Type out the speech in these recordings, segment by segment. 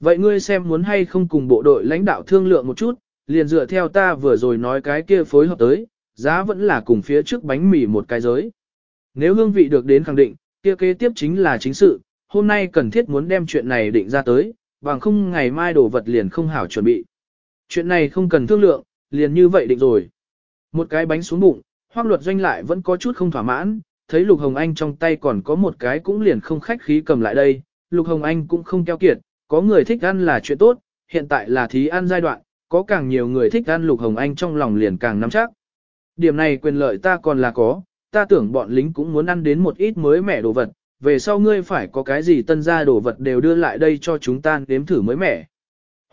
Vậy ngươi xem muốn hay không cùng bộ đội lãnh đạo thương lượng một chút, liền dựa theo ta vừa rồi nói cái kia phối hợp tới, giá vẫn là cùng phía trước bánh mì một cái giới. Nếu hương vị được đến khẳng định, kia kế tiếp chính là chính sự, hôm nay cần thiết muốn đem chuyện này định ra tới, bằng không ngày mai đồ vật liền không hảo chuẩn bị. Chuyện này không cần thương lượng, liền như vậy định rồi. Một cái bánh xuống bụng, hoác luật doanh lại vẫn có chút không thỏa mãn, thấy Lục Hồng Anh trong tay còn có một cái cũng liền không khách khí cầm lại đây, Lục Hồng Anh cũng không keo kiệt, có người thích ăn là chuyện tốt, hiện tại là thí ăn giai đoạn, có càng nhiều người thích ăn Lục Hồng Anh trong lòng liền càng nắm chắc. Điểm này quyền lợi ta còn là có, ta tưởng bọn lính cũng muốn ăn đến một ít mới mẻ đồ vật, về sau ngươi phải có cái gì tân gia đồ vật đều đưa lại đây cho chúng ta nếm thử mới mẻ.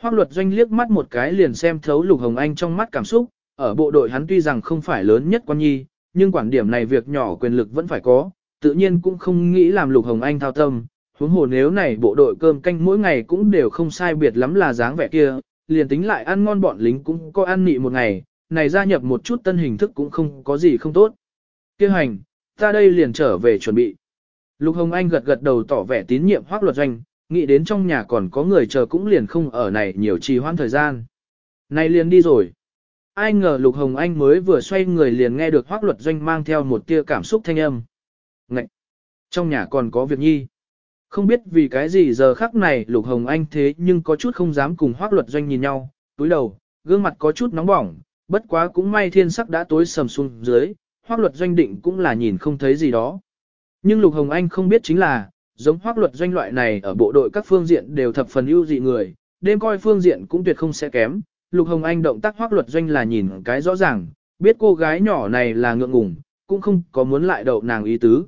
Hoác luật doanh liếc mắt một cái liền xem thấu Lục Hồng Anh trong mắt cảm xúc, ở bộ đội hắn tuy rằng không phải lớn nhất quan nhi, nhưng quản điểm này việc nhỏ quyền lực vẫn phải có, tự nhiên cũng không nghĩ làm Lục Hồng Anh thao tâm. Huống hồ nếu này bộ đội cơm canh mỗi ngày cũng đều không sai biệt lắm là dáng vẻ kia, liền tính lại ăn ngon bọn lính cũng có ăn nị một ngày, này gia nhập một chút tân hình thức cũng không có gì không tốt. Kêu hành, ta đây liền trở về chuẩn bị. Lục Hồng Anh gật gật đầu tỏ vẻ tín nhiệm hoác luật doanh, nghĩ đến trong nhà còn có người chờ cũng liền không ở này nhiều trì hoãn thời gian. Này liền đi rồi. Ai ngờ Lục Hồng Anh mới vừa xoay người liền nghe được hoác luật doanh mang theo một tia cảm xúc thanh âm. Ngậy! Trong nhà còn có việc nhi. Không biết vì cái gì giờ khắc này Lục Hồng Anh thế nhưng có chút không dám cùng hoác luật doanh nhìn nhau, túi đầu, gương mặt có chút nóng bỏng, bất quá cũng may thiên sắc đã tối sầm xuống dưới, hoác luật doanh định cũng là nhìn không thấy gì đó. Nhưng Lục Hồng Anh không biết chính là, giống hoác luật doanh loại này ở bộ đội các phương diện đều thập phần ưu dị người, đêm coi phương diện cũng tuyệt không sẽ kém. Lục Hồng Anh động tác hoác luật doanh là nhìn cái rõ ràng, biết cô gái nhỏ này là ngượng ngùng, cũng không có muốn lại đậu nàng ý tứ.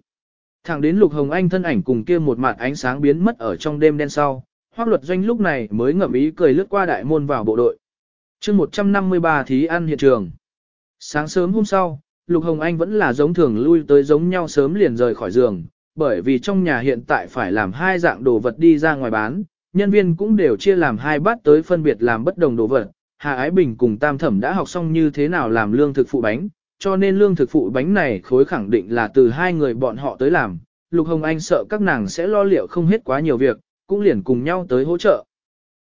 Thẳng đến Lục Hồng Anh thân ảnh cùng kia một mặt ánh sáng biến mất ở trong đêm đen sau, hoác luật doanh lúc này mới ngậm ý cười lướt qua đại môn vào bộ đội. chương 153 thí ăn hiện trường. Sáng sớm hôm sau, Lục Hồng Anh vẫn là giống thường lui tới giống nhau sớm liền rời khỏi giường, bởi vì trong nhà hiện tại phải làm hai dạng đồ vật đi ra ngoài bán, nhân viên cũng đều chia làm hai bát tới phân biệt làm bất đồng đồ vật. Hà Ái Bình cùng Tam Thẩm đã học xong như thế nào làm lương thực phụ bánh, cho nên lương thực phụ bánh này khối khẳng định là từ hai người bọn họ tới làm. Lục Hồng Anh sợ các nàng sẽ lo liệu không hết quá nhiều việc, cũng liền cùng nhau tới hỗ trợ.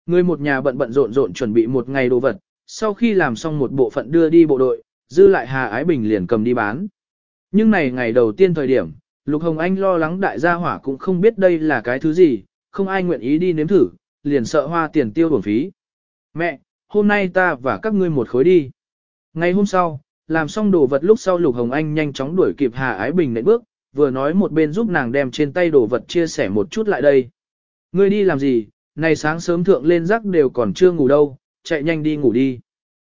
Người một nhà bận bận rộn rộn chuẩn bị một ngày đồ vật, sau khi làm xong một bộ phận đưa đi bộ đội, dư lại Hà Ái Bình liền cầm đi bán. Nhưng này ngày đầu tiên thời điểm, Lục Hồng Anh lo lắng đại gia hỏa cũng không biết đây là cái thứ gì, không ai nguyện ý đi nếm thử, liền sợ hoa tiền tiêu bổng phí. Mẹ, hôm nay ta và các ngươi một khối đi. Ngày hôm sau, làm xong đồ vật lúc sau Lục Hồng Anh nhanh chóng đuổi kịp Hà Ái Bình nệm bước, vừa nói một bên giúp nàng đem trên tay đồ vật chia sẻ một chút lại đây. Ngươi đi làm gì, này sáng sớm thượng lên giấc đều còn chưa ngủ đâu, chạy nhanh đi ngủ đi.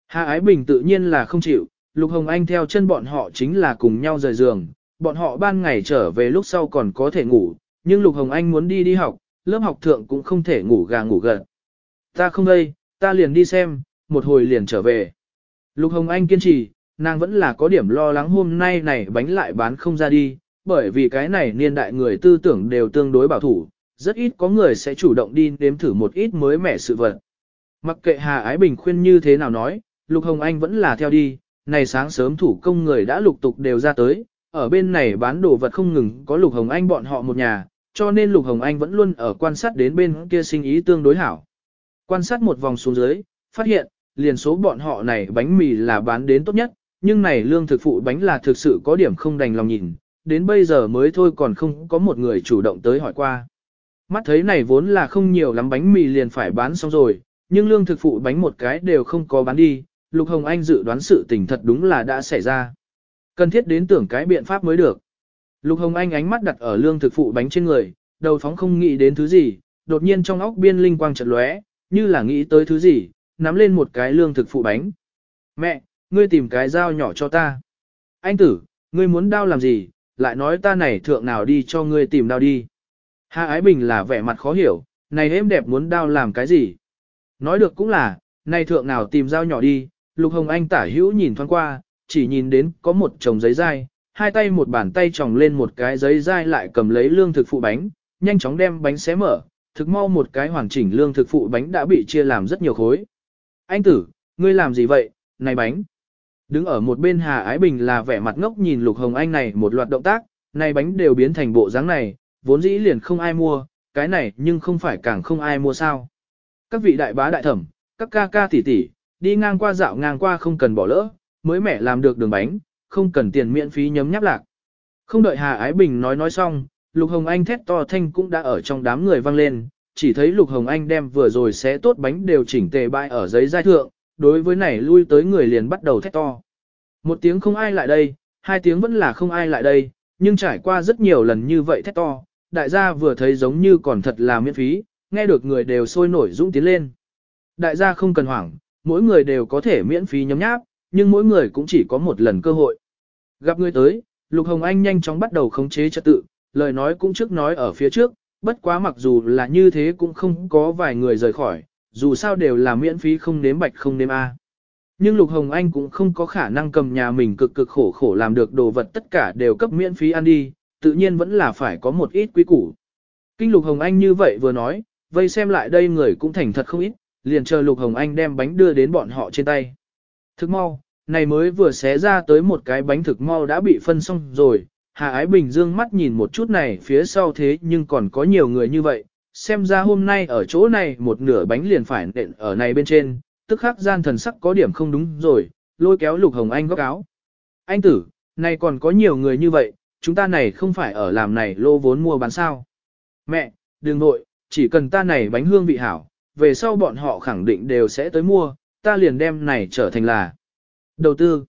Hà Ái Bình tự nhiên là không chịu, Lục Hồng Anh theo chân bọn họ chính là cùng nhau rời giường, bọn họ ban ngày trở về lúc sau còn có thể ngủ, nhưng Lục Hồng Anh muốn đi đi học, lớp học thượng cũng không thể ngủ gà ngủ gật. Ta không đây, ta liền đi xem, một hồi liền trở về. Lục Hồng Anh kiên trì, nàng vẫn là có điểm lo lắng hôm nay này bánh lại bán không ra đi, bởi vì cái này niên đại người tư tưởng đều tương đối bảo thủ, rất ít có người sẽ chủ động đi nếm thử một ít mới mẻ sự vật. Mặc kệ Hà Ái Bình khuyên như thế nào nói, Lục Hồng Anh vẫn là theo đi, này sáng sớm thủ công người đã lục tục đều ra tới, ở bên này bán đồ vật không ngừng có Lục Hồng Anh bọn họ một nhà, cho nên Lục Hồng Anh vẫn luôn ở quan sát đến bên kia sinh ý tương đối hảo. Quan sát một vòng xuống dưới, phát hiện, liền số bọn họ này bánh mì là bán đến tốt nhất, nhưng này lương thực phụ bánh là thực sự có điểm không đành lòng nhìn, đến bây giờ mới thôi còn không có một người chủ động tới hỏi qua. Mắt thấy này vốn là không nhiều lắm bánh mì liền phải bán xong rồi, nhưng lương thực phụ bánh một cái đều không có bán đi, Lục Hồng Anh dự đoán sự tình thật đúng là đã xảy ra. Cần thiết đến tưởng cái biện pháp mới được. Lục Hồng Anh ánh mắt đặt ở lương thực phụ bánh trên người, đầu phóng không nghĩ đến thứ gì, đột nhiên trong óc biên linh quang chợt lóe, như là nghĩ tới thứ gì, nắm lên một cái lương thực phụ bánh. Mẹ, ngươi tìm cái dao nhỏ cho ta. Anh tử, ngươi muốn đao làm gì, lại nói ta này thượng nào đi cho ngươi tìm đao đi. Hạ Ái Bình là vẻ mặt khó hiểu, này em đẹp muốn đao làm cái gì. Nói được cũng là, này thượng nào tìm dao nhỏ đi, Lục Hồng Anh tả hữu nhìn thoáng qua, chỉ nhìn đến có một chồng giấy dai, hai tay một bàn tay tròng lên một cái giấy dai lại cầm lấy lương thực phụ bánh, nhanh chóng đem bánh xé mở, thực mau một cái hoàn chỉnh lương thực phụ bánh đã bị chia làm rất nhiều khối. Anh tử, ngươi làm gì vậy, này bánh. Đứng ở một bên Hà Ái Bình là vẻ mặt ngốc nhìn Lục Hồng Anh này một loạt động tác, này bánh đều biến thành bộ dáng này, vốn dĩ liền không ai mua, cái này nhưng không phải càng không ai mua sao. các vị đại bá đại thẩm, các ca ca tỷ tỷ, đi ngang qua dạo ngang qua không cần bỏ lỡ, mới mẻ làm được đường bánh, không cần tiền miễn phí nhấm nháp lạc. Không đợi Hà Ái Bình nói nói xong, Lục Hồng Anh thét to thanh cũng đã ở trong đám người vang lên, chỉ thấy Lục Hồng Anh đem vừa rồi xé tốt bánh đều chỉnh tề bại ở giấy giai thượng, đối với này lui tới người liền bắt đầu thét to. Một tiếng không ai lại đây, hai tiếng vẫn là không ai lại đây, nhưng trải qua rất nhiều lần như vậy thét to, đại gia vừa thấy giống như còn thật là miễn phí, nghe được người đều sôi nổi dũng tiến lên. Đại gia không cần hoảng, mỗi người đều có thể miễn phí nhấm nháp, nhưng mỗi người cũng chỉ có một lần cơ hội. Gặp người tới, Lục Hồng Anh nhanh chóng bắt đầu khống chế trật tự, lời nói cũng trước nói ở phía trước, bất quá mặc dù là như thế cũng không có vài người rời khỏi, dù sao đều là miễn phí không nếm bạch không nếm A. Nhưng Lục Hồng Anh cũng không có khả năng cầm nhà mình cực cực khổ khổ làm được đồ vật tất cả đều cấp miễn phí ăn đi, tự nhiên vẫn là phải có một ít quý củ. Kinh Lục Hồng Anh như vậy vừa nói, vây xem lại đây người cũng thành thật không ít, liền chờ Lục Hồng Anh đem bánh đưa đến bọn họ trên tay. Thức mau, này mới vừa xé ra tới một cái bánh thực mau đã bị phân xong rồi, Hà Ái Bình dương mắt nhìn một chút này phía sau thế nhưng còn có nhiều người như vậy, xem ra hôm nay ở chỗ này một nửa bánh liền phải nện ở này bên trên, tức khắc gian thần sắc có điểm không đúng rồi, lôi kéo Lục Hồng Anh góc áo. Anh tử, này còn có nhiều người như vậy, chúng ta này không phải ở làm này lô vốn mua bán sao. Mẹ, đừng nội, chỉ cần ta này bánh hương vị hảo, về sau bọn họ khẳng định đều sẽ tới mua, ta liền đem này trở thành là đầu tư.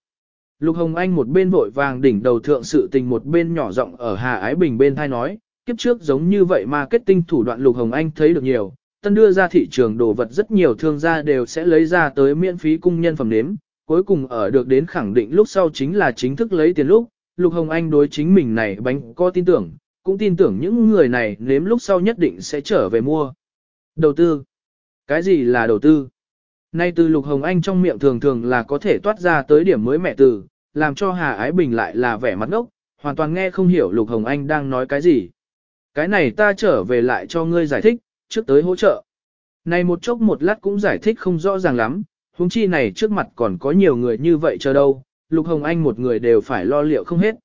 Lục Hồng Anh một bên vội vàng đỉnh đầu thượng sự tình một bên nhỏ giọng ở Hà Ái Bình bên thai nói, kiếp trước giống như vậy marketing thủ đoạn Lục Hồng Anh thấy được nhiều, tân đưa ra thị trường đồ vật rất nhiều thương gia đều sẽ lấy ra tới miễn phí cung nhân phẩm nếm, cuối cùng ở được đến khẳng định lúc sau chính là chính thức lấy tiền lúc, Lục Hồng Anh đối chính mình này bánh có tin tưởng, cũng tin tưởng những người này nếm lúc sau nhất định sẽ trở về mua. Đầu tư. Cái gì là đầu tư? Nay từ Lục Hồng Anh trong miệng thường thường là có thể toát ra tới điểm mới mẹ từ, làm cho Hà Ái Bình lại là vẻ mặt ngốc, hoàn toàn nghe không hiểu Lục Hồng Anh đang nói cái gì. Cái này ta trở về lại cho ngươi giải thích, trước tới hỗ trợ. Này một chốc một lát cũng giải thích không rõ ràng lắm, huống chi này trước mặt còn có nhiều người như vậy chờ đâu, Lục Hồng Anh một người đều phải lo liệu không hết.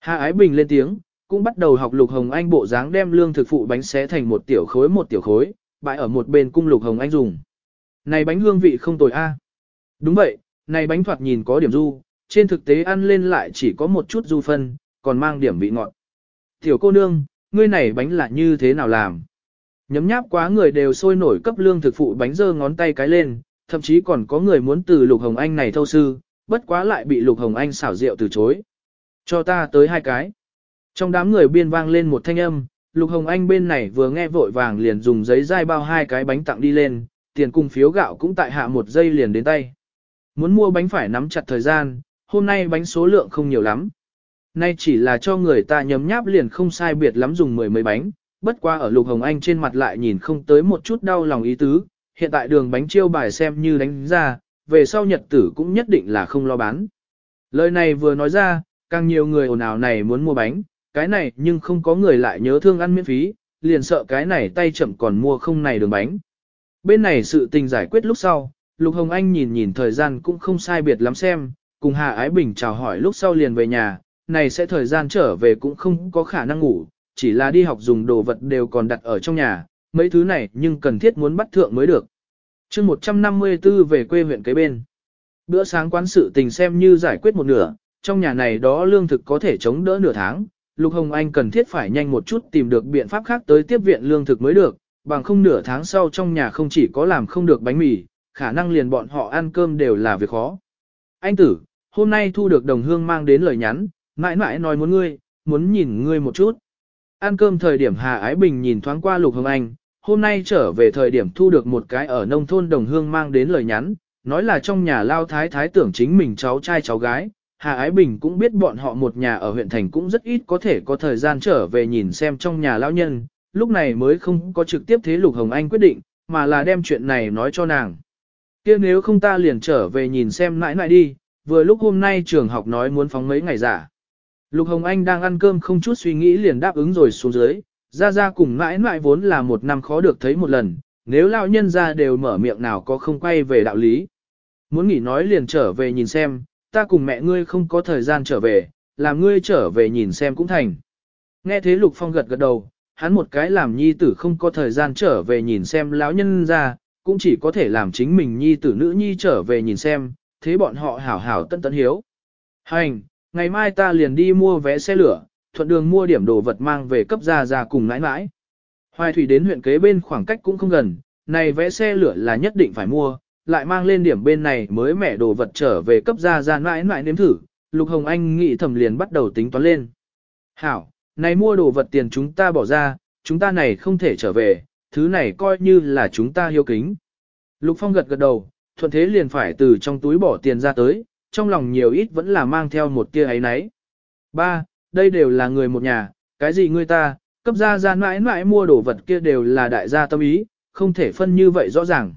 Hà Ái Bình lên tiếng, cũng bắt đầu học Lục Hồng Anh bộ dáng đem lương thực phụ bánh xé thành một tiểu khối một tiểu khối, bãi ở một bên cung Lục Hồng Anh dùng. Này bánh hương vị không tồi a. À. Đúng vậy, này bánh thoạt nhìn có điểm du, trên thực tế ăn lên lại chỉ có một chút du phân, còn mang điểm vị ngọt. Tiểu cô nương, ngươi này bánh là như thế nào làm? Nhấm nháp quá người đều sôi nổi cấp lương thực phụ bánh dơ ngón tay cái lên, thậm chí còn có người muốn từ Lục Hồng Anh này thâu sư, bất quá lại bị Lục Hồng Anh xảo rượu từ chối. Cho ta tới hai cái. Trong đám người biên vang lên một thanh âm, Lục Hồng Anh bên này vừa nghe vội vàng liền dùng giấy dai bao hai cái bánh tặng đi lên, tiền cùng phiếu gạo cũng tại hạ một giây liền đến tay. Muốn mua bánh phải nắm chặt thời gian, hôm nay bánh số lượng không nhiều lắm. Nay chỉ là cho người ta nhấm nháp liền không sai biệt lắm dùng mười mấy bánh, bất qua ở Lục Hồng Anh trên mặt lại nhìn không tới một chút đau lòng ý tứ, hiện tại đường bánh chiêu bài xem như đánh ra, về sau nhật tử cũng nhất định là không lo bán. Lời này vừa nói ra, càng nhiều người ồn ào này muốn mua bánh, cái này nhưng không có người lại nhớ thương ăn miễn phí, liền sợ cái này tay chậm còn mua không này đường bánh. Bên này sự tình giải quyết lúc sau, Lục Hồng Anh nhìn nhìn thời gian cũng không sai biệt lắm xem, cùng Hà Ái Bình chào hỏi lúc sau liền về nhà, này sẽ thời gian trở về cũng không có khả năng ngủ, chỉ là đi học dùng đồ vật đều còn đặt ở trong nhà, mấy thứ này nhưng cần thiết muốn bắt thượng mới được. chương 154 về quê huyện kế bên. Bữa sáng quán sự tình xem như giải quyết một nửa, trong nhà này đó lương thực có thể chống đỡ nửa tháng, Lục Hồng Anh cần thiết phải nhanh một chút tìm được biện pháp khác tới tiếp viện lương thực mới được, bằng không nửa tháng sau trong nhà không chỉ có làm không được bánh mì, khả năng liền bọn họ ăn cơm đều là việc khó. Anh tử, hôm nay thu được đồng hương mang đến lời nhắn, mãi mãi nói muốn ngươi, muốn nhìn ngươi một chút. Ăn cơm thời điểm Hà Ái Bình nhìn thoáng qua Lục Hồng Anh, hôm nay trở về thời điểm thu được một cái ở nông thôn đồng hương mang đến lời nhắn, nói là trong nhà lao thái thái tưởng chính mình cháu trai cháu gái. Hà Ái Bình cũng biết bọn họ một nhà ở huyện thành cũng rất ít có thể có thời gian trở về nhìn xem trong nhà lao nhân, lúc này mới không có trực tiếp thế Lục Hồng Anh quyết định, mà là đem chuyện này nói cho nàng. kia nếu không ta liền trở về nhìn xem nãi nãi đi, vừa lúc hôm nay trường học nói muốn phóng mấy ngày giả. Lục Hồng Anh đang ăn cơm không chút suy nghĩ liền đáp ứng rồi xuống dưới, ra ra cùng mãi mãi vốn là một năm khó được thấy một lần, nếu lão nhân ra đều mở miệng nào có không quay về đạo lý. Muốn nghỉ nói liền trở về nhìn xem, ta cùng mẹ ngươi không có thời gian trở về, làm ngươi trở về nhìn xem cũng thành. Nghe thế Lục Phong gật gật đầu, hắn một cái làm nhi tử không có thời gian trở về nhìn xem lão nhân ra, cũng chỉ có thể làm chính mình nhi tử nữ nhi trở về nhìn xem, thế bọn họ hảo hảo tân tân hiếu. Hành, ngày mai ta liền đi mua vé xe lửa, thuận đường mua điểm đồ vật mang về cấp gia gia cùng nãi nãi. Hoài thủy đến huyện kế bên khoảng cách cũng không gần, này vé xe lửa là nhất định phải mua, lại mang lên điểm bên này mới mẻ đồ vật trở về cấp gia gia nãi nãi nếm thử, Lục Hồng Anh nghĩ thầm liền bắt đầu tính toán lên. Hảo, này mua đồ vật tiền chúng ta bỏ ra, chúng ta này không thể trở về, thứ này coi như là chúng ta hiếu kính. Lục Phong gật gật đầu, thuận thế liền phải từ trong túi bỏ tiền ra tới, trong lòng nhiều ít vẫn là mang theo một tia ấy nấy. Ba, đây đều là người một nhà, cái gì người ta, cấp gia gia mãi mãi mua đồ vật kia đều là đại gia tâm ý, không thể phân như vậy rõ ràng.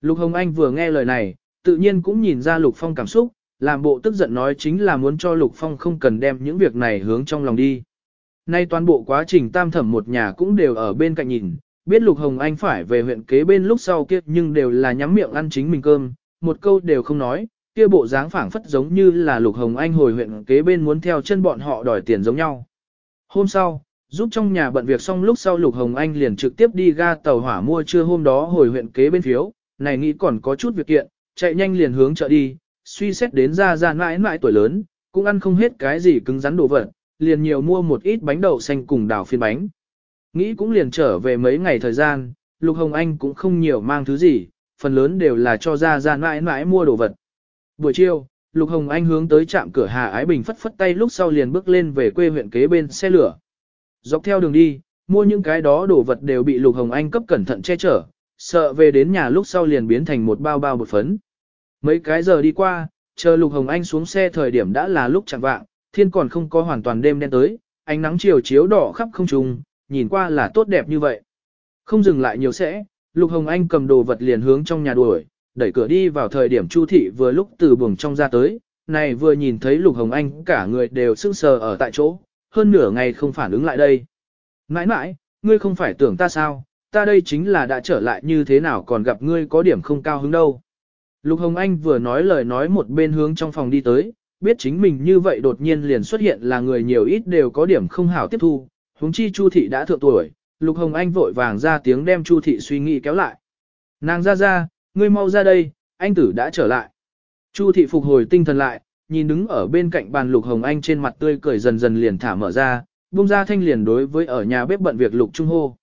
Lục Hồng Anh vừa nghe lời này, tự nhiên cũng nhìn ra Lục Phong cảm xúc, làm bộ tức giận nói chính là muốn cho Lục Phong không cần đem những việc này hướng trong lòng đi. Nay toàn bộ quá trình tam thẩm một nhà cũng đều ở bên cạnh nhìn, biết Lục Hồng Anh phải về huyện kế bên lúc sau kia nhưng đều là nhắm miệng ăn chính mình cơm, một câu đều không nói, kia bộ dáng phảng phất giống như là Lục Hồng Anh hồi huyện kế bên muốn theo chân bọn họ đòi tiền giống nhau. Hôm sau, giúp trong nhà bận việc xong lúc sau Lục Hồng Anh liền trực tiếp đi ga tàu hỏa mua trưa hôm đó hồi huyện kế bên phiếu, này nghĩ còn có chút việc kiện, chạy nhanh liền hướng chợ đi, suy xét đến ra ra mãi mãi tuổi lớn, cũng ăn không hết cái gì cứng rắn đồ vật, liền nhiều mua một ít bánh đậu xanh cùng đào phiên bánh. Nghĩ cũng liền trở về mấy ngày thời gian, Lục Hồng Anh cũng không nhiều mang thứ gì, phần lớn đều là cho ra ra mãi mãi mua đồ vật. Buổi chiều, Lục Hồng Anh hướng tới trạm cửa Hà Ái Bình phất phất tay lúc sau liền bước lên về quê huyện kế bên xe lửa. Dọc theo đường đi, mua những cái đó đồ vật đều bị Lục Hồng Anh cấp cẩn thận che chở, sợ về đến nhà lúc sau liền biến thành một bao bao bột phấn. Mấy cái giờ đi qua, chờ Lục Hồng Anh xuống xe thời điểm đã là lúc chẳng vạng, thiên còn không có hoàn toàn đêm đen tới, ánh nắng chiều chiếu đỏ khắp không trung, nhìn qua là tốt đẹp như vậy. Không dừng lại nhiều sẽ, Lục Hồng Anh cầm đồ vật liền hướng trong nhà đuổi, đẩy cửa đi vào thời điểm Chu thị vừa lúc từ buồng trong ra tới, này vừa nhìn thấy Lục Hồng Anh cả người đều sững sờ ở tại chỗ, hơn nửa ngày không phản ứng lại đây. Mãi mãi, ngươi không phải tưởng ta sao, ta đây chính là đã trở lại như thế nào còn gặp ngươi có điểm không cao hứng đâu. Lục Hồng Anh vừa nói lời nói một bên hướng trong phòng đi tới, biết chính mình như vậy đột nhiên liền xuất hiện là người nhiều ít đều có điểm không hảo tiếp thu, huống chi Chu thị đã thượng tuổi, Lục Hồng Anh vội vàng ra tiếng đem Chu thị suy nghĩ kéo lại. Nàng ra ra, ngươi mau ra đây, anh tử đã trở lại. Chu thị phục hồi tinh thần lại, nhìn đứng ở bên cạnh bàn Lục Hồng Anh trên mặt tươi cười dần dần liền thả mở ra, buông ra thanh liền đối với ở nhà bếp bận việc Lục Trung hô.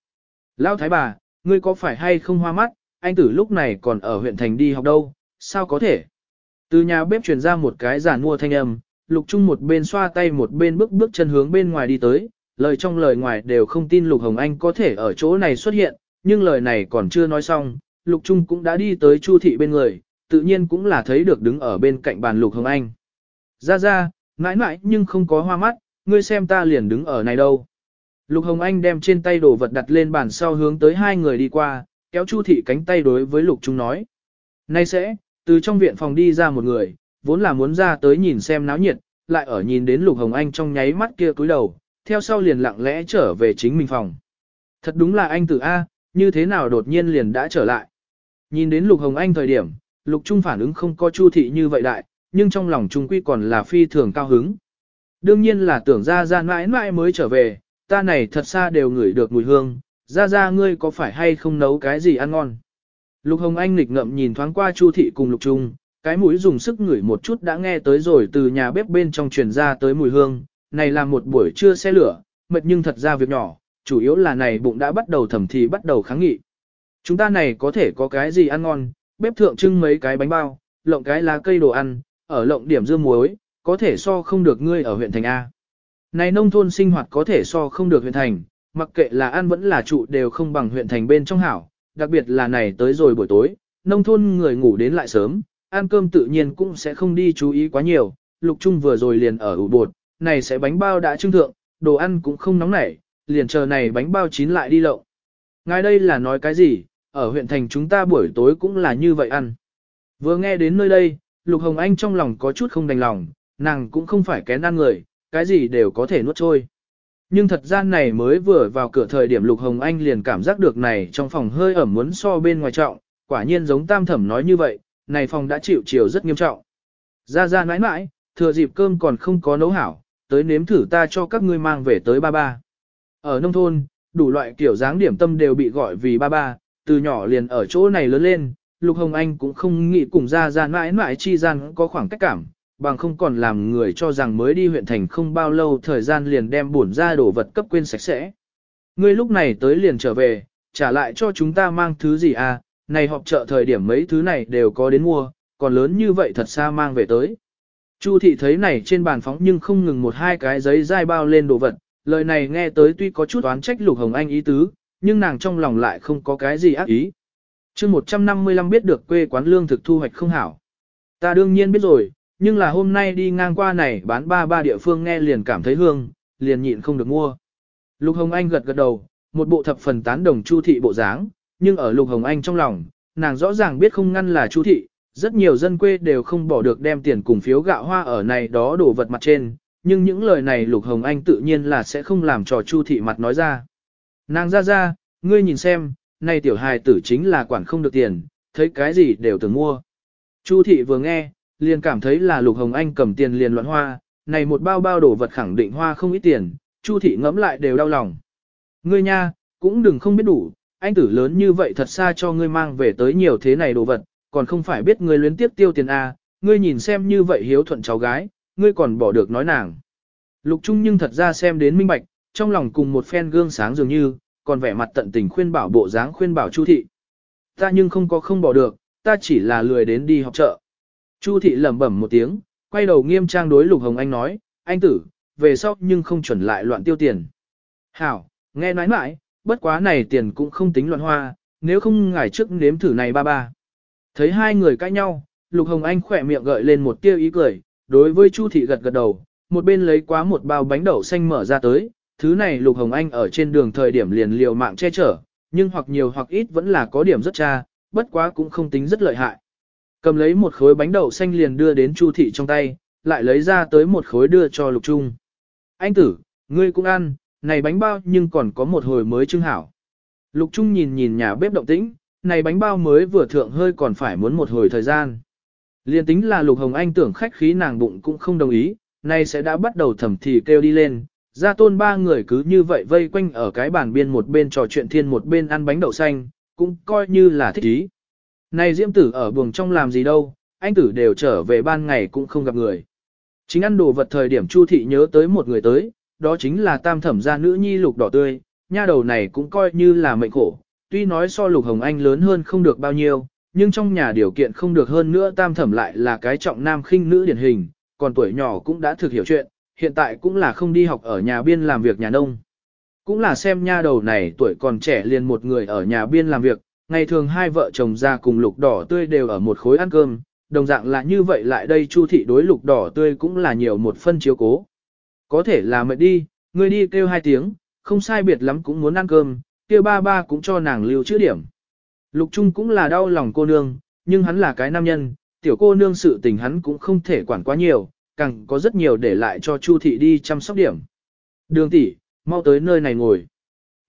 Lão thái bà, ngươi có phải hay không hoa mắt, anh tử lúc này còn ở huyện thành đi học đâu, sao có thể? Từ nhà bếp truyền ra một cái giản mua thanh âm, Lục Trung một bên xoa tay một bên bước bước chân hướng bên ngoài đi tới, lời trong lời ngoài đều không tin Lục Hồng Anh có thể ở chỗ này xuất hiện, nhưng lời này còn chưa nói xong, Lục Trung cũng đã đi tới Chu thị bên người, tự nhiên cũng là thấy được đứng ở bên cạnh bàn Lục Hồng Anh. Ra ra, mãi mãi nhưng không có hoa mắt, ngươi xem ta liền đứng ở này đâu. Lục Hồng Anh đem trên tay đồ vật đặt lên bàn sau hướng tới hai người đi qua, kéo Chu thị cánh tay đối với Lục Trung nói. Nay sẽ, từ trong viện phòng đi ra một người, vốn là muốn ra tới nhìn xem náo nhiệt, lại ở nhìn đến Lục Hồng Anh trong nháy mắt kia cúi đầu, theo sau liền lặng lẽ trở về chính mình phòng. Thật đúng là anh tử A, như thế nào đột nhiên liền đã trở lại. Nhìn đến Lục Hồng Anh thời điểm, Lục Trung phản ứng không có chu thị như vậy đại, nhưng trong lòng Trung Quy còn là phi thường cao hứng. Đương nhiên là tưởng ra ra mãi mãi mới trở về, ta này thật xa đều ngửi được mùi hương, ra ra ngươi có phải hay không nấu cái gì ăn ngon. Lục Hồng Anh nghịch ngậm nhìn thoáng qua Chu thị cùng Lục Trung, cái mũi dùng sức ngửi một chút đã nghe tới rồi từ nhà bếp bên trong truyền ra tới mùi hương, này là một buổi trưa xe lửa, mệt nhưng thật ra việc nhỏ, chủ yếu là này bụng đã bắt đầu thầm thì bắt đầu kháng nghị. Chúng ta này có thể có cái gì ăn ngon, bếp thượng trưng mấy cái bánh bao, lộng cái lá cây đồ ăn, ở lộng điểm dưa muối, có thể so không được ngươi ở huyện thành A. Này nông thôn sinh hoạt có thể so không được huyện thành, mặc kệ là ăn vẫn là trụ đều không bằng huyện thành bên trong hảo, đặc biệt là này tới rồi buổi tối, nông thôn người ngủ đến lại sớm, ăn cơm tự nhiên cũng sẽ không đi chú ý quá nhiều, lục trung vừa rồi liền ở ủ bột, này sẽ bánh bao đã trưng thượng, đồ ăn cũng không nóng nảy, liền chờ này bánh bao chín lại đi lộng. Ngài đây là nói cái gì, ở huyện thành chúng ta buổi tối cũng là như vậy ăn. Vừa nghe đến nơi đây, Lục Hồng Anh trong lòng có chút không đành lòng, nàng cũng không phải kén ăn người, cái gì đều có thể nuốt trôi. Nhưng thật ra này mới vừa vào cửa thời điểm Lục Hồng Anh liền cảm giác được này trong phòng hơi ẩm muốn so bên ngoài trọng, quả nhiên giống tam thẩm nói như vậy, này phòng đã chịu chiều rất nghiêm trọng. Ra ra mãi mãi, thừa dịp cơm còn không có nấu hảo, tới nếm thử ta cho các ngươi mang về tới ba ba. Ở nông thôn, đủ loại kiểu dáng điểm tâm đều bị gọi vì ba ba, từ nhỏ liền ở chỗ này lớn lên, Lục Hồng Anh cũng không nghĩ cùng ra ra mãi mãi chi gian có khoảng cách cảm, bằng không còn làm người cho rằng mới đi huyện thành không bao lâu thời gian liền đem bổn ra đổ vật cấp quên sạch sẽ. Ngươi lúc này tới liền trở về, trả lại cho chúng ta mang thứ gì à, này họp chợ thời điểm mấy thứ này đều có đến mua, còn lớn như vậy thật xa mang về tới. Chu thị thấy này trên bàn phóng nhưng không ngừng một hai cái giấy dai bao lên đồ vật, lời này nghe tới tuy có chút oán trách Lục Hồng Anh ý tứ, nhưng nàng trong lòng lại không có cái gì ác ý. chương 155 biết được quê quán lương thực thu hoạch không hảo. Ta đương nhiên biết rồi, nhưng là hôm nay đi ngang qua này bán ba ba địa phương nghe liền cảm thấy hương, liền nhịn không được mua. Lục Hồng Anh gật gật đầu, một bộ thập phần tán đồng Chu thị bộ dáng, nhưng ở Lục Hồng Anh trong lòng, nàng rõ ràng biết không ngăn là Chu thị, rất nhiều dân quê đều không bỏ được đem tiền cùng phiếu gạo hoa ở này đó đổ vật mặt trên, nhưng những lời này Lục Hồng Anh tự nhiên là sẽ không làm trò Chu thị mặt nói ra. Nàng ra ra, ngươi nhìn xem, này tiểu hài tử chính là quản không được tiền, thấy cái gì đều tưởng mua. Chu thị vừa nghe, liền cảm thấy là Lục Hồng Anh cầm tiền liền loạn hoa, này một bao bao đồ vật khẳng định hoa không ít tiền, Chu thị ngẫm lại đều đau lòng. Ngươi nha, cũng đừng không biết đủ, anh tử lớn như vậy thật xa cho ngươi mang về tới nhiều thế này đồ vật, còn không phải biết ngươi luyến tiếp tiêu tiền A, ngươi nhìn xem như vậy hiếu thuận cháu gái, ngươi còn bỏ được nói nàng. Lục Trung nhưng thật ra xem đến minh bạch, trong lòng cùng một phen gương sáng dường như, còn vẻ mặt tận tình khuyên bảo bộ dáng khuyên bảo Chu thị. Ta nhưng không có không bỏ được, ta chỉ là lười đến đi học chợ. Chu thị lẩm bẩm một tiếng, quay đầu nghiêm trang đối Lục Hồng Anh nói, anh tử, về sau nhưng không chuẩn lại loạn tiêu tiền. Hảo, nghe nói mãi, bất quá này tiền cũng không tính loạn hoa, nếu không ngài trước nếm thử này ba ba. Thấy hai người cãi nhau, Lục Hồng Anh khỏe miệng gợi lên một tia ý cười, đối với Chu thị gật gật đầu, một bên lấy quá một bao bánh đậu xanh mở ra tới, thứ này Lục Hồng Anh ở trên đường thời điểm liền liều mạng che chở, nhưng hoặc nhiều hoặc ít vẫn là có điểm rất cha, bất quá cũng không tính rất lợi hại. Cầm lấy một khối bánh đậu xanh liền đưa đến Chu thị trong tay, lại lấy ra tới một khối đưa cho Lục Trung. Anh tử, ngươi cũng ăn, này bánh bao nhưng còn có một hồi mới trưng hảo. Lục Trung nhìn nhìn nhà bếp động tĩnh, này bánh bao mới vừa thượng hơi còn phải muốn một hồi thời gian. Liên tính là Lục Hồng Anh tưởng khách khí nàng bụng cũng không đồng ý, nay sẽ đã bắt đầu thầm thì kêu đi lên. Gia tôn ba người cứ như vậy vây quanh ở cái bàn biên một bên trò chuyện thiên một bên ăn bánh đậu xanh, cũng coi như là thích ý. Này diễm tử ở buồng trong làm gì đâu, anh tử đều trở về ban ngày cũng không gặp người. Chính ăn đồ vật thời điểm Chu thị nhớ tới một người tới, đó chính là tam thẩm gia nữ nhi lục đỏ tươi, nha đầu này cũng coi như là mệnh khổ, tuy nói so lục hồng anh lớn hơn không được bao nhiêu, nhưng trong nhà điều kiện không được hơn nữa tam thẩm lại là cái trọng nam khinh nữ điển hình, còn tuổi nhỏ cũng đã thực hiểu chuyện, hiện tại cũng là không đi học ở nhà biên làm việc nhà nông. Cũng là xem nha đầu này tuổi còn trẻ liền một người ở nhà biên làm việc, ngày thường hai vợ chồng ra cùng lục đỏ tươi đều ở một khối ăn cơm, đồng dạng là như vậy lại đây chu thị đối lục đỏ tươi cũng là nhiều một phân chiếu cố. Có thể là mệt đi, người đi kêu hai tiếng, không sai biệt lắm cũng muốn ăn cơm, kêu ba ba cũng cho nàng lưu chữ điểm. Lục Trung cũng là đau lòng cô nương, nhưng hắn là cái nam nhân, tiểu cô nương sự tình hắn cũng không thể quản quá nhiều, càng có rất nhiều để lại cho Chu thị đi chăm sóc điểm. Đường tỷ, mau tới nơi này ngồi.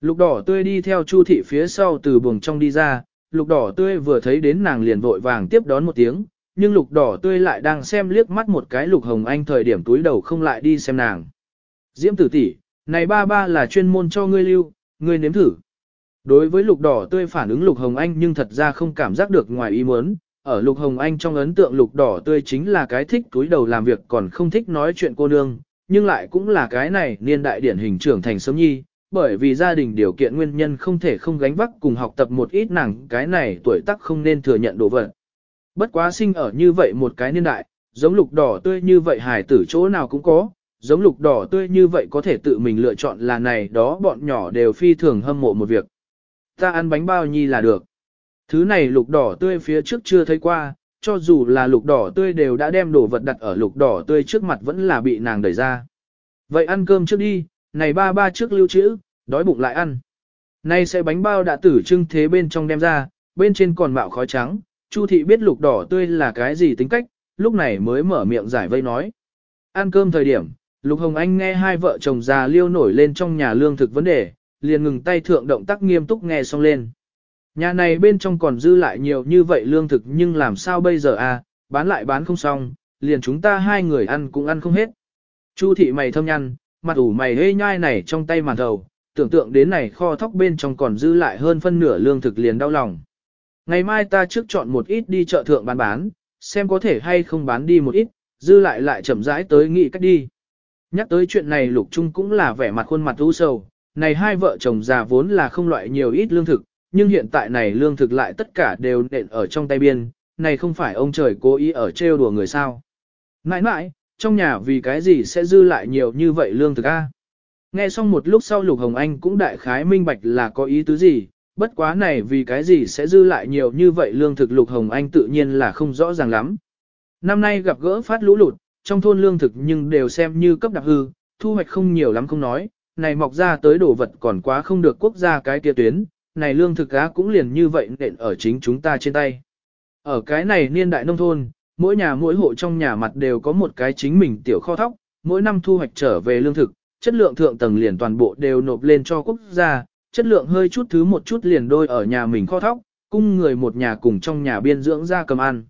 Lục đỏ tươi đi theo Chu thị phía sau từ buồng trong đi ra, lục đỏ tươi vừa thấy đến nàng liền vội vàng tiếp đón một tiếng, nhưng lục đỏ tươi lại đang xem liếc mắt một cái lục hồng anh thời điểm túi đầu không lại đi xem nàng. Diễm tử tỷ, này ba ba là chuyên môn cho ngươi lưu, ngươi nếm thử. Đối với lục đỏ tươi phản ứng lục hồng anh nhưng thật ra không cảm giác được ngoài ý muốn, ở lục hồng anh trong ấn tượng lục đỏ tươi chính là cái thích túi đầu làm việc còn không thích nói chuyện cô nương, nhưng lại cũng là cái này niên đại điển hình trưởng thành sớm nhi, bởi vì gia đình điều kiện nguyên nhân không thể không gánh vác cùng học tập một ít nàng cái này tuổi tác không nên thừa nhận đồ vật. Bất quá sinh ở như vậy một cái niên đại, giống lục đỏ tươi như vậy hài tử chỗ nào cũng có, giống lục đỏ tươi như vậy có thể tự mình lựa chọn là này đó bọn nhỏ đều phi thường hâm mộ một việc. Ta ăn bánh bao nhi là được. Thứ này lục đỏ tươi phía trước chưa thấy qua, cho dù là lục đỏ tươi đều đã đem đồ vật đặt ở lục đỏ tươi trước mặt vẫn là bị nàng đẩy ra. Vậy ăn cơm trước đi, này ba ba trước lưu trữ, đói bụng lại ăn. Nay sẽ bánh bao đã tử trưng thế bên trong đem ra, bên trên còn mạo khói trắng, Chu thị biết lục đỏ tươi là cái gì tính cách, lúc này mới mở miệng giải vây nói. Ăn cơm thời điểm, Lục Hồng Anh nghe hai vợ chồng già liêu nổi lên trong nhà lương thực vấn đề, liền ngừng tay thượng động tác nghiêm túc nghe xong lên. Nhà này bên trong còn dư lại nhiều như vậy lương thực nhưng làm sao bây giờ à, bán lại bán không xong, liền chúng ta hai người ăn cũng ăn không hết. Chu thị mày thâm nhăn, mặt ủ mày hê nhai này trong tay màn thầu, tưởng tượng đến này kho thóc bên trong còn dư lại hơn phân nửa lương thực liền đau lòng. Ngày mai ta trước chọn một ít đi chợ thượng bán bán, xem có thể hay không bán đi một ít, dư lại lại chậm rãi tới nghị cách đi. Nhắc tới chuyện này Lục Trung cũng là vẻ mặt khuôn mặt u sầu, này hai vợ chồng già vốn là không loại nhiều ít lương thực, nhưng hiện tại này lương thực lại tất cả đều nện ở trong tay biên, này không phải ông trời cố ý ở trêu đùa người sao. Nãi nãi, trong nhà vì cái gì sẽ dư lại nhiều như vậy lương thực a? Nghe xong một lúc sau Lục Hồng Anh cũng đại khái minh bạch là có ý tứ gì, bất quá này vì cái gì sẽ dư lại nhiều như vậy lương thực Lục Hồng Anh tự nhiên là không rõ ràng lắm. Năm nay gặp gỡ phát lũ lụt, trong thôn lương thực nhưng đều xem như cấp đặc hư, thu hoạch không nhiều lắm không nói, này mọc ra tới đồ vật còn quá không được quốc gia cái kia tuyến, này lương thực á cũng liền như vậy nện ở chính chúng ta trên tay. Ở cái này niên đại nông thôn, mỗi nhà mỗi hộ trong nhà mặt đều có một cái chính mình tiểu kho thóc, mỗi năm thu hoạch trở về lương thực, chất lượng thượng tầng liền toàn bộ đều nộp lên cho quốc gia, chất lượng hơi chút thứ một chút liền đôi ở nhà mình kho thóc, cung người một nhà cùng trong nhà biên dưỡng ra cầm ăn.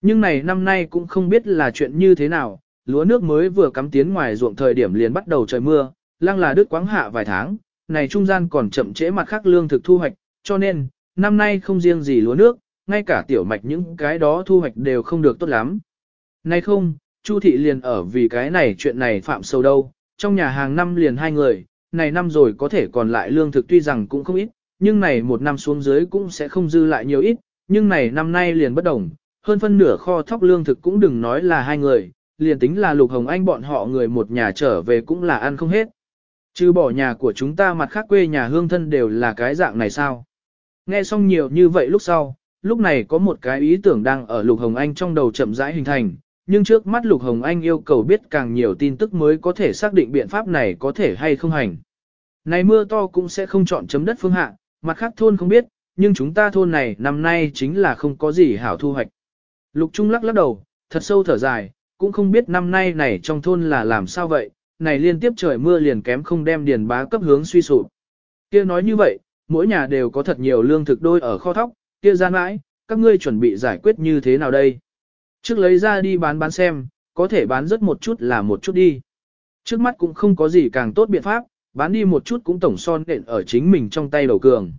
Nhưng này năm nay cũng không biết là chuyện như thế nào, lúa nước mới vừa cắm tiến ngoài ruộng thời điểm liền bắt đầu trời mưa, lăng là đứt quáng hạ vài tháng, này trung gian còn chậm trễ mặt khác lương thực thu hoạch, cho nên, năm nay không riêng gì lúa nước, ngay cả tiểu mạch những cái đó thu hoạch đều không được tốt lắm. Nay không, Chu thị liền ở vì cái này chuyện này phạm sâu đâu, trong nhà hàng năm liền hai người, này năm rồi có thể còn lại lương thực tuy rằng cũng không ít, nhưng này một năm xuống dưới cũng sẽ không dư lại nhiều ít, nhưng này năm nay liền bất đồng, hơn phân nửa kho thóc lương thực cũng đừng nói là hai người, liền tính là Lục Hồng Anh bọn họ người một nhà trở về cũng là ăn không hết. Chứ bỏ nhà của chúng ta mặt khác quê nhà hương thân đều là cái dạng này sao? Nghe xong nhiều như vậy lúc sau, lúc này có một cái ý tưởng đang ở Lục Hồng Anh trong đầu chậm rãi hình thành, nhưng trước mắt Lục Hồng Anh yêu cầu biết càng nhiều tin tức mới có thể xác định biện pháp này có thể hay không hành. Này mưa to cũng sẽ không chọn chấm đất phương hạ, mặt khác thôn không biết, nhưng chúng ta thôn này năm nay chính là không có gì hảo thu hoạch. Lục Trung lắc lắc đầu, thật sâu thở dài, cũng không biết năm nay này trong thôn là làm sao vậy, này liên tiếp trời mưa liền kém không đem điền bá cấp hướng suy sụp. Kia nói như vậy, mỗi nhà đều có thật nhiều lương thực đôi ở kho thóc, kia gian mãi, các ngươi chuẩn bị giải quyết như thế nào đây? Trước lấy ra đi bán bán xem, có thể bán rất một chút là một chút đi. Trước mắt cũng không có gì càng tốt biện pháp, bán đi một chút cũng tổng son đện ở chính mình trong tay đầu cường.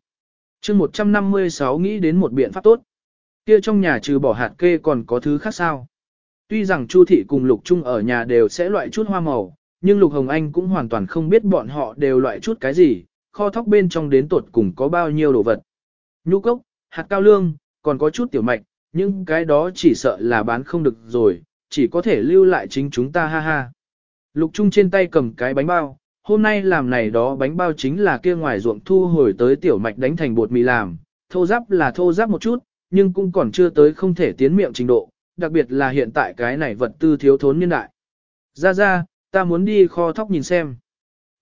chương 156 nghĩ đến một biện pháp tốt. Kia trong nhà trừ bỏ hạt kê còn có thứ khác sao? Tuy rằng Chu thị cùng Lục Trung ở nhà đều sẽ loại chút hoa màu, nhưng Lục Hồng Anh cũng hoàn toàn không biết bọn họ đều loại chút cái gì, kho thóc bên trong đến tột cùng có bao nhiêu đồ vật. Nhu cốc, hạt cao lương, còn có chút tiểu mạch, nhưng cái đó chỉ sợ là bán không được rồi, chỉ có thể lưu lại chính chúng ta ha ha. Lục Trung trên tay cầm cái bánh bao, hôm nay làm này đó bánh bao chính là kia ngoài ruộng thu hồi tới tiểu mạch đánh thành bột mì làm, thô giáp là thô giáp một chút, nhưng cũng còn chưa tới không thể tiến miệng trình độ, đặc biệt là hiện tại cái này vật tư thiếu thốn niên đại. Ra ra, ta muốn đi kho thóc nhìn xem.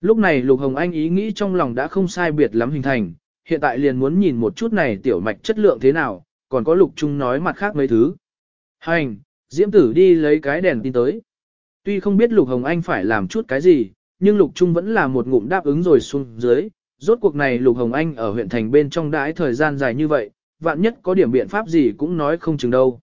Lúc này Lục Hồng Anh ý nghĩ trong lòng đã không sai biệt lắm hình thành, hiện tại liền muốn nhìn một chút này tiểu mạch chất lượng thế nào, còn có Lục Trung nói mặt khác mấy thứ. Hành, Diễm Tử đi lấy cái đèn tin tới. Tuy không biết Lục Hồng Anh phải làm chút cái gì, nhưng Lục Trung vẫn là một ngụm đáp ứng rồi xuống dưới. Rốt cuộc này Lục Hồng Anh ở huyện thành bên trong đãi thời gian dài như vậy, vạn nhất có điểm biện pháp gì cũng nói không chừng đâu.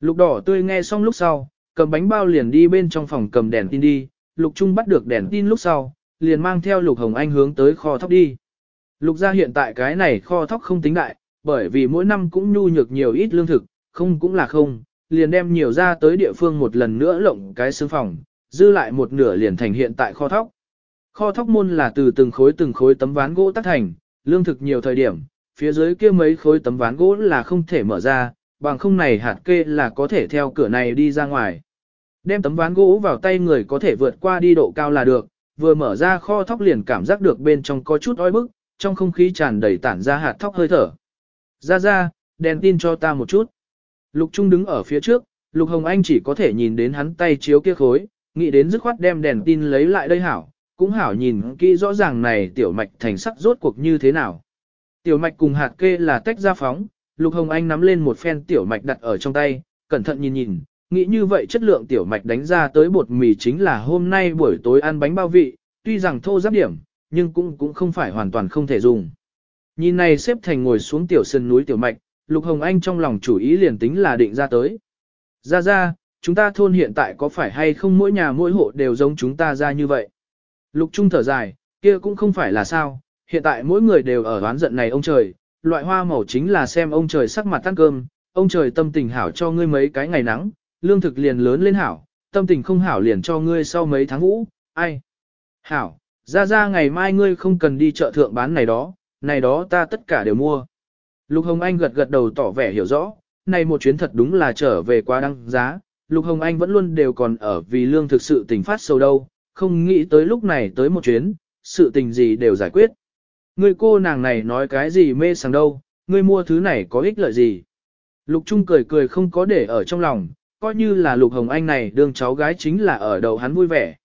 Lục đỏ tươi nghe xong lúc sau, cầm bánh bao liền đi bên trong phòng cầm đèn tin đi, Lục Trung bắt được đèn tin lúc sau, liền mang theo Lục Hồng Anh hướng tới kho thóc đi. Lục gia hiện tại cái này kho thóc không tính đại, bởi vì mỗi năm cũng nhu nhược nhiều ít lương thực, không cũng là không, liền đem nhiều ra tới địa phương một lần nữa lộng cái xương phòng, dư lại một nửa liền thành hiện tại kho thóc. Kho thóc môn là từ từng khối từng khối tấm ván gỗ tác thành, lương thực nhiều thời điểm, phía dưới kia mấy khối tấm ván gỗ là không thể mở ra, bằng không này hạt kê là có thể theo cửa này đi ra ngoài. Đem tấm ván gỗ vào tay người có thể vượt qua đi độ cao là được, vừa mở ra kho thóc liền cảm giác được bên trong có chút oi bức, trong không khí tràn đầy tản ra hạt thóc hơi thở. Ra ra, đèn tin cho ta một chút. Lục Trung đứng ở phía trước, Lục Hồng Anh chỉ có thể nhìn đến hắn tay chiếu kia khối, nghĩ đến dứt khoát đem đèn tin lấy lại đây hảo, cũng hảo nhìn kỹ rõ ràng này tiểu mạch thành sắc rốt cuộc như thế nào. Tiểu mạch cùng hạt kê là tách ra phóng, Lục Hồng Anh nắm lên một phen tiểu mạch đặt ở trong tay, cẩn thận nhìn nhìn, nghĩ như vậy chất lượng tiểu mạch đánh ra tới bột mì chính là hôm nay buổi tối ăn bánh bao vị, tuy rằng thô giáp điểm, nhưng cũng cũng không phải hoàn toàn không thể dùng. Nhìn này xếp thành ngồi xuống tiểu sân núi tiểu mạch, Lục Hồng Anh trong lòng chủ ý liền tính là định ra tới. Ra ra, chúng ta thôn hiện tại có phải hay không mỗi nhà mỗi hộ đều giống chúng ta ra như vậy. Lục Trung thở dài, kia cũng không phải là sao, hiện tại mỗi người đều ở đoán giận này ông trời, loại hoa màu chính là xem ông trời sắc mặt tăng cơm, ông trời tâm tình hảo cho ngươi mấy cái ngày nắng, lương thực liền lớn lên hảo, tâm tình không hảo liền cho ngươi sau mấy tháng vũ, ai? Hảo, ra ra ngày mai ngươi không cần đi chợ thượng bán này đó, này đó ta tất cả đều mua. Lục Hồng Anh gật gật đầu tỏ vẻ hiểu rõ, này một chuyến thật đúng là trở về quá đăng giá, Lục Hồng Anh vẫn luôn đều còn ở vì lương thực sự tình phát sâu đâu, không nghĩ tới lúc này tới một chuyến, sự tình gì đều giải quyết. Ngươi cô nàng này nói cái gì mê sảng đâu, ngươi mua thứ này có ích lợi gì. Lục Trung cười cười không có để ở trong lòng, coi như là Lục Hồng Anh này đương cháu gái chính là ở đầu hắn vui vẻ.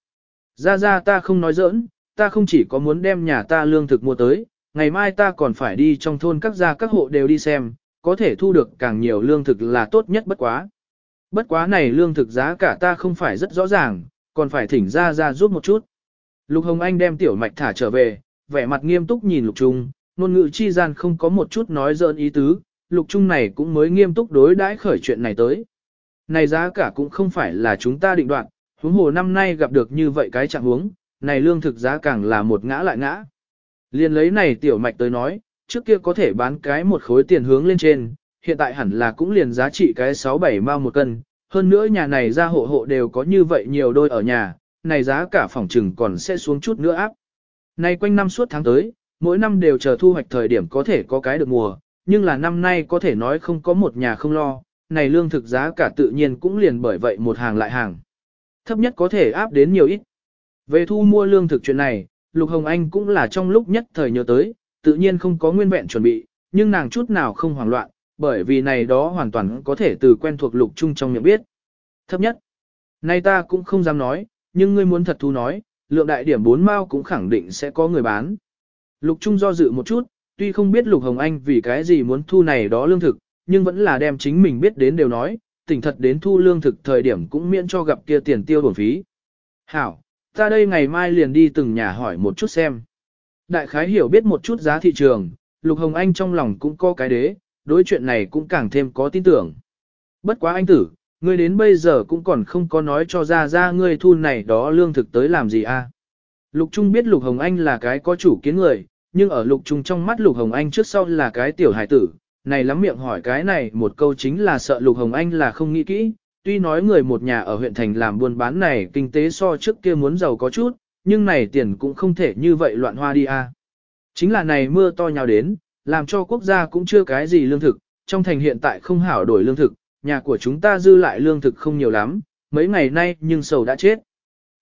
Ra ra ta không nói giỡn, ta không chỉ có muốn đem nhà ta lương thực mua tới, ngày mai ta còn phải đi trong thôn các gia các hộ đều đi xem, có thể thu được càng nhiều lương thực là tốt nhất bất quá. Bất quá này lương thực giá cả ta không phải rất rõ ràng, còn phải thỉnh ra ra giúp một chút. Lục Hồng Anh đem tiểu mạch thả trở về, vẻ mặt nghiêm túc nhìn Lục Trung, ngôn ngữ chi gian không có một chút nói dỡn ý tứ, Lục Trung này cũng mới nghiêm túc đối đãi khởi chuyện này tới. Này giá cả cũng không phải là chúng ta định đoạt, huống hồ năm nay gặp được như vậy cái trạng huống, này lương thực giá càng là một ngã lại ngã. Liên lấy này tiểu mạch tới nói, trước kia có thể bán cái một khối tiền hướng lên trên, hiện tại hẳn là cũng liền giá trị cái 6-7 mao một cân, hơn nữa nhà này ra hộ hộ đều có như vậy nhiều đôi ở nhà, này giá cả phòng trừng còn sẽ xuống chút nữa áp. Này quanh năm suốt tháng tới, mỗi năm đều chờ thu hoạch thời điểm có thể có cái được mùa, nhưng là năm nay có thể nói không có một nhà không lo, này lương thực giá cả tự nhiên cũng liền bởi vậy một hàng lại hàng. Thấp nhất có thể áp đến nhiều ít. Về thu mua lương thực chuyện này, Lục Hồng Anh cũng là trong lúc nhất thời nhớ tới, tự nhiên không có nguyên vẹn chuẩn bị, nhưng nàng chút nào không hoảng loạn, bởi vì này đó hoàn toàn có thể từ quen thuộc Lục Trung trong miệng biết. Thấp nhất, nay ta cũng không dám nói, nhưng ngươi muốn thật thu nói, lượng đại điểm 4 mao cũng khẳng định sẽ có người bán. Lục Trung do dự một chút, tuy không biết Lục Hồng Anh vì cái gì muốn thu này đó lương thực, nhưng vẫn là đem chính mình biết đến đều nói, tỉnh thật đến thu lương thực thời điểm cũng miễn cho gặp kia tiền tiêu bổn phí. Hảo, ta đây ngày mai liền đi từng nhà hỏi một chút xem. Đại khái hiểu biết một chút giá thị trường, Lục Hồng Anh trong lòng cũng có cái đế, đối chuyện này cũng càng thêm có tin tưởng. Bất quá anh tử, ngươi đến bây giờ cũng còn không có nói cho ra ra ngươi thu này đó lương thực tới làm gì a? À? Lục Trung biết Lục Hồng Anh là cái có chủ kiến người, nhưng ở Lục Trung trong mắt Lục Hồng Anh trước sau là cái tiểu hải tử, này lắm miệng hỏi cái này một câu chính là sợ Lục Hồng Anh là không nghĩ kỹ, tuy nói người một nhà ở huyện thành làm buôn bán này kinh tế so trước kia muốn giàu có chút, nhưng này tiền cũng không thể như vậy loạn hoa đi a. À. Chính là này mưa to nhào đến, làm cho quốc gia cũng chưa cái gì lương thực, trong thành hiện tại không hảo đổi lương thực, nhà của chúng ta dư lại lương thực không nhiều lắm, mấy ngày nay nhưng sầu đã chết.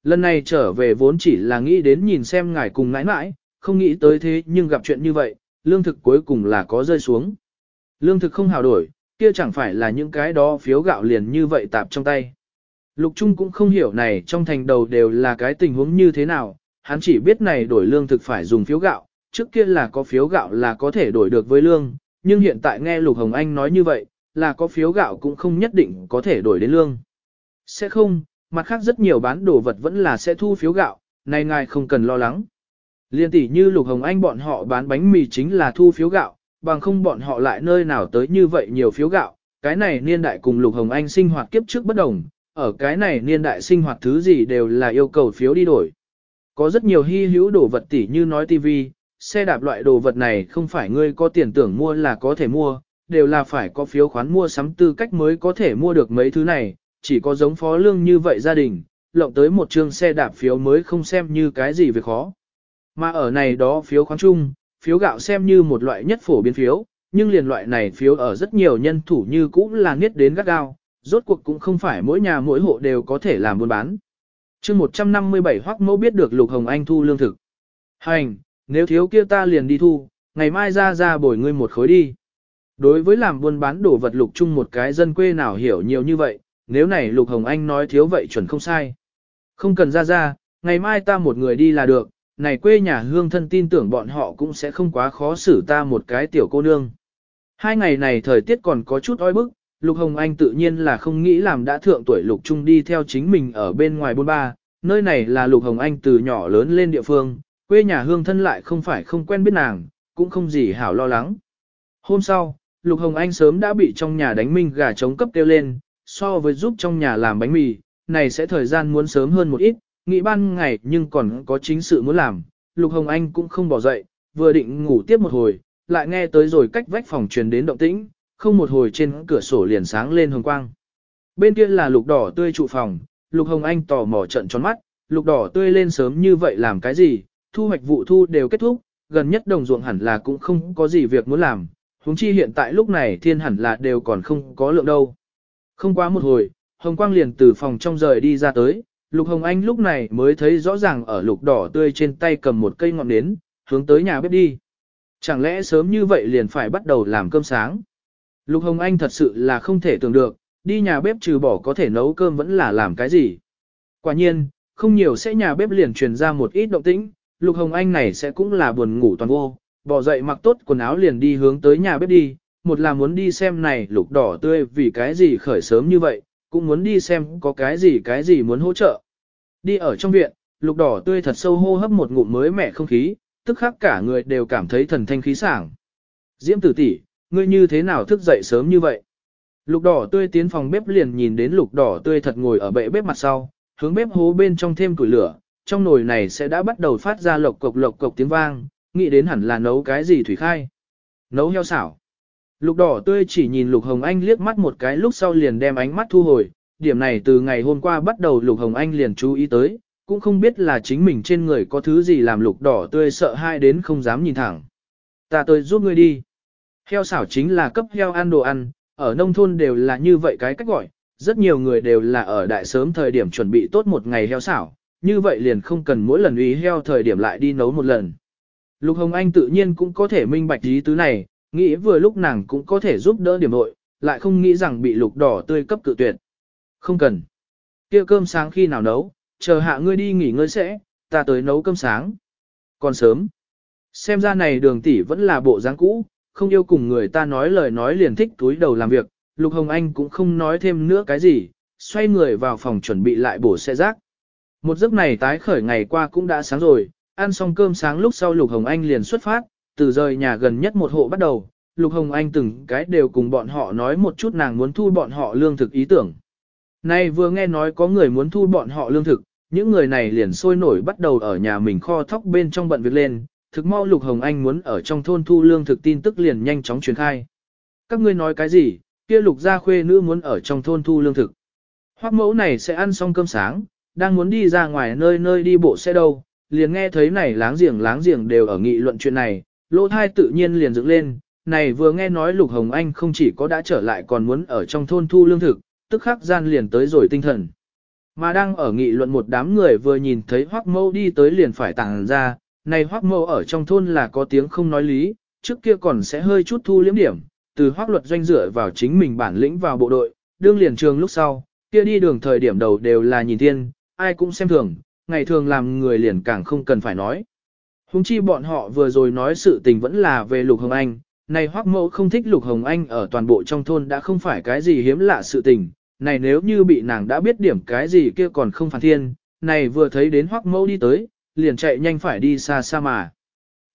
Lần này trở về vốn chỉ là nghĩ đến nhìn xem ngài cùng ngãi mãi, không nghĩ tới thế nhưng gặp chuyện như vậy, lương thực cuối cùng là có rơi xuống. Lương thực không hào đổi, kia chẳng phải là những cái đó phiếu gạo liền như vậy tạp trong tay. Lục Trung cũng không hiểu này trong thành đầu đều là cái tình huống như thế nào, hắn chỉ biết này đổi lương thực phải dùng phiếu gạo, trước kia là có phiếu gạo là có thể đổi được với lương, nhưng hiện tại nghe Lục Hồng Anh nói như vậy, là có phiếu gạo cũng không nhất định có thể đổi đến lương. Sẽ không, mặt khác rất nhiều bán đồ vật vẫn là sẽ thu phiếu gạo, này ngài không cần lo lắng. Liên tỷ như Lục Hồng Anh bọn họ bán bánh mì chính là thu phiếu gạo, bằng không bọn họ lại nơi nào tới như vậy nhiều phiếu gạo, cái này niên đại cùng Lục Hồng Anh sinh hoạt kiếp trước bất đồng, ở cái này niên đại sinh hoạt thứ gì đều là yêu cầu phiếu đi đổi. Có rất nhiều hy hữu đồ vật tỷ như nói tivi, xe đạp loại đồ vật này không phải ngươi có tiền tưởng mua là có thể mua, đều là phải có phiếu khoán mua sắm tư cách mới có thể mua được mấy thứ này, chỉ có giống phó lương như vậy gia đình, lộng tới một chương xe đạp phiếu mới không xem như cái gì việc khó. Mà ở này đó phiếu khoán chung, phiếu gạo xem như một loại nhất phổ biến phiếu, nhưng liền loại này phiếu ở rất nhiều nhân thủ như cũng là nghiết đến gắt gao, rốt cuộc cũng không phải mỗi nhà mỗi hộ đều có thể làm buôn bán. chương 157 hoắc mẫu biết được Lục Hồng Anh thu lương thực. Hành, nếu thiếu kia ta liền đi thu, ngày mai ra ra bồi ngươi một khối đi. Đối với làm buôn bán đồ vật lục chung một cái dân quê nào hiểu nhiều như vậy, nếu này Lục Hồng Anh nói thiếu vậy chuẩn không sai. Không cần ra ra, ngày mai ta một người đi là được, này quê nhà hương thân tin tưởng bọn họ cũng sẽ không quá khó xử ta một cái tiểu cô nương. Hai ngày này thời tiết còn có chút oi bức, Lục Hồng Anh tự nhiên là không nghĩ làm đã thượng tuổi Lục Trung đi theo chính mình ở bên ngoài bôn ba, nơi này là Lục Hồng Anh từ nhỏ lớn lên địa phương, quê nhà hương thân lại không phải không quen biết nàng, cũng không gì hảo lo lắng. Hôm sau, Lục Hồng Anh sớm đã bị trong nhà đánh minh gà trống cấp tiêu lên, so với giúp trong nhà làm bánh mì, này sẽ thời gian muốn sớm hơn một ít, nghĩ ban ngày nhưng còn có chính sự muốn làm, Lục Hồng Anh cũng không bỏ dậy, vừa định ngủ tiếp một hồi, lại nghe tới rồi cách vách phòng truyền đến động tĩnh, không một hồi trên cửa sổ liền sáng lên hồng quang. Bên kia là lục đỏ tươi trụ phòng, Lục Hồng Anh tò mò trận tròn mắt, lục đỏ tươi lên sớm như vậy làm cái gì, thu hoạch vụ thu đều kết thúc, gần nhất đồng ruộng hẳn là cũng không có gì việc muốn làm, huống chi hiện tại lúc này thiên hẳn là đều còn không có lượng đâu. Không quá một hồi, Hồng Quang liền từ phòng trong rời đi ra tới, Lục Hồng Anh lúc này mới thấy rõ ràng ở lục đỏ tươi trên tay cầm một cây ngọn nến, hướng tới nhà bếp đi. Chẳng lẽ sớm như vậy liền phải bắt đầu làm cơm sáng? Lục Hồng Anh thật sự là không thể tưởng được, đi nhà bếp trừ bỏ có thể nấu cơm vẫn là làm cái gì. Quả nhiên, không nhiều sẽ nhà bếp liền truyền ra một ít động tĩnh, Lục Hồng Anh này sẽ cũng là buồn ngủ toàn vô, bỏ dậy mặc tốt quần áo liền đi hướng tới nhà bếp đi, một là muốn đi xem này lục đỏ tươi vì cái gì khởi sớm như vậy, cũng muốn đi xem có cái gì cái gì muốn hỗ trợ. Đi ở trong viện, lục đỏ tươi thật sâu hô hấp một ngụm mới mẻ không khí, tức khắc cả người đều cảm thấy thần thanh khí sảng. Diễm tử tỷ, ngươi như thế nào thức dậy sớm như vậy? Lục đỏ tươi tiến phòng bếp liền nhìn đến lục đỏ tươi thật ngồi ở bệ bếp mặt sau, hướng bếp hố bên trong thêm củi lửa, trong nồi này sẽ đã bắt đầu phát ra lộc cộc lộc cộc tiếng vang, nghĩ đến hẳn là nấu cái gì thủy khai. Nấu heo xảo. Lục đỏ tươi chỉ nhìn Lục Hồng Anh liếc mắt một cái lúc sau liền đem ánh mắt thu hồi, điểm này từ ngày hôm qua bắt đầu Lục Hồng Anh liền chú ý tới, cũng không biết là chính mình trên người có thứ gì làm Lục đỏ tươi sợ hai đến không dám nhìn thẳng. Ta tới giúp ngươi đi. Heo xảo chính là cấp heo ăn đồ ăn, ở nông thôn đều là như vậy cái cách gọi, rất nhiều người đều là ở đại sớm thời điểm chuẩn bị tốt một ngày heo xảo, như vậy liền không cần mỗi lần uy heo thời điểm lại đi nấu một lần. Lục Hồng Anh tự nhiên cũng có thể minh bạch ý tứ này, nghĩ vừa lúc nàng cũng có thể giúp đỡ điểm hội, lại không nghĩ rằng bị lục đỏ tươi cấp cự tuyệt. Không cần. kia cơm sáng khi nào nấu, chờ hạ ngươi đi nghỉ ngơi sẽ, ta tới nấu cơm sáng. Còn sớm. Xem ra này đường tỷ vẫn là bộ dáng cũ, không yêu cùng người ta nói lời nói liền thích túi đầu làm việc, Lục Hồng Anh cũng không nói thêm nữa cái gì, xoay người vào phòng chuẩn bị lại bổ xe rác. Một giấc này tái khởi ngày qua cũng đã sáng rồi, ăn xong cơm sáng lúc sau Lục Hồng Anh liền xuất phát, từ rời nhà gần nhất một hộ bắt đầu, Lục Hồng Anh từng cái đều cùng bọn họ nói một chút nàng muốn thu bọn họ lương thực ý tưởng. Nay vừa nghe nói có người muốn thu bọn họ lương thực, những người này liền sôi nổi bắt đầu ở nhà mình kho thóc bên trong bận việc lên, thực mau Lục Hồng Anh muốn ở trong thôn thu lương thực tin tức liền nhanh chóng truyền khai. Các ngươi nói cái gì, kia Lục gia khuê nữ muốn ở trong thôn thu lương thực. Hoắc mẫu này sẽ ăn xong cơm sáng, đang muốn đi ra ngoài nơi nơi đi bộ xe đâu, liền nghe thấy này láng giềng láng giềng đều ở nghị luận chuyện này, lỗ thai tự nhiên liền dựng lên, này vừa nghe nói Lục Hồng Anh không chỉ có đã trở lại còn muốn ở trong thôn thu lương thực, tức khắc gian liền tới rồi tinh thần. Mà đang ở nghị luận một đám người vừa nhìn thấy Hoắc Mâu đi tới liền phải tàng ra, này Hoắc Mâu ở trong thôn là có tiếng không nói lý, trước kia còn sẽ hơi chút thu liếm điểm, từ Hoắc luật doanh dựa vào chính mình bản lĩnh vào bộ đội, đương liền trường lúc sau, kia đi đường thời điểm đầu đều là nhìn thiên, ai cũng xem thường, ngày thường làm người liền càng không cần phải nói. Hùng chi bọn họ vừa rồi nói sự tình vẫn là về Lục Hồng Anh, này Hoắc Mẫu không thích Lục Hồng Anh ở toàn bộ trong thôn đã không phải cái gì hiếm lạ sự tình, này nếu như bị nàng đã biết điểm cái gì kia còn không phản thiên, này vừa thấy đến Hoắc Mẫu đi tới, liền chạy nhanh phải đi xa xa mà.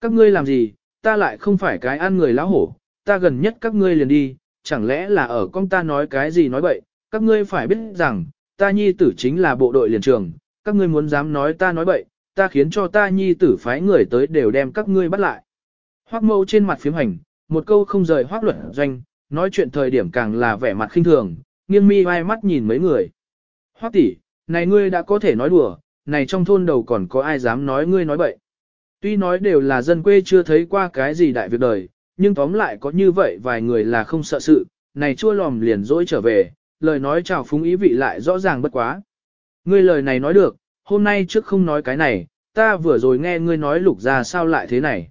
Các ngươi làm gì, ta lại không phải cái ăn người lão hổ, ta gần nhất các ngươi liền đi, chẳng lẽ là ở con ta nói cái gì nói bậy, các ngươi phải biết rằng, ta nhi tử chính là bộ đội liền trường, các ngươi muốn dám nói ta nói bậy, ta khiến cho ta nhi tử phái người tới đều đem các ngươi bắt lại. Hoắc mâu trên mặt phím hành, một câu không rời hoắc luật doanh, nói chuyện thời điểm càng là vẻ mặt khinh thường, nghiêng mi vai mắt nhìn mấy người. Hoắc tỷ, này ngươi đã có thể nói đùa, này trong thôn đầu còn có ai dám nói ngươi nói bậy. Tuy nói đều là dân quê chưa thấy qua cái gì đại việc đời, nhưng tóm lại có như vậy vài người là không sợ sự, này chua lòm liền dỗi trở về, lời nói chào phúng ý vị lại rõ ràng bất quá. Ngươi lời này nói được, hôm nay trước không nói cái này, ta vừa rồi nghe ngươi nói lục ra sao lại thế này.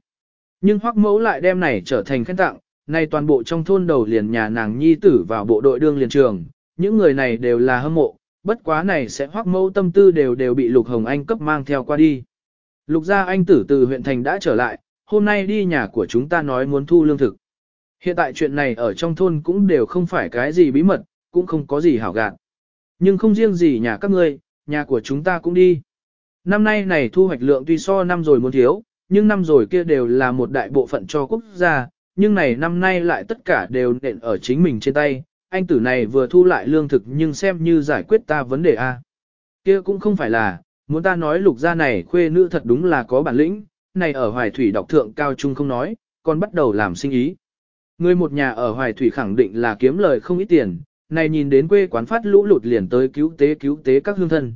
Nhưng hoắc mẫu lại đem này trở thành khen tặng, nay toàn bộ trong thôn đầu liền nhà nàng nhi tử vào bộ đội đương liền trường, những người này đều là hâm mộ, bất quá này sẽ hoắc mẫu tâm tư đều đều bị lục hồng anh cấp mang theo qua đi. Lục gia anh tử từ huyện thành đã trở lại, hôm nay đi nhà của chúng ta nói muốn thu lương thực. Hiện tại chuyện này ở trong thôn cũng đều không phải cái gì bí mật, cũng không có gì hảo gạt. Nhưng không riêng gì nhà các ngươi, nhà của chúng ta cũng đi. Năm nay này thu hoạch lượng tuy so năm rồi muốn thiếu, nhưng năm rồi kia đều là một đại bộ phận cho quốc gia, nhưng này năm nay lại tất cả đều nện ở chính mình trên tay. Anh tử này vừa thu lại lương thực nhưng xem như giải quyết ta vấn đề A. Kia cũng không phải là, muốn ta nói lục gia này khuê nữ thật đúng là có bản lĩnh, này ở Hoài Thủy đọc thượng cao trung không nói, còn bắt đầu làm sinh ý. Người một nhà ở Hoài Thủy khẳng định là kiếm lời không ít tiền, này nhìn đến quê quán phát lũ lụt liền tới cứu tế cứu tế các hương thân.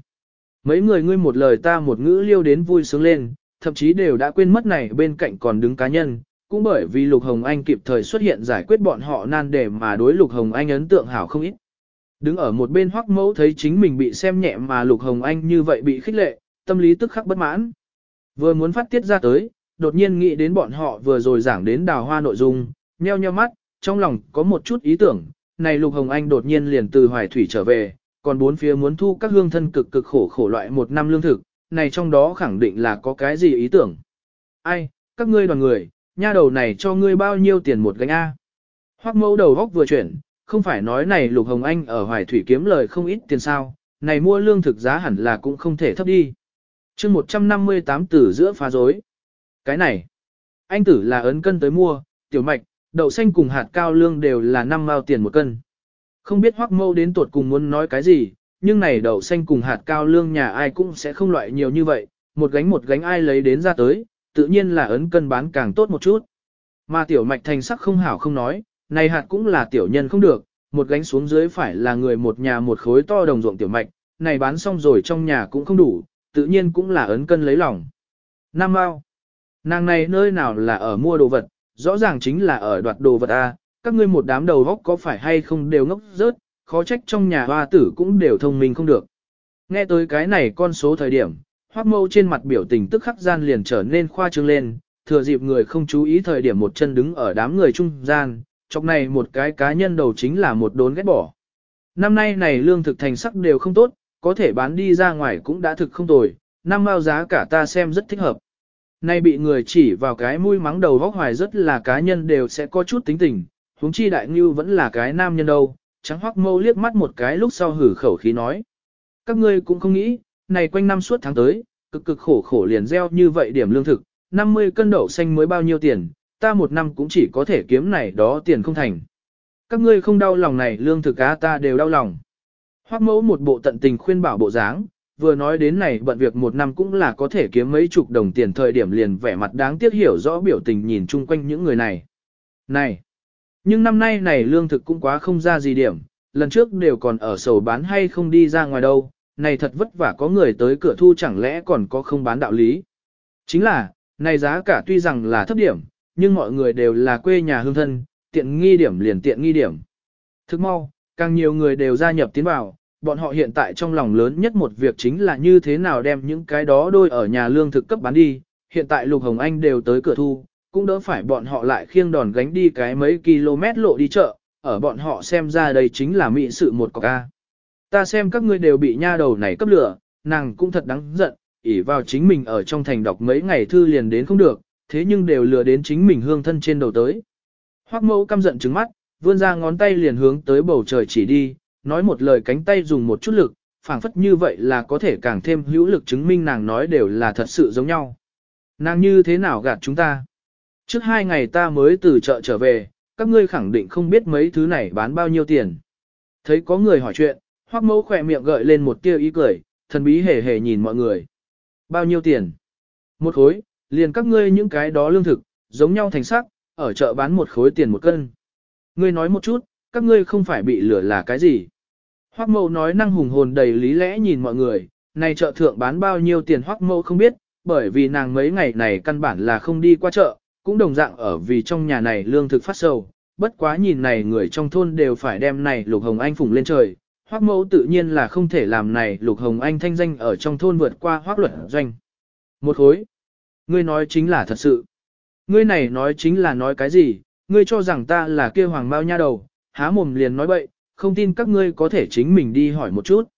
Mấy người ngươi một lời ta một ngữ liêu đến vui sướng lên, thậm chí đều đã quên mất này bên cạnh còn đứng cá nhân, cũng bởi vì Lục Hồng Anh kịp thời xuất hiện giải quyết bọn họ nan đề mà đối Lục Hồng Anh ấn tượng hảo không ít. Đứng ở một bên hoắc mẫu thấy chính mình bị xem nhẹ mà Lục Hồng Anh như vậy bị khích lệ, tâm lý tức khắc bất mãn. Vừa muốn phát tiết ra tới, đột nhiên nghĩ đến bọn họ vừa rồi giảng đến đào hoa nội dung, nheo nheo mắt, trong lòng có một chút ý tưởng, này Lục Hồng Anh đột nhiên liền từ Hoài Thủy trở về, còn bốn phía muốn thu các hương thân cực cực khổ khổ loại một năm lương thực, này trong đó khẳng định là có cái gì ý tưởng. Ai, các ngươi đoàn người, nha đầu này cho ngươi bao nhiêu tiền một gánh A. Hoắc mẫu đầu góc vừa chuyển, không phải nói này Lục Hồng Anh ở Hoài Thủy kiếm lời không ít tiền sao, này mua lương thực giá hẳn là cũng không thể thấp đi. chương 158 tử giữa phá rối. Cái này, anh tử là ấn cân tới mua, tiểu mạch, đậu xanh cùng hạt cao lương đều là 5 mao tiền một cân. Không biết hoắc Mẫu đến tuột cùng muốn nói cái gì, nhưng này đậu xanh cùng hạt cao lương nhà ai cũng sẽ không loại nhiều như vậy, một gánh một gánh ai lấy đến ra tới, tự nhiên là ấn cân bán càng tốt một chút. Mà tiểu mạch thành sắc không hảo không nói, này hạt cũng là tiểu nhân không được, một gánh xuống dưới phải là người một nhà một khối to đồng ruộng tiểu mạch, này bán xong rồi trong nhà cũng không đủ, tự nhiên cũng là ấn cân lấy lòng. Nam Mao. Nàng này nơi nào là ở mua đồ vật, rõ ràng chính là ở đoạt đồ vật A, các ngươi một đám đầu góc có phải hay không đều ngốc rớt, khó trách trong nhà hoa tử cũng đều thông minh không được. Nghe tới cái này con số thời điểm, hoác mâu trên mặt biểu tình tức khắc gian liền trở nên khoa trương lên, thừa dịp người không chú ý thời điểm một chân đứng ở đám người trung gian, trong này một cái cá nhân đầu chính là một đốn ghét bỏ. Năm nay này lương thực thành sắc đều không tốt, có thể bán đi ra ngoài cũng đã thực không tồi, năm bao giá cả ta xem rất thích hợp. Nay bị người chỉ vào cái mũi mắng đầu vóc hoài rất là cá nhân đều sẽ có chút tính tình, huống chi đại ngưu vẫn là cái nam nhân đâu, trắng hoắc mâu liếc mắt một cái lúc sau hử khẩu khí nói. Các ngươi cũng không nghĩ, này quanh năm suốt tháng tới, cực cực khổ khổ liền gieo như vậy điểm lương thực, 50 cân đậu xanh mới bao nhiêu tiền, ta một năm cũng chỉ có thể kiếm này đó tiền không thành. Các ngươi không đau lòng này lương thực á ta đều đau lòng. Hoắc mẫu một bộ tận tình khuyên bảo bộ dáng, vừa nói đến này bận việc một năm cũng là có thể kiếm mấy chục đồng tiền thời điểm liền vẻ mặt đáng tiếc hiểu rõ biểu tình nhìn chung quanh những người này. Này! Nhưng năm nay này lương thực cũng quá không ra gì điểm, lần trước đều còn ở sầu bán hay không đi ra ngoài đâu, này thật vất vả có người tới cửa thu chẳng lẽ còn có không bán đạo lý. Chính là, này giá cả tuy rằng là thấp điểm, nhưng mọi người đều là quê nhà hương thân, tiện nghi điểm liền tiện nghi điểm. Thức mau, càng nhiều người đều gia nhập tiến vào, bọn họ hiện tại trong lòng lớn nhất một việc chính là như thế nào đem những cái đó đôi ở nhà lương thực cấp bán đi, hiện tại Lục Hồng Anh đều tới cửa thu, cũng đỡ phải bọn họ lại khiêng đòn gánh đi cái mấy km lộ đi chợ, ở bọn họ xem ra đây chính là mỹ sự một cọc ca. Ta xem các ngươi đều bị nha đầu này cấp lửa, nàng cũng thật đáng giận, ỉ vào chính mình ở trong thành đọc mấy ngày thư liền đến không được, thế nhưng đều lừa đến chính mình hương thân trên đầu tới. Hoắc mẫu căm giận trứng mắt, vươn ra ngón tay liền hướng tới bầu trời chỉ đi, nói một lời cánh tay dùng một chút lực, phảng phất như vậy là có thể càng thêm hữu lực chứng minh nàng nói đều là thật sự giống nhau. Nàng như thế nào gạt chúng ta? Trước hai ngày ta mới từ chợ trở về, các ngươi khẳng định không biết mấy thứ này bán bao nhiêu tiền. Thấy có người hỏi chuyện, hoắc mẫu khỏe miệng gợi lên một tia ý cười, thần bí hề hề nhìn mọi người. Bao nhiêu tiền? Một khối, liền các ngươi những cái đó lương thực, giống nhau thành sắc, ở chợ bán một khối tiền một cân. Ngươi nói một chút, các ngươi không phải bị lừa là cái gì? Hoắc mẫu nói năng hùng hồn đầy lý lẽ nhìn mọi người, này chợ thượng bán bao nhiêu tiền hoắc mẫu không biết, bởi vì nàng mấy ngày này căn bản là không đi qua chợ, cũng đồng dạng ở vì trong nhà này lương thực phát sầu, bất quá nhìn này người trong thôn đều phải đem này Lục Hồng Anh phủng lên trời, Hoắc Mẫu tự nhiên là không thể làm này Lục Hồng Anh thanh danh ở trong thôn vượt qua Hoắc Luật doanh. Một khối. Ngươi nói chính là thật sự. Ngươi này nói chính là nói cái gì? Ngươi cho rằng ta là kia hoàng mao nha đầu, há mồm liền nói bậy, không tin các ngươi có thể chính mình đi hỏi một chút.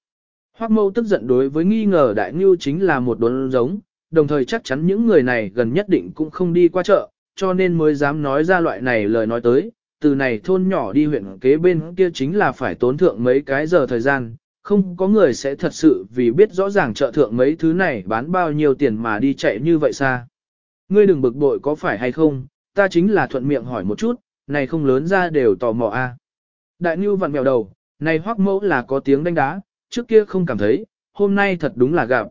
Hoắc Mẫu tức giận đối với nghi ngờ Đại ngưu chính là một đốn giống, đồng thời chắc chắn những người này gần nhất định cũng không đi qua chợ, cho nên mới dám nói ra loại này lời nói tới, từ này thôn nhỏ đi huyện kế bên kia chính là phải tốn thượng mấy cái giờ thời gian, không có người sẽ thật sự vì biết rõ ràng chợ thượng mấy thứ này bán bao nhiêu tiền mà đi chạy như vậy xa. Ngươi đừng bực bội có phải hay không, ta chính là thuận miệng hỏi một chút, này không lớn ra đều tò mò a. À. Đại Nưu vặn mèo đầu, này hoắc mẫu là có tiếng đánh đá, trước kia không cảm thấy, hôm nay thật đúng là gặp.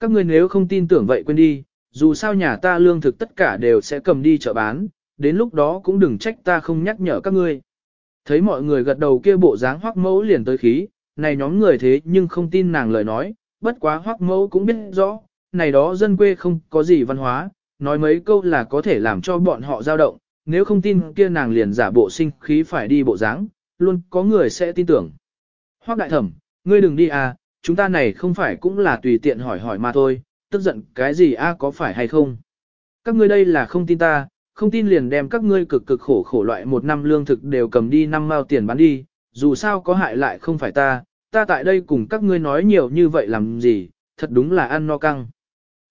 Các ngươi nếu không tin tưởng vậy quên đi, dù sao nhà ta lương thực tất cả đều sẽ cầm đi chợ bán, đến lúc đó cũng đừng trách ta không nhắc nhở các ngươi. Thấy mọi người gật đầu kia bộ dáng hoắc mẫu liền tới khí, này nhóm người thế nhưng không tin nàng lời nói, bất quá hoắc mẫu cũng biết rõ, này đó dân quê không có gì văn hóa, nói mấy câu là có thể làm cho bọn họ dao động, nếu không tin kia nàng liền giả bộ sinh khí phải đi bộ dáng, luôn có người sẽ tin tưởng. Hoắc đại thẩm, ngươi đừng đi à, chúng ta này không phải cũng là tùy tiện hỏi hỏi mà thôi, tức giận cái gì a có phải hay không? Các ngươi đây là không tin ta, không tin liền đem các ngươi cực cực khổ khổ loại một năm lương thực đều cầm đi năm mao tiền bán đi, dù sao có hại lại không phải ta, ta tại đây cùng các ngươi nói nhiều như vậy làm gì, thật đúng là ăn no căng.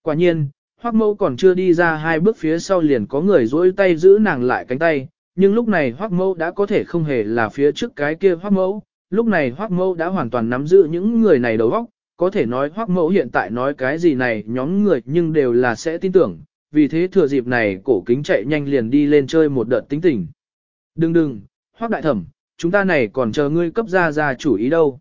Quả nhiên, Hoắc Mẫu còn chưa đi ra hai bước phía sau liền có người dỗi tay giữ nàng lại cánh tay, nhưng lúc này Hoắc Mẫu đã có thể không hề là phía trước cái kia Hoắc Mẫu, lúc này Hoắc Mẫu đã hoàn toàn nắm giữ những người này đầu óc, có thể nói Hoắc Mẫu hiện tại nói cái gì này nhóm người nhưng đều là sẽ tin tưởng, vì thế thừa dịp này cổ kính chạy nhanh liền đi lên chơi một đợt tính tình. Đừng đừng, Hoắc đại thẩm, chúng ta này còn chờ ngươi cấp ra ra chủ ý đâu.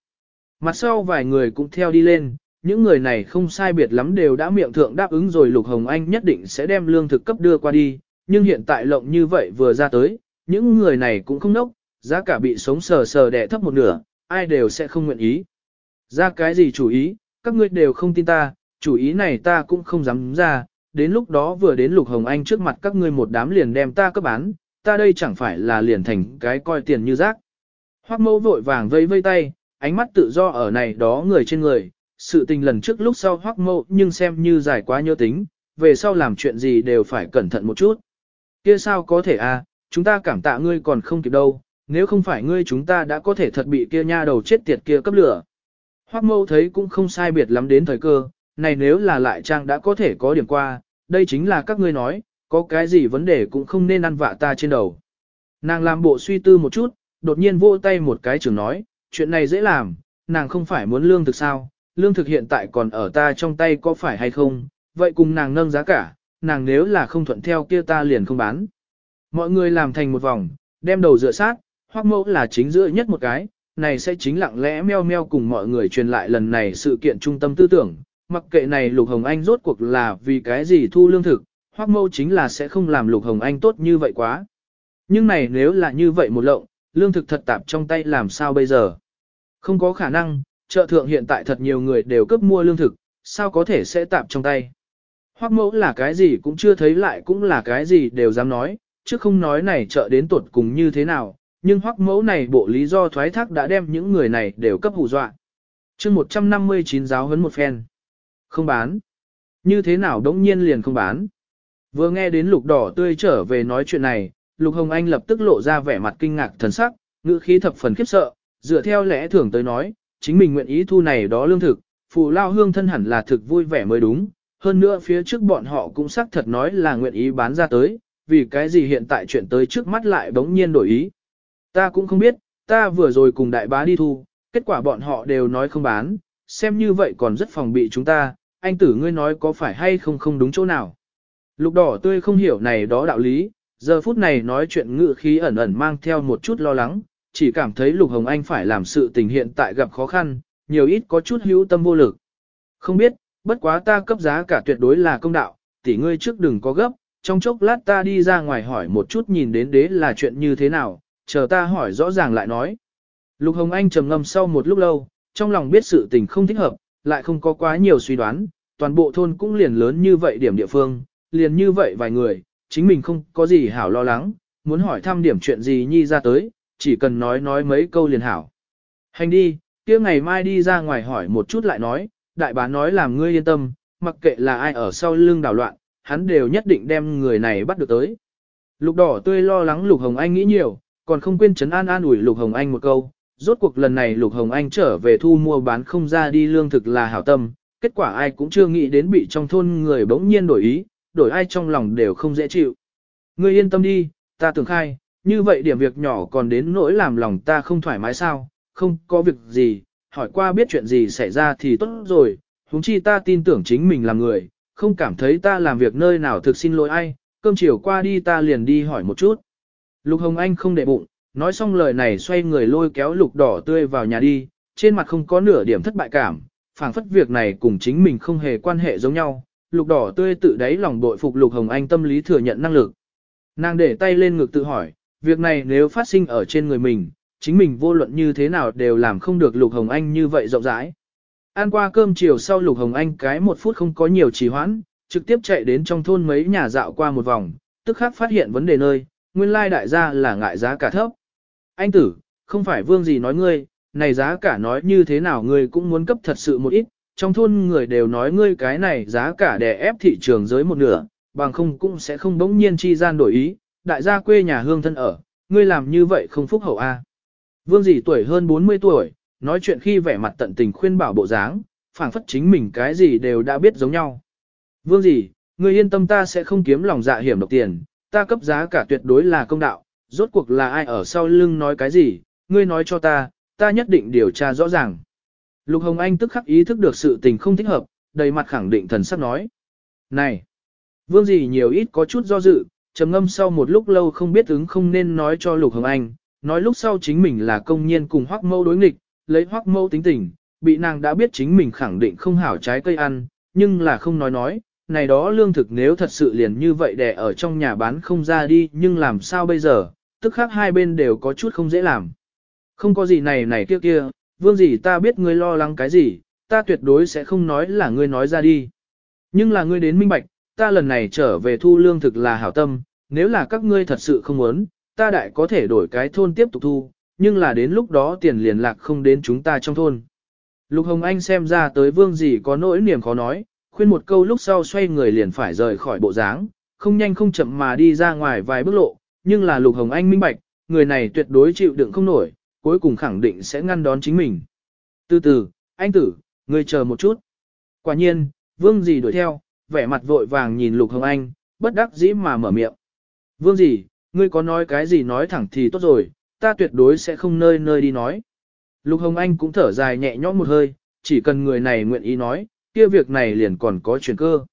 Mặt sau vài người cũng theo đi lên, những người này không sai biệt lắm đều đã miệng thượng đáp ứng rồi Lục Hồng Anh nhất định sẽ đem lương thực cấp đưa qua đi, nhưng hiện tại lộng như vậy vừa ra tới, những người này cũng không nốc, giá cả bị sống sờ sờ đẻ thấp một nửa, ai đều sẽ không nguyện ý. Ra cái gì chủ ý, các ngươi đều không tin ta, chủ ý này ta cũng không dám ra, đến lúc đó vừa đến Lục Hồng Anh trước mặt các ngươi một đám liền đem ta cấp bán, ta đây chẳng phải là liền thành cái coi tiền như rác. Hoắc mẫu vội vàng vây vây tay, ánh mắt tự do ở này đó người trên người, sự tình lần trước lúc sau Hoắc mẫu nhưng xem như dài quá nhớ tính, về sau làm chuyện gì đều phải cẩn thận một chút. Kia sao có thể à, chúng ta cảm tạ ngươi còn không kịp đâu, nếu không phải ngươi chúng ta đã có thể thật bị kia nha đầu chết tiệt kia cấp lửa. Hoắc mâu thấy cũng không sai biệt lắm đến thời cơ, này nếu là lại trang đã có thể có điểm qua, đây chính là các ngươi nói, có cái gì vấn đề cũng không nên ăn vạ ta trên đầu. Nàng làm bộ suy tư một chút, đột nhiên vô tay một cái trưởng nói, chuyện này dễ làm, nàng không phải muốn lương thực sao, lương thực hiện tại còn ở ta trong tay có phải hay không, vậy cùng nàng nâng giá cả, nàng nếu là không thuận theo kia ta liền không bán. Mọi người làm thành một vòng, đem đầu dựa sát, hoắc mẫu là chính giữa nhất một cái, này sẽ chính lặng lẽ meo meo cùng mọi người truyền lại lần này sự kiện trung tâm tư tưởng, mặc kệ này Lục Hồng Anh rốt cuộc là vì cái gì thu lương thực, hoắc mẫu chính là sẽ không làm Lục Hồng Anh tốt như vậy quá. Nhưng này nếu là như vậy một lộng, lương thực thật tạp trong tay làm sao bây giờ? Không có khả năng, chợ thượng hiện tại thật nhiều người đều cấp mua lương thực, sao có thể sẽ tạp trong tay? Hoắc mẫu là cái gì cũng chưa thấy lại cũng là cái gì đều dám nói, chứ không nói này chợ đến tuột cùng như thế nào, nhưng hoắc mẫu này bộ lý do thoái thác đã đem những người này đều cấp hù dọa. chương 159 giáo huấn một phen. Không bán. Như thế nào đống nhiên liền không bán. Vừa nghe đến lục đỏ tươi trở về nói chuyện này, lục hồng anh lập tức lộ ra vẻ mặt kinh ngạc thần sắc, ngữ khí thập phần khiếp sợ, dựa theo lẽ thường tới nói, chính mình nguyện ý thu này đó lương thực, phù lao hương thân hẳn là thực vui vẻ mới đúng, hơn nữa phía trước bọn họ cũng xác thật nói là nguyện ý bán ra tới, vì cái gì hiện tại chuyện tới trước mắt lại bỗng nhiên đổi ý. Ta cũng không biết, ta vừa rồi cùng đại bá đi thu, kết quả bọn họ đều nói không bán, xem như vậy còn rất phòng bị chúng ta, anh tử ngươi nói có phải hay không không đúng chỗ nào. Lục đỏ tươi không hiểu này đó đạo lý, giờ phút này nói chuyện ngự khí ẩn ẩn mang theo một chút lo lắng, chỉ cảm thấy Lục Hồng Anh phải làm sự tình hiện tại gặp khó khăn, nhiều ít có chút hữu tâm vô lực. Không biết, bất quá ta cấp giá cả tuyệt đối là công đạo, tỷ ngươi trước đừng có gấp, trong chốc lát ta đi ra ngoài hỏi một chút nhìn đến đế là chuyện như thế nào, chờ ta hỏi rõ ràng lại nói. Lục Hồng Anh trầm ngâm sau một lúc lâu, trong lòng biết sự tình không thích hợp, lại không có quá nhiều suy đoán, toàn bộ thôn cũng liền lớn như vậy điểm địa phương, liền như vậy vài người, chính mình không có gì hảo lo lắng, muốn hỏi thăm điểm chuyện gì nhi ra tới, chỉ cần nói nói mấy câu liền hảo. Hành đi, kia ngày mai đi ra ngoài hỏi một chút lại nói, đại bá nói làm ngươi yên tâm, mặc kệ là ai ở sau lưng đảo loạn, hắn đều nhất định đem người này bắt được tới. Lục đỏ tươi lo lắng Lục Hồng Anh nghĩ nhiều, còn không quên chấn an an ủi Lục Hồng Anh một câu. Rốt cuộc lần này Lục Hồng Anh trở về thu mua bán không ra đi lương thực là hảo tâm, kết quả ai cũng chưa nghĩ đến bị trong thôn người bỗng nhiên đổi ý, đổi ai trong lòng đều không dễ chịu. Ngươi yên tâm đi, ta tưởng khai, như vậy điểm việc nhỏ còn đến nỗi làm lòng ta không thoải mái sao, không có việc gì, hỏi qua biết chuyện gì xảy ra thì tốt rồi, huống chi ta tin tưởng chính mình là người, không cảm thấy ta làm việc nơi nào thực xin lỗi ai, cơm chiều qua đi ta liền đi hỏi một chút. Lục Hồng Anh không để bụng, nói xong lời này xoay người lôi kéo lục đỏ tươi vào nhà đi, trên mặt không có nửa điểm thất bại cảm, phảng phất việc này cùng chính mình không hề quan hệ giống nhau, lục đỏ tươi tự đáy lòng bội phục lục hồng anh tâm lý thừa nhận năng lực. Nàng để tay lên ngực tự hỏi, việc này nếu phát sinh ở trên người mình, chính mình vô luận như thế nào đều làm không được lục hồng anh như vậy rộng rãi. Ăn qua cơm chiều sau lục hồng anh cái một phút không có nhiều trì hoãn, trực tiếp chạy đến trong thôn mấy nhà dạo qua một vòng, tức khắc phát hiện vấn đề nơi, nguyên lai đại gia là ngại giá cả thấp. Anh tử, không phải vương gì nói ngươi, này giá cả nói như thế nào ngươi cũng muốn cấp thật sự một ít, trong thôn người đều nói ngươi cái này giá cả đè ép thị trường giới một nửa, bằng không cũng sẽ không bỗng nhiên chi gian đổi ý, đại gia quê nhà hương thân ở, ngươi làm như vậy không phúc hậu a. Vương dì tuổi hơn 40 tuổi, nói chuyện khi vẻ mặt tận tình khuyên bảo bộ dáng, phảng phất chính mình cái gì đều đã biết giống nhau. Vương dì, ngươi yên tâm ta sẽ không kiếm lòng dạ hiểm độc tiền, ta cấp giá cả tuyệt đối là công đạo, rốt cuộc là ai ở sau lưng nói cái gì, ngươi nói cho ta, ta nhất định điều tra rõ ràng. Lục Hồng Anh tức khắc ý thức được sự tình không thích hợp, đầy mặt khẳng định thần sắc nói. Này! Vương gì nhiều ít có chút do dự, trầm ngâm sau một lúc lâu không biết ứng không nên nói cho Lục Hồng Anh, nói lúc sau chính mình là công nhiên cùng hoắc mâu đối nghịch, lấy hoắc mâu tính tình, bị nàng đã biết chính mình khẳng định không hảo trái cây ăn, nhưng là không nói nói, này đó lương thực nếu thật sự liền như vậy để ở trong nhà bán không ra đi nhưng làm sao bây giờ, tức khác hai bên đều có chút không dễ làm. Không có gì này này kia kia, vương gì ta biết ngươi lo lắng cái gì, ta tuyệt đối sẽ không nói là ngươi nói ra đi. Nhưng là ngươi đến minh bạch, ta lần này trở về thu lương thực là hảo tâm, nếu là các ngươi thật sự không muốn, ta đại có thể đổi cái thôn tiếp tục thu, nhưng là đến lúc đó tiền liền lạc không đến chúng ta trong thôn. Lục Hồng Anh xem ra tới vương gì có nỗi niềm khó nói, khuyên một câu lúc sau xoay người liền phải rời khỏi bộ dáng, không nhanh không chậm mà đi ra ngoài vài bước lộ, nhưng là Lục Hồng Anh minh bạch, người này tuyệt đối chịu đựng không nổi, cuối cùng khẳng định sẽ ngăn đón chính mình. Từ từ, anh tử, ngươi chờ một chút. Quả nhiên, vương gì đuổi theo, vẻ mặt vội vàng nhìn Lục Hồng Anh, bất đắc dĩ mà mở miệng. Vương gì, ngươi có nói cái gì nói thẳng thì tốt rồi, ta tuyệt đối sẽ không nơi nơi đi nói. Lục Hồng Anh cũng thở dài nhẹ nhõm một hơi, chỉ cần người này nguyện ý nói, kia việc này liền còn có chuyển cơ.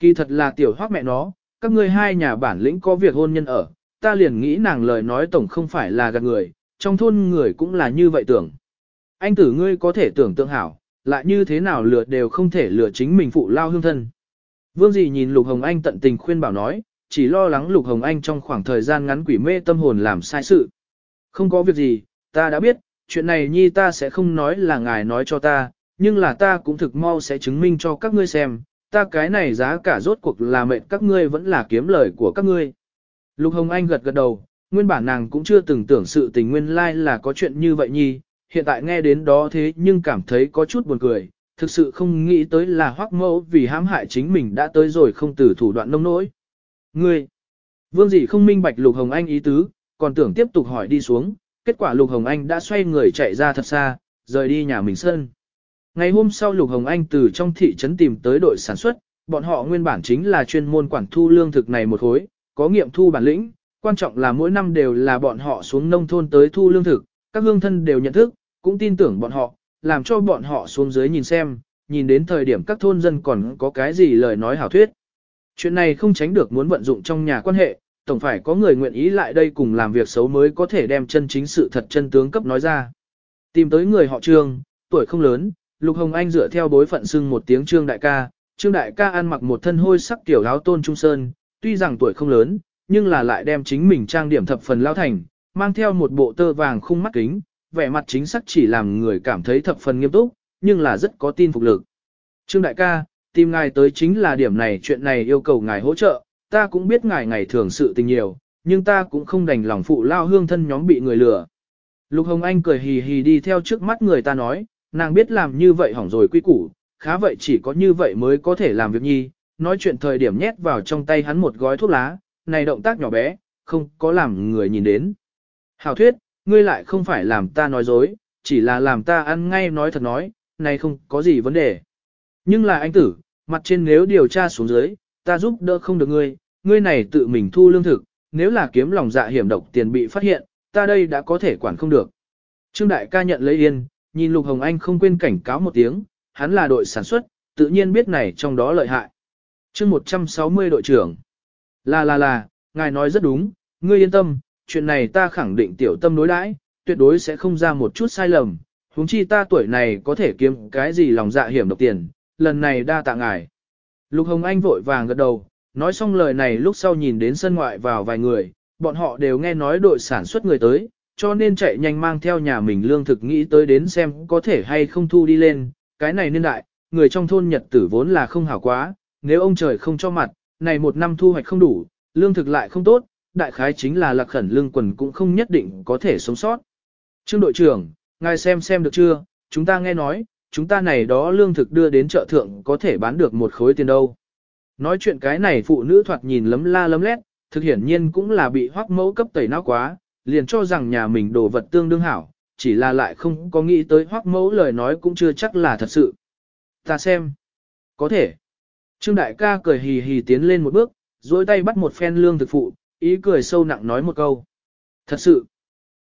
Kỳ thật là tiểu hoác mẹ nó, các ngươi hai nhà bản lĩnh có việc hôn nhân ở, ta liền nghĩ nàng lời nói tổng không phải là gạt người, trong thôn người cũng là như vậy tưởng. Anh tử ngươi có thể tưởng tượng hảo, lại như thế nào lừa đều không thể lừa chính mình phụ lao hương thân. Vương dì nhìn Lục Hồng Anh tận tình khuyên bảo nói, chỉ lo lắng Lục Hồng Anh trong khoảng thời gian ngắn quỷ mê tâm hồn làm sai sự. Không có việc gì, ta đã biết, chuyện này nhi ta sẽ không nói là ngài nói cho ta, nhưng là ta cũng thực mau sẽ chứng minh cho các ngươi xem, ta cái này giá cả rốt cuộc là mệnh các ngươi vẫn là kiếm lời của các ngươi. Lục Hồng Anh gật gật đầu, nguyên bản nàng cũng chưa từng tưởng sự tình nguyên lai like là có chuyện như vậy nhi, hiện tại nghe đến đó thế nhưng cảm thấy có chút buồn cười, thực sự không nghĩ tới là hoắc mẫu vì hãm hại chính mình đã tới rồi không từ thủ đoạn nông nỗi. Ngươi, vương dị không minh bạch Lục Hồng Anh ý tứ, còn tưởng tiếp tục hỏi đi xuống, kết quả Lục Hồng Anh đã xoay người chạy ra thật xa, rời đi nhà mình sân. Ngày hôm sau Lục Hồng Anh từ trong thị trấn tìm tới đội sản xuất, bọn họ nguyên bản chính là chuyên môn quản thu lương thực này một khối, có nghiệm thu bản lĩnh, quan trọng là mỗi năm đều là bọn họ xuống nông thôn tới thu lương thực, các hương thân đều nhận thức, cũng tin tưởng bọn họ, làm cho bọn họ xuống dưới nhìn xem, nhìn đến thời điểm các thôn dân còn có cái gì lời nói hảo thuyết. Chuyện này không tránh được muốn vận dụng trong nhà quan hệ, tổng phải có người nguyện ý lại đây cùng làm việc xấu mới có thể đem chân chính sự thật chân tướng cấp nói ra. Tìm tới người họ trương, tuổi không lớn, Lục Hồng Anh dựa theo bối phận xưng một tiếng trương đại ca, trương đại ca ăn mặc một thân hôi sắc kiểu áo tôn trung sơn, tuy rằng tuổi không lớn, nhưng là lại đem chính mình trang điểm thập phần lao thành, mang theo một bộ tơ vàng khung mắt kính, vẻ mặt chính xác chỉ làm người cảm thấy thập phần nghiêm túc, nhưng là rất có tin phục lực. Trương đại ca, tìm ngài tới chính là điểm này chuyện này yêu cầu ngài hỗ trợ, ta cũng biết ngài ngày thường sự tình nhiều, nhưng ta cũng không đành lòng phụ lao hương thân nhóm bị người lừa. Lục Hồng Anh cười hì hì đi theo trước mắt người ta nói, nàng biết làm như vậy hỏng rồi quy củ, khá vậy chỉ có như vậy mới có thể làm việc nhi, nói chuyện thời điểm nhét vào trong tay hắn một gói thuốc lá, này động tác nhỏ bé, không có làm người nhìn đến. Hảo thuyết, ngươi lại không phải làm ta nói dối, chỉ là làm ta ăn ngay nói thật nói, này không có gì vấn đề. Nhưng là anh tử, mặt trên nếu điều tra xuống dưới, ta giúp đỡ không được ngươi, ngươi này tự mình thu lương thực, nếu là kiếm lòng dạ hiểm độc tiền bị phát hiện, ta đây đã có thể quản không được. Trương đại ca nhận lấy yên, nhìn Lục Hồng Anh không quên cảnh cáo một tiếng, hắn là đội sản xuất, tự nhiên biết này trong đó lợi hại. chương 160 đội trưởng. Là là là, ngài nói rất đúng, ngươi yên tâm, chuyện này ta khẳng định tiểu tâm đối đãi, tuyệt đối sẽ không ra một chút sai lầm, huống chi ta tuổi này có thể kiếm cái gì lòng dạ hiểm độc tiền, lần này đa tạ ngài. Lục Hồng Anh vội vàng gật đầu, nói xong lời này lúc sau nhìn đến sân ngoại vào vài người, bọn họ đều nghe nói đội sản xuất người tới, cho nên chạy nhanh mang theo nhà mình lương thực nghĩ tới đến xem có thể hay không thu đi lên, cái này nên đại, người trong thôn nhật tử vốn là không hảo quá, nếu ông trời không cho mặt, này một năm thu hoạch không đủ, lương thực lại không tốt, đại khái chính là lạc khẩn lương quần cũng không nhất định có thể sống sót. Trương đội trưởng, ngài xem xem được chưa, chúng ta nghe nói, chúng ta này đó lương thực đưa đến chợ thượng có thể bán được một khối tiền đâu. Nói chuyện cái này phụ nữ thoạt nhìn lấm la lấm lét, thực hiển nhiên cũng là bị hoác mẫu cấp tẩy não quá, liền cho rằng nhà mình đồ vật tương đương hảo, chỉ là lại không có nghĩ tới hoắc mẫu lời nói cũng chưa chắc là thật sự. Ta xem. Có thể. Trương đại ca cười hì hì tiến lên một bước, dối tay bắt một phen lương thực phụ, ý cười sâu nặng nói một câu. Thật sự.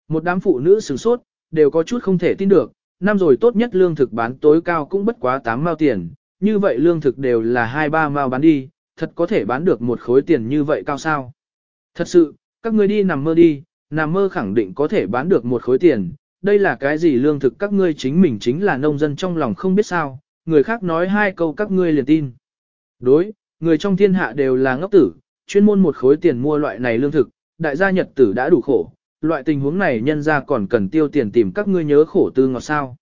Một đám phụ nữ sửng sốt, đều có chút không thể tin được, năm rồi tốt nhất lương thực bán tối cao cũng bất quá 8 mao tiền, như vậy lương thực đều là 2-3 mao bán đi, thật có thể bán được một khối tiền như vậy cao sao. Thật sự, các ngươi đi nằm mơ đi, nằm mơ khẳng định có thể bán được một khối tiền, đây là cái gì lương thực các ngươi chính mình chính là nông dân trong lòng không biết sao, người khác nói hai câu các ngươi liền tin. Đối, người trong thiên hạ đều là ngốc tử, chuyên môn một khối tiền mua loại này lương thực, đại gia nhật tử đã đủ khổ, loại tình huống này nhân ra còn cần tiêu tiền tìm các ngươi nhớ khổ tư ngọt sao.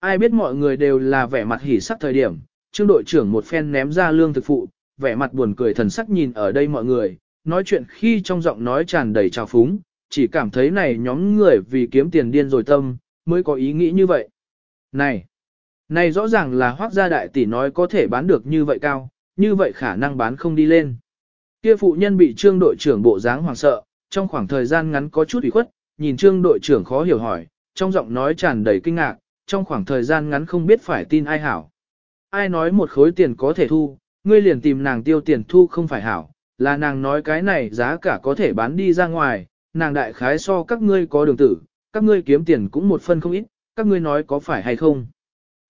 Ai biết mọi người đều là vẻ mặt hỉ sắc thời điểm, trương đội trưởng một phen ném ra lương thực phụ, vẻ mặt buồn cười thần sắc nhìn ở đây mọi người, nói chuyện khi trong giọng nói tràn đầy trào phúng, chỉ cảm thấy này nhóm người vì kiếm tiền điên rồi tâm, mới có ý nghĩ như vậy. Này, này rõ ràng là hoác gia đại tỷ nói có thể bán được như vậy cao, như vậy khả năng bán không đi lên. Kia phụ nhân bị trương đội trưởng bộ dáng hoàng sợ, trong khoảng thời gian ngắn có chút ủy khuất, nhìn trương đội trưởng khó hiểu hỏi, trong giọng nói tràn đầy kinh ngạc, trong khoảng thời gian ngắn không biết phải tin ai hảo. Ai nói một khối tiền có thể thu, ngươi liền tìm nàng tiêu tiền thu không phải hảo, là nàng nói cái này giá cả có thể bán đi ra ngoài, nàng đại khái so các ngươi có đường tử, các ngươi kiếm tiền cũng một phân không ít, các ngươi nói có phải hay không.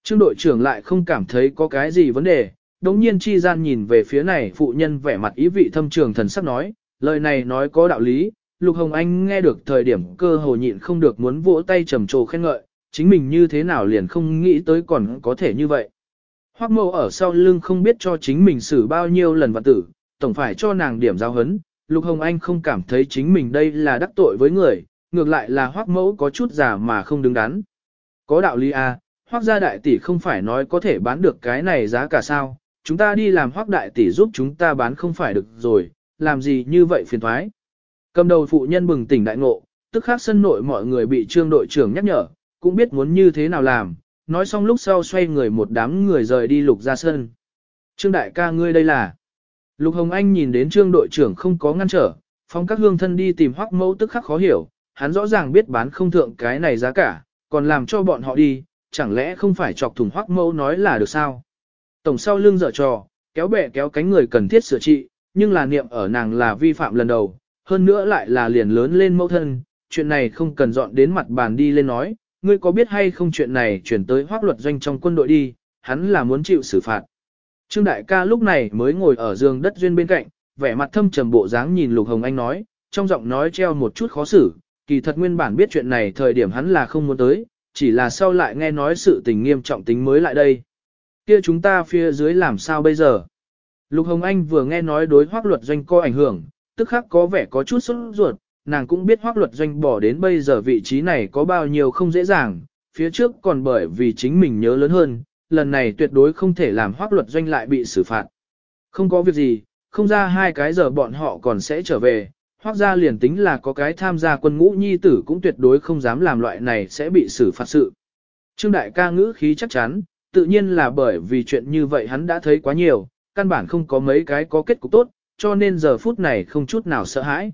Trương đội trưởng lại không cảm thấy có cái gì vấn đề, đống nhiên chi gian nhìn về phía này phụ nhân vẻ mặt ý vị thâm trường thần sắc nói, lời này nói có đạo lý, Lục Hồng Anh nghe được thời điểm cơ hồ nhịn không được muốn vỗ tay trầm trồ khen ngợi, chính mình như thế nào liền không nghĩ tới còn có thể như vậy. Hoắc mâu ở sau lưng không biết cho chính mình xử bao nhiêu lần vạn tử, tổng phải cho nàng điểm giao hấn, Lục Hồng Anh không cảm thấy chính mình đây là đắc tội với người, ngược lại là Hoắc mẫu có chút giả mà không đứng đắn. Có đạo lý à, Hoắc gia đại tỷ không phải nói có thể bán được cái này giá cả sao, chúng ta đi làm Hoắc đại tỷ giúp chúng ta bán không phải được rồi, làm gì như vậy phiền thoái. Cầm đầu phụ nhân bừng tỉnh đại ngộ, tức khắc sân nội mọi người bị trương đội trưởng nhắc nhở, cũng biết muốn như thế nào làm, nói xong lúc sau xoay người một đám người rời đi lục ra sân. Trương đại ca ngươi đây là. Lục Hồng Anh nhìn đến trương đội trưởng không có ngăn trở, phong các hương thân đi tìm hoắc mẫu tức khắc khó hiểu, hắn rõ ràng biết bán không thượng cái này giá cả, còn làm cho bọn họ đi, chẳng lẽ không phải chọc thùng hoắc mẫu nói là được sao. Tổng sau lưng dở trò, kéo bẻ kéo cánh người cần thiết sửa trị, nhưng là niệm ở nàng là vi phạm lần đầu, hơn nữa lại là liền lớn lên mẫu thân, chuyện này không cần dọn đến mặt bàn đi lên nói, ngươi có biết hay không chuyện này chuyển tới hoác luật doanh trong quân đội đi, hắn là muốn chịu xử phạt. Trương đại ca lúc này mới ngồi ở giường đất duyên bên cạnh, vẻ mặt thâm trầm bộ dáng nhìn Lục Hồng Anh nói, trong giọng nói treo một chút khó xử, kỳ thật nguyên bản biết chuyện này thời điểm hắn là không muốn tới, chỉ là sau lại nghe nói sự tình nghiêm trọng tính mới lại đây. Kia chúng ta phía dưới làm sao bây giờ? Lục Hồng Anh vừa nghe nói đối hoác luật doanh có ảnh hưởng, tức khắc có vẻ có chút sốt ruột, nàng cũng biết hoác luật doanh bỏ đến bây giờ vị trí này có bao nhiêu không dễ dàng, phía trước còn bởi vì chính mình nhớ lớn hơn, lần này tuyệt đối không thể làm hoác luật doanh lại bị xử phạt. Không có việc gì, không ra hai cái giờ bọn họ còn sẽ trở về, hoác ra liền tính là có cái tham gia quân ngũ nhi tử cũng tuyệt đối không dám làm loại này sẽ bị xử phạt sự. Trương đại ca ngữ khí chắc chắn, tự nhiên là bởi vì chuyện như vậy hắn đã thấy quá nhiều, căn bản không có mấy cái có kết cục tốt, cho nên giờ phút này không chút nào sợ hãi.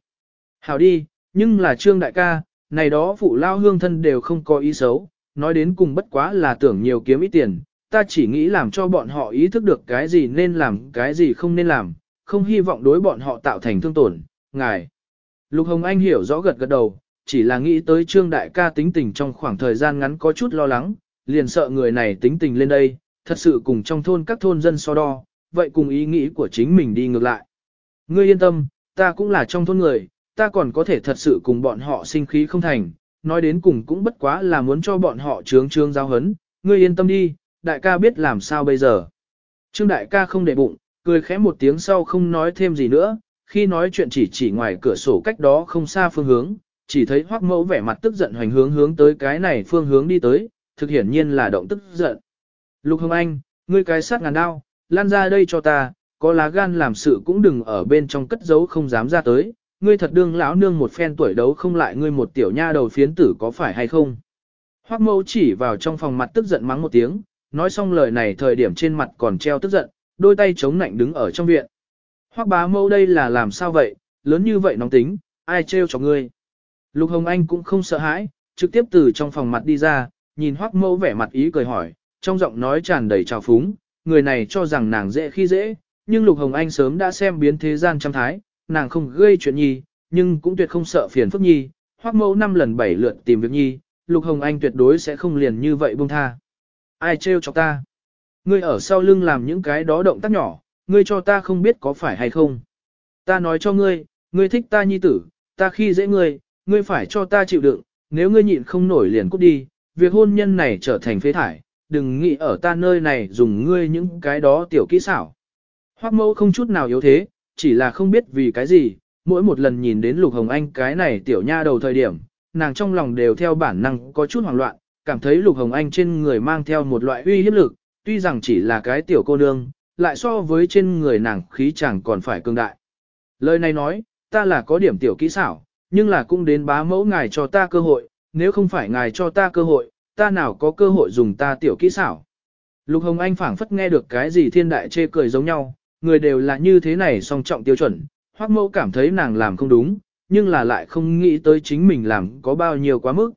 hào đi, nhưng là trương đại ca, này đó phụ lao hương thân đều không có ý xấu, nói đến cùng bất quá là tưởng nhiều kiếm ít tiền, ta chỉ nghĩ làm cho bọn họ ý thức được cái gì nên làm, cái gì không nên làm, không hy vọng đối bọn họ tạo thành thương tổn, ngài. Lục Hồng Anh hiểu rõ gật gật đầu, chỉ là nghĩ tới trương đại ca tính tình trong khoảng thời gian ngắn có chút lo lắng, liền sợ người này tính tình lên đây, thật sự cùng trong thôn các thôn dân so đo, vậy cùng ý nghĩ của chính mình đi ngược lại. Ngươi yên tâm, ta cũng là trong thôn người, ta còn có thể thật sự cùng bọn họ sinh khí không thành, nói đến cùng cũng bất quá là muốn cho bọn họ trướng trương giao hấn, ngươi yên tâm đi, đại ca biết làm sao bây giờ. Trương đại ca không để bụng, Cười khẽ một tiếng sau không nói thêm gì nữa, khi nói chuyện chỉ chỉ ngoài cửa sổ cách đó không xa phương hướng, chỉ thấy hoắc mẫu vẻ mặt tức giận hoành hướng hướng tới cái này phương hướng đi tới, thực hiển nhiên là động tức giận. Lục Hồng Anh, ngươi cái sát ngàn đao, lan ra đây cho ta, có lá gan làm sự cũng đừng ở bên trong cất giấu không dám ra tới, ngươi thật đương lão nương một phen tuổi đấu không lại ngươi một tiểu nha đầu phiến tử có phải hay không. Hoắc mẫu chỉ vào trong phòng mặt tức giận mắng một tiếng, nói xong lời này thời điểm trên mặt còn treo tức giận, đôi tay chống nạnh đứng ở trong viện. Hoắc bá mâu đây là làm sao vậy, lớn như vậy nóng tính, ai trêu cho ngươi. Lục Hồng Anh cũng không sợ hãi, trực tiếp từ trong phòng mặt đi ra, nhìn Hoắc mâu vẻ mặt ý cười hỏi, trong giọng nói tràn đầy trào phúng, người này cho rằng nàng dễ khi dễ, nhưng Lục Hồng Anh sớm đã xem biến thế gian trăm thái, nàng không gây chuyện nhi, nhưng cũng tuyệt không sợ phiền phức nhi, Hoắc mâu năm lần bảy lượt tìm việc nhi, Lục Hồng Anh tuyệt đối sẽ không liền như vậy buông tha. Ai trêu cho ta? Ngươi ở sau lưng làm những cái đó động tác nhỏ, ngươi cho ta không biết có phải hay không. Ta nói cho ngươi, ngươi thích ta nhi tử, ta khi dễ ngươi, ngươi phải cho ta chịu đựng, nếu ngươi nhịn không nổi liền cút đi, việc hôn nhân này trở thành phế thải, đừng nghĩ ở ta nơi này dùng ngươi những cái đó tiểu kỹ xảo. Hoắc mẫu không chút nào yếu thế, chỉ là không biết vì cái gì, mỗi một lần nhìn đến Lục Hồng Anh cái này tiểu nha đầu thời điểm, nàng trong lòng đều theo bản năng có chút hoảng loạn, cảm thấy Lục Hồng Anh trên người mang theo một loại uy hiếp lực, tuy rằng chỉ là cái tiểu cô nương, lại so với trên người nàng khí chẳng còn phải cường đại. Lời này nói, ta là có điểm tiểu kỹ xảo, nhưng là cũng đến bá mẫu ngài cho ta cơ hội, nếu không phải ngài cho ta cơ hội, ta nào có cơ hội dùng ta tiểu kỹ xảo. Lục Hồng Anh phảng phất nghe được cái gì thiên đại chê cười giống nhau, người đều là như thế này song trọng tiêu chuẩn, hoắc mẫu cảm thấy nàng làm không đúng, nhưng là lại không nghĩ tới chính mình làm có bao nhiêu quá mức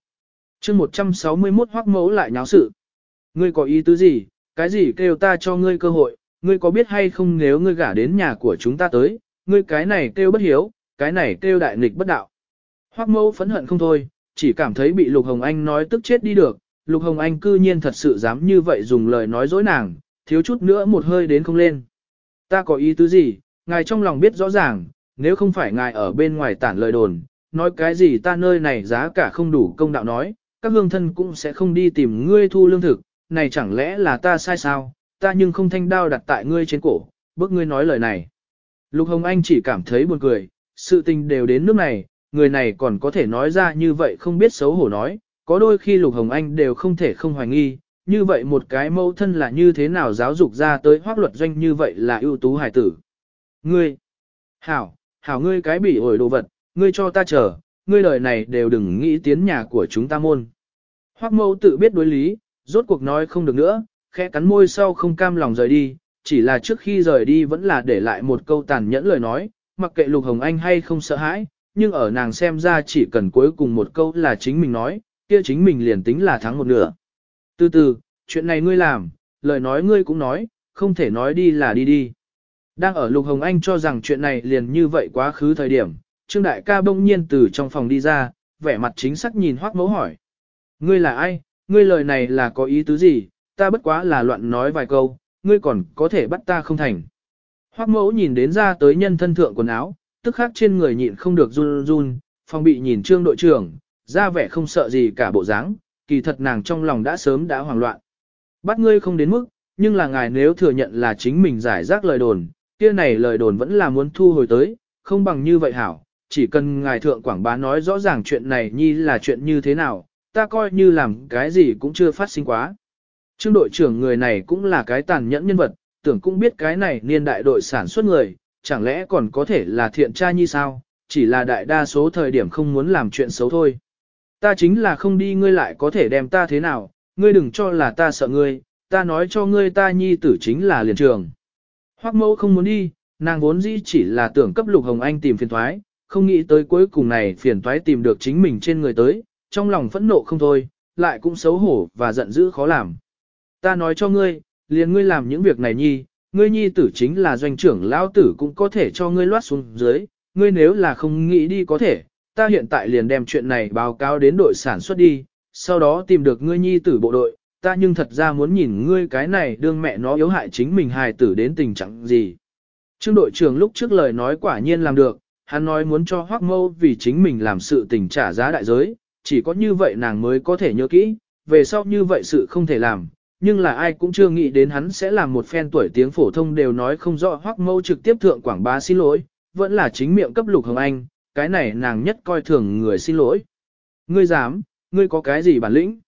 chương 161 hoắc mẫu lại nháo sự. Ngươi có ý tứ gì, cái gì kêu ta cho ngươi cơ hội, ngươi có biết hay không nếu ngươi gả đến nhà của chúng ta tới, ngươi cái này kêu bất hiếu, cái này kêu đại nghịch bất đạo. Hoắc mẫu phẫn hận không thôi, chỉ cảm thấy bị Lục Hồng Anh nói tức chết đi được, Lục Hồng Anh cư nhiên thật sự dám như vậy dùng lời nói dối nàng, thiếu chút nữa một hơi đến không lên. Ta có ý tứ gì, ngài trong lòng biết rõ ràng, nếu không phải ngài ở bên ngoài tản lời đồn, nói cái gì ta nơi này giá cả không đủ công đạo nói, các hương thân cũng sẽ không đi tìm ngươi thu lương thực, này chẳng lẽ là ta sai sao, ta nhưng không thanh đao đặt tại ngươi trên cổ, bước ngươi nói lời này. Lục Hồng Anh chỉ cảm thấy buồn cười, sự tình đều đến nước này, người này còn có thể nói ra như vậy không biết xấu hổ nói, có đôi khi Lục Hồng Anh đều không thể không hoài nghi, như vậy một cái mẫu thân là như thế nào giáo dục ra tới hoác luật doanh như vậy là ưu tú hải tử. Ngươi, hảo, hảo ngươi cái bị ổi đồ vật, ngươi cho ta chờ, ngươi lời này đều đừng nghĩ tiến nhà của chúng ta môn. Hoác mẫu tự biết đối lý, rốt cuộc nói không được nữa, khẽ cắn môi sau không cam lòng rời đi, chỉ là trước khi rời đi vẫn là để lại một câu tàn nhẫn lời nói, mặc kệ Lục Hồng Anh hay không sợ hãi, nhưng ở nàng xem ra chỉ cần cuối cùng một câu là chính mình nói, kia chính mình liền tính là thắng một nửa. Từ từ, chuyện này ngươi làm, lời nói ngươi cũng nói, không thể nói đi là đi đi. Đang ở Lục Hồng Anh cho rằng chuyện này liền như vậy quá khứ thời điểm, Trương Đại ca bỗng nhiên từ trong phòng đi ra, vẻ mặt chính xác nhìn Hoắc Mẫu hỏi. Ngươi là ai, ngươi lời này là có ý tứ gì, ta bất quá là loạn nói vài câu, ngươi còn có thể bắt ta không thành. Hoắc Mẫu nhìn đến ra tới nhân thân thượng quần áo, tức khắc trên người nhịn không được run run, phòng bị nhìn Trương đội trưởng, ra vẻ không sợ gì cả bộ dáng, kỳ thật nàng trong lòng đã sớm đã hoảng loạn. Bắt ngươi không đến mức, nhưng là ngài nếu thừa nhận là chính mình giải rác lời đồn, kia này lời đồn vẫn là muốn thu hồi tới, không bằng như vậy hảo, chỉ cần ngài thượng quảng bá nói rõ ràng chuyện này nhi là chuyện như thế nào, ta coi như làm cái gì cũng chưa phát sinh quá. Trương đội trưởng người này cũng là cái tàn nhẫn nhân vật, tưởng cũng biết cái này niên đại đội sản xuất người, chẳng lẽ còn có thể là thiện tra như sao, chỉ là đại đa số thời điểm không muốn làm chuyện xấu thôi. Ta chính là không đi ngươi lại có thể đem ta thế nào, ngươi đừng cho là ta sợ ngươi, ta nói cho ngươi ta nhi tử chính là liền trường. Hoắc mẫu không muốn đi, nàng vốn dĩ chỉ là tưởng cấp lục hồng anh tìm phiền thoái, không nghĩ tới cuối cùng này phiền toái tìm được chính mình trên người tới, trong lòng phẫn nộ không thôi, lại cũng xấu hổ và giận dữ khó làm. Ta nói cho ngươi, liền ngươi làm những việc này nhi, ngươi nhi tử chính là doanh trưởng lão tử cũng có thể cho ngươi loát xuống dưới, ngươi nếu là không nghĩ đi có thể, ta hiện tại liền đem chuyện này báo cáo đến đội sản xuất đi, sau đó tìm được ngươi nhi tử bộ đội, ta nhưng thật ra muốn nhìn ngươi cái này đương mẹ nó yếu hại chính mình hài tử đến tình trạng gì. Trương đội trưởng lúc trước lời nói quả nhiên làm được, hắn nói muốn cho Hoắc mâu vì chính mình làm sự tình trả giá đại giới, chỉ có như vậy nàng mới có thể nhớ kỹ, về sau như vậy sự không thể làm, nhưng là ai cũng chưa nghĩ đến hắn sẽ làm một phen tuổi tiếng phổ thông đều nói không rõ hoắc mâu trực tiếp thượng quảng bá xin lỗi, vẫn là chính miệng cấp lục hồng anh, cái này nàng nhất coi thường người xin lỗi. Ngươi dám, ngươi có cái gì bản lĩnh?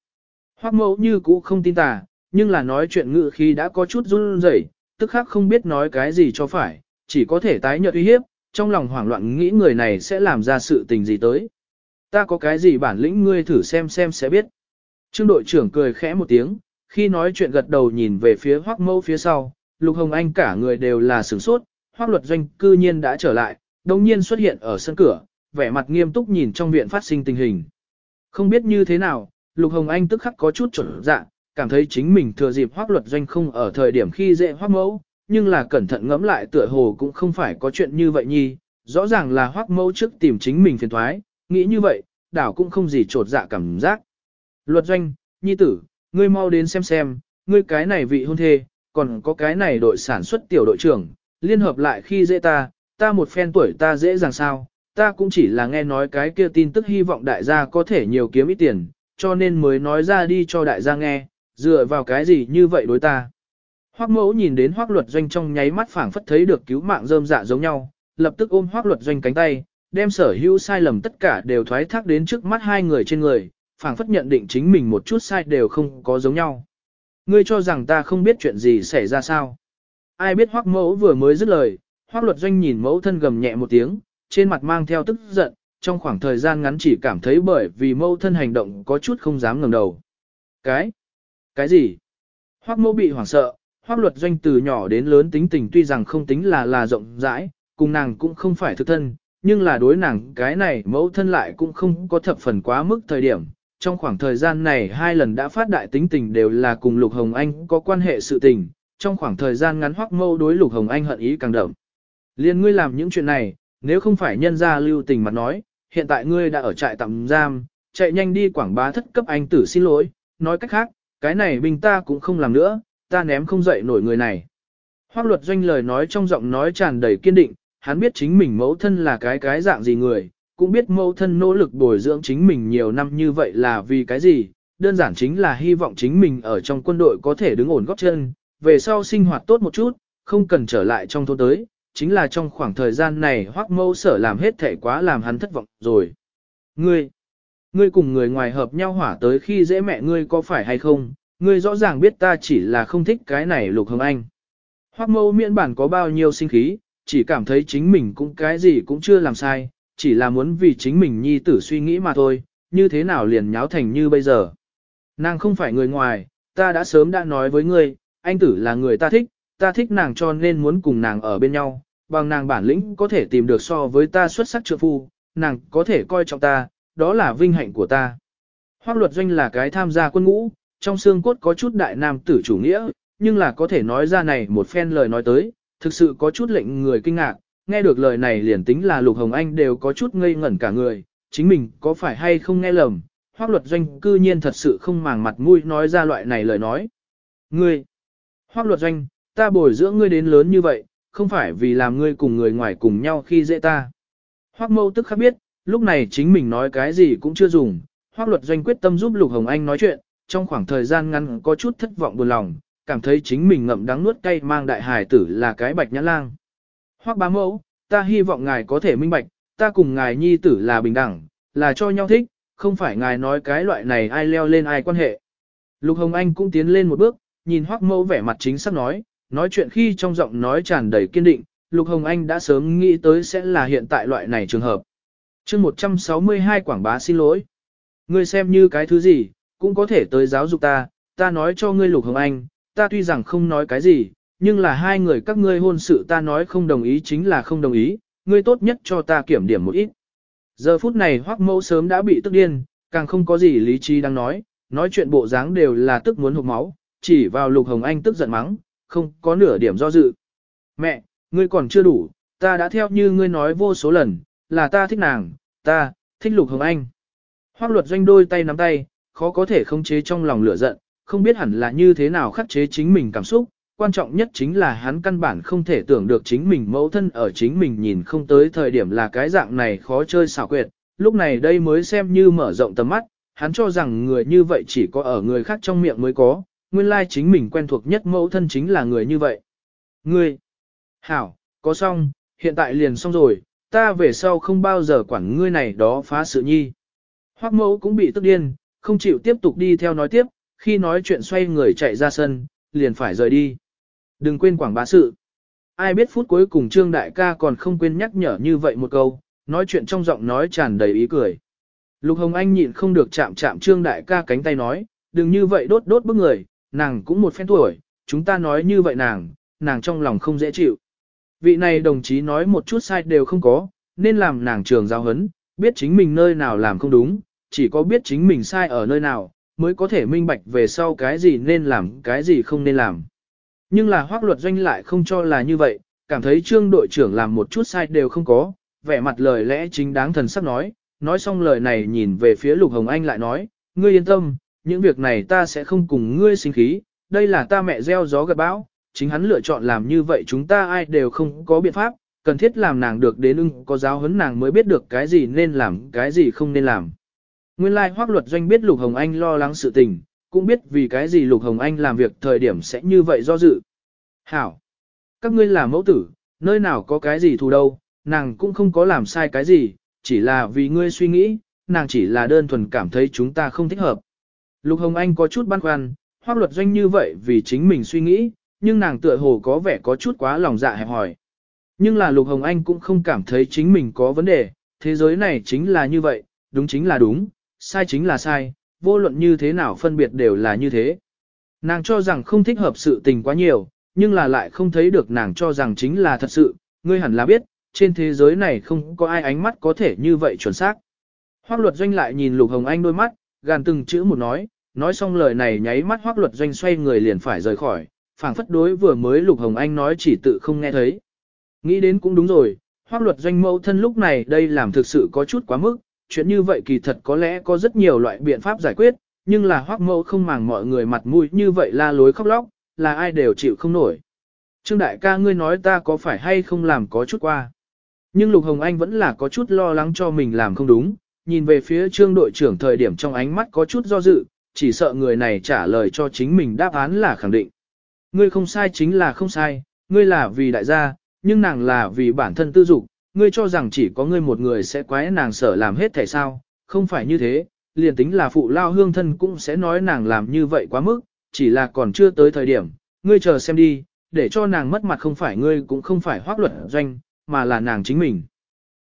Hoắc mâu như cũ không tin tà, nhưng là nói chuyện ngự khi đã có chút run rẩy, tức khắc không biết nói cái gì cho phải, chỉ có thể tái nhợt uy hiếp, trong lòng hoảng loạn nghĩ người này sẽ làm ra sự tình gì tới. Ta có cái gì bản lĩnh ngươi thử xem xem sẽ biết. Trương đội trưởng cười khẽ một tiếng, khi nói chuyện gật đầu nhìn về phía hoắc mâu phía sau, Lục Hồng Anh cả người đều là sửng sốt, hoắc luật doanh cư nhiên đã trở lại, đồng nhiên xuất hiện ở sân cửa, vẻ mặt nghiêm túc nhìn trong viện phát sinh tình hình. Không biết như thế nào, Lục Hồng Anh tức khắc có chút chuẩn dạ, cảm thấy chính mình thừa dịp hoắc luật doanh không ở thời điểm khi dễ hoắc mẫu, nhưng là cẩn thận ngẫm lại tựa hồ cũng không phải có chuyện như vậy nhi, rõ ràng là hoắc mẫu trước tìm chính mình phiền thoái, nghĩ như vậy, đảo cũng không gì trột dạ cảm giác. Luật doanh, nhi tử, ngươi mau đến xem xem, ngươi cái này vị hôn thê, còn có cái này đội sản xuất tiểu đội trưởng, liên hợp lại khi dễ ta, ta một phen tuổi ta dễ dàng sao, ta cũng chỉ là nghe nói cái kia tin tức hy vọng đại gia có thể nhiều kiếm ít tiền, cho nên mới nói ra đi cho đại gia nghe, dựa vào cái gì như vậy đối ta. Hoắc mẫu nhìn đến hoắc luật doanh trong nháy mắt phảng phất thấy được cứu mạng rơm dạ giống nhau, lập tức ôm hoắc luật doanh cánh tay, đem sở hữu sai lầm tất cả đều thoái thác đến trước mắt hai người trên người, phảng phất nhận định chính mình một chút sai đều không có giống nhau. Ngươi cho rằng ta không biết chuyện gì xảy ra sao? Ai biết hoắc mẫu vừa mới dứt lời, hoắc luật doanh nhìn mẫu thân gầm nhẹ một tiếng, trên mặt mang theo tức giận, trong khoảng thời gian ngắn chỉ cảm thấy bởi vì mẫu thân hành động có chút không dám ngẩng đầu. Cái? Cái gì? Hoắc mẫu bị hoảng sợ, hoác luật doanh từ nhỏ đến lớn tính tình tuy rằng không tính là là rộng rãi, cùng nàng cũng không phải thực thân, nhưng là đối nàng cái này mẫu thân lại cũng không có thập phần quá mức thời điểm. Trong khoảng thời gian này hai lần đã phát đại tính tình đều là cùng Lục Hồng Anh có quan hệ sự tình, trong khoảng thời gian ngắn hoắc mâu đối Lục Hồng Anh hận ý càng đậm. Liên ngươi làm những chuyện này, nếu không phải nhân gia lưu tình mà nói, hiện tại ngươi đã ở trại tạm giam, chạy nhanh đi quảng bá thất cấp anh tử xin lỗi, nói cách khác, cái này bình ta cũng không làm nữa, ta ném không dậy nổi người này. Hoác luật doanh lời nói trong giọng nói tràn đầy kiên định, hắn biết chính mình mẫu thân là cái cái dạng gì người, cũng biết mẫu thân nỗ lực bồi dưỡng chính mình nhiều năm như vậy là vì cái gì, đơn giản chính là hy vọng chính mình ở trong quân đội có thể đứng ổn góp chân, về sau sinh hoạt tốt một chút, không cần trở lại trong thôn tới, chính là trong khoảng thời gian này hoác mẫu sở làm hết thể quá làm hắn thất vọng rồi. Ngươi, ngươi cùng người ngoài hợp nhau hỏa tới khi dễ mẹ ngươi có phải hay không, ngươi rõ ràng biết ta chỉ là không thích cái này lục hồng anh. Hoác mâu miễn bản có bao nhiêu sinh khí, chỉ cảm thấy chính mình cũng cái gì cũng chưa làm sai, chỉ là muốn vì chính mình nhi tử suy nghĩ mà thôi, như thế nào liền nháo thành như bây giờ. Nàng không phải người ngoài, ta đã sớm đã nói với ngươi, anh tử là người ta thích, ta thích nàng cho nên muốn cùng nàng ở bên nhau, bằng nàng bản lĩnh có thể tìm được so với ta xuất sắc trượng phu, nàng có thể coi trọng ta, đó là vinh hạnh của ta. Hoác luật doanh là cái tham gia quân ngũ, trong xương cốt có chút đại nam tử chủ nghĩa, nhưng là có thể nói ra này một phen lời nói tới, thực sự có chút lệnh người kinh ngạc, nghe được lời này liền tính là Lục Hồng Anh đều có chút ngây ngẩn cả người, chính mình có phải hay không nghe lầm, hoác luật doanh cư nhiên thật sự không màng mặt mũi nói ra loại này lời nói. Ngươi, hoác luật doanh, ta bồi dưỡng ngươi đến lớn như vậy, không phải vì làm ngươi cùng người ngoài cùng nhau khi dễ ta. Hoác mâu tức khắc biết, lúc này chính mình nói cái gì cũng chưa dùng, hoác luật doanh quyết tâm giúp Lục Hồng Anh nói chuyện, trong khoảng thời gian ngắn có chút thất vọng buồn lòng, cảm thấy chính mình ngậm đắng nuốt cay mang đại hài tử là cái bạch nhã lang. hoắc bá mẫu, ta hy vọng ngài có thể minh bạch, ta cùng ngài nhi tử là bình đẳng, là cho nhau thích, không phải ngài nói cái loại này ai leo lên ai quan hệ. Lục Hồng Anh cũng tiến lên một bước, nhìn hoắc mẫu vẻ mặt chính xác nói, nói chuyện khi trong giọng nói tràn đầy kiên định, Lục Hồng Anh đã sớm nghĩ tới sẽ là hiện tại loại này trường hợp. chương 162 quảng bá xin lỗi. Ngươi xem như cái thứ gì, cũng có thể tới giáo dục ta, ta nói cho ngươi Lục Hồng Anh, ta tuy rằng không nói cái gì, nhưng là hai người các ngươi hôn sự ta nói không đồng ý chính là không đồng ý, ngươi tốt nhất cho ta kiểm điểm một ít. Giờ phút này hoắc mẫu sớm đã bị tức điên, càng không có gì lý trí đang nói, nói chuyện bộ dáng đều là tức muốn hụt máu, chỉ vào Lục Hồng Anh tức giận mắng, không có nửa điểm do dự. Mẹ, ngươi còn chưa đủ, ta đã theo như ngươi nói vô số lần, là ta thích nàng, ta, thích Lục Hồng Anh. hoắc luật doanh đôi tay nắm tay, khó có thể khống chế trong lòng lửa giận, không biết hẳn là như thế nào khắc chế chính mình cảm xúc, quan trọng nhất chính là hắn căn bản không thể tưởng được chính mình mẫu thân ở chính mình nhìn không tới thời điểm là cái dạng này khó chơi xảo quyệt, lúc này đây mới xem như mở rộng tầm mắt, hắn cho rằng người như vậy chỉ có ở người khác trong miệng mới có, nguyên lai chính mình quen thuộc nhất mẫu thân chính là người như vậy. Ngươi, hảo, có xong, hiện tại liền xong rồi, ta về sau không bao giờ quản ngươi này đó phá sự nhi. Hoắc mẫu cũng bị tức điên, không chịu tiếp tục đi theo nói tiếp, khi nói chuyện xoay người chạy ra sân, liền phải rời đi. Đừng quên quảng bá sự. Ai biết phút cuối cùng Trương Đại ca còn không quên nhắc nhở như vậy một câu, nói chuyện trong giọng nói tràn đầy ý cười. Lục Hồng Anh nhịn không được chạm chạm Trương Đại ca cánh tay nói, đừng như vậy đốt đốt bức người, nàng cũng một phen tuổi, chúng ta nói như vậy nàng, nàng trong lòng không dễ chịu. Vị này đồng chí nói một chút sai đều không có, nên làm nàng trường giao hấn, biết chính mình nơi nào làm không đúng, chỉ có biết chính mình sai ở nơi nào, mới có thể minh bạch về sau cái gì nên làm, cái gì không nên làm. Nhưng là hoác luật doanh lại không cho là như vậy, cảm thấy trương đội trưởng làm một chút sai đều không có, vẻ mặt lời lẽ chính đáng thần sắc nói, nói xong lời này nhìn về phía Lục Hồng Anh lại nói, ngươi yên tâm, những việc này ta sẽ không cùng ngươi sinh khí, đây là ta mẹ gieo gió gặt bão, chính hắn lựa chọn làm như vậy chúng ta ai đều không có biện pháp, cần thiết làm nàng được đến ưng có giáo huấn nàng mới biết được cái gì nên làm, cái gì không nên làm. Nguyên lai like, hoác luật doanh biết Lục Hồng Anh lo lắng sự tình, cũng biết vì cái gì Lục Hồng Anh làm việc thời điểm sẽ như vậy do dự. Hảo! Các ngươi là mẫu tử, nơi nào có cái gì thù đâu, nàng cũng không có làm sai cái gì, chỉ là vì ngươi suy nghĩ, nàng chỉ là đơn thuần cảm thấy chúng ta không thích hợp. Lục Hồng Anh có chút băn khoăn, hoác luật doanh như vậy vì chính mình suy nghĩ, nhưng nàng tựa hồ có vẻ có chút quá lòng dạ hẹp hỏi. Nhưng là Lục Hồng Anh cũng không cảm thấy chính mình có vấn đề, thế giới này chính là như vậy, đúng chính là đúng, sai chính là sai, vô luận như thế nào phân biệt đều là như thế. Nàng cho rằng không thích hợp sự tình quá nhiều, nhưng là lại không thấy được nàng cho rằng chính là thật sự, ngươi hẳn là biết, trên thế giới này không có ai ánh mắt có thể như vậy chuẩn xác. Hoác luật doanh lại nhìn Lục Hồng Anh đôi mắt, gàn từng chữ một nói, nói xong lời này nháy mắt hoác luật doanh xoay người liền phải rời khỏi, phảng phất đối vừa mới Lục Hồng Anh nói chỉ tự không nghe thấy. Nghĩ đến cũng đúng rồi, hoác luật doanh mẫu thân lúc này đây làm thực sự có chút quá mức, chuyện như vậy kỳ thật có lẽ có rất nhiều loại biện pháp giải quyết, nhưng là hoác mẫu không màng mọi người mặt mũi như vậy la lối khóc lóc, là ai đều chịu không nổi. Trương đại ca ngươi nói ta có phải hay không làm có chút qua. Nhưng Lục Hồng Anh vẫn là có chút lo lắng cho mình làm không đúng, nhìn về phía trương đội trưởng thời điểm trong ánh mắt có chút do dự, chỉ sợ người này trả lời cho chính mình đáp án là khẳng định. Ngươi không sai chính là không sai, ngươi là vì đại gia, nhưng nàng là vì bản thân tư dục, ngươi cho rằng chỉ có ngươi một người sẽ quái nàng sở làm hết thể sao, không phải như thế, liền tính là phụ lao hương thân cũng sẽ nói nàng làm như vậy quá mức, chỉ là còn chưa tới thời điểm, ngươi chờ xem đi, để cho nàng mất mặt không phải ngươi cũng không phải hoác luật doanh, mà là nàng chính mình.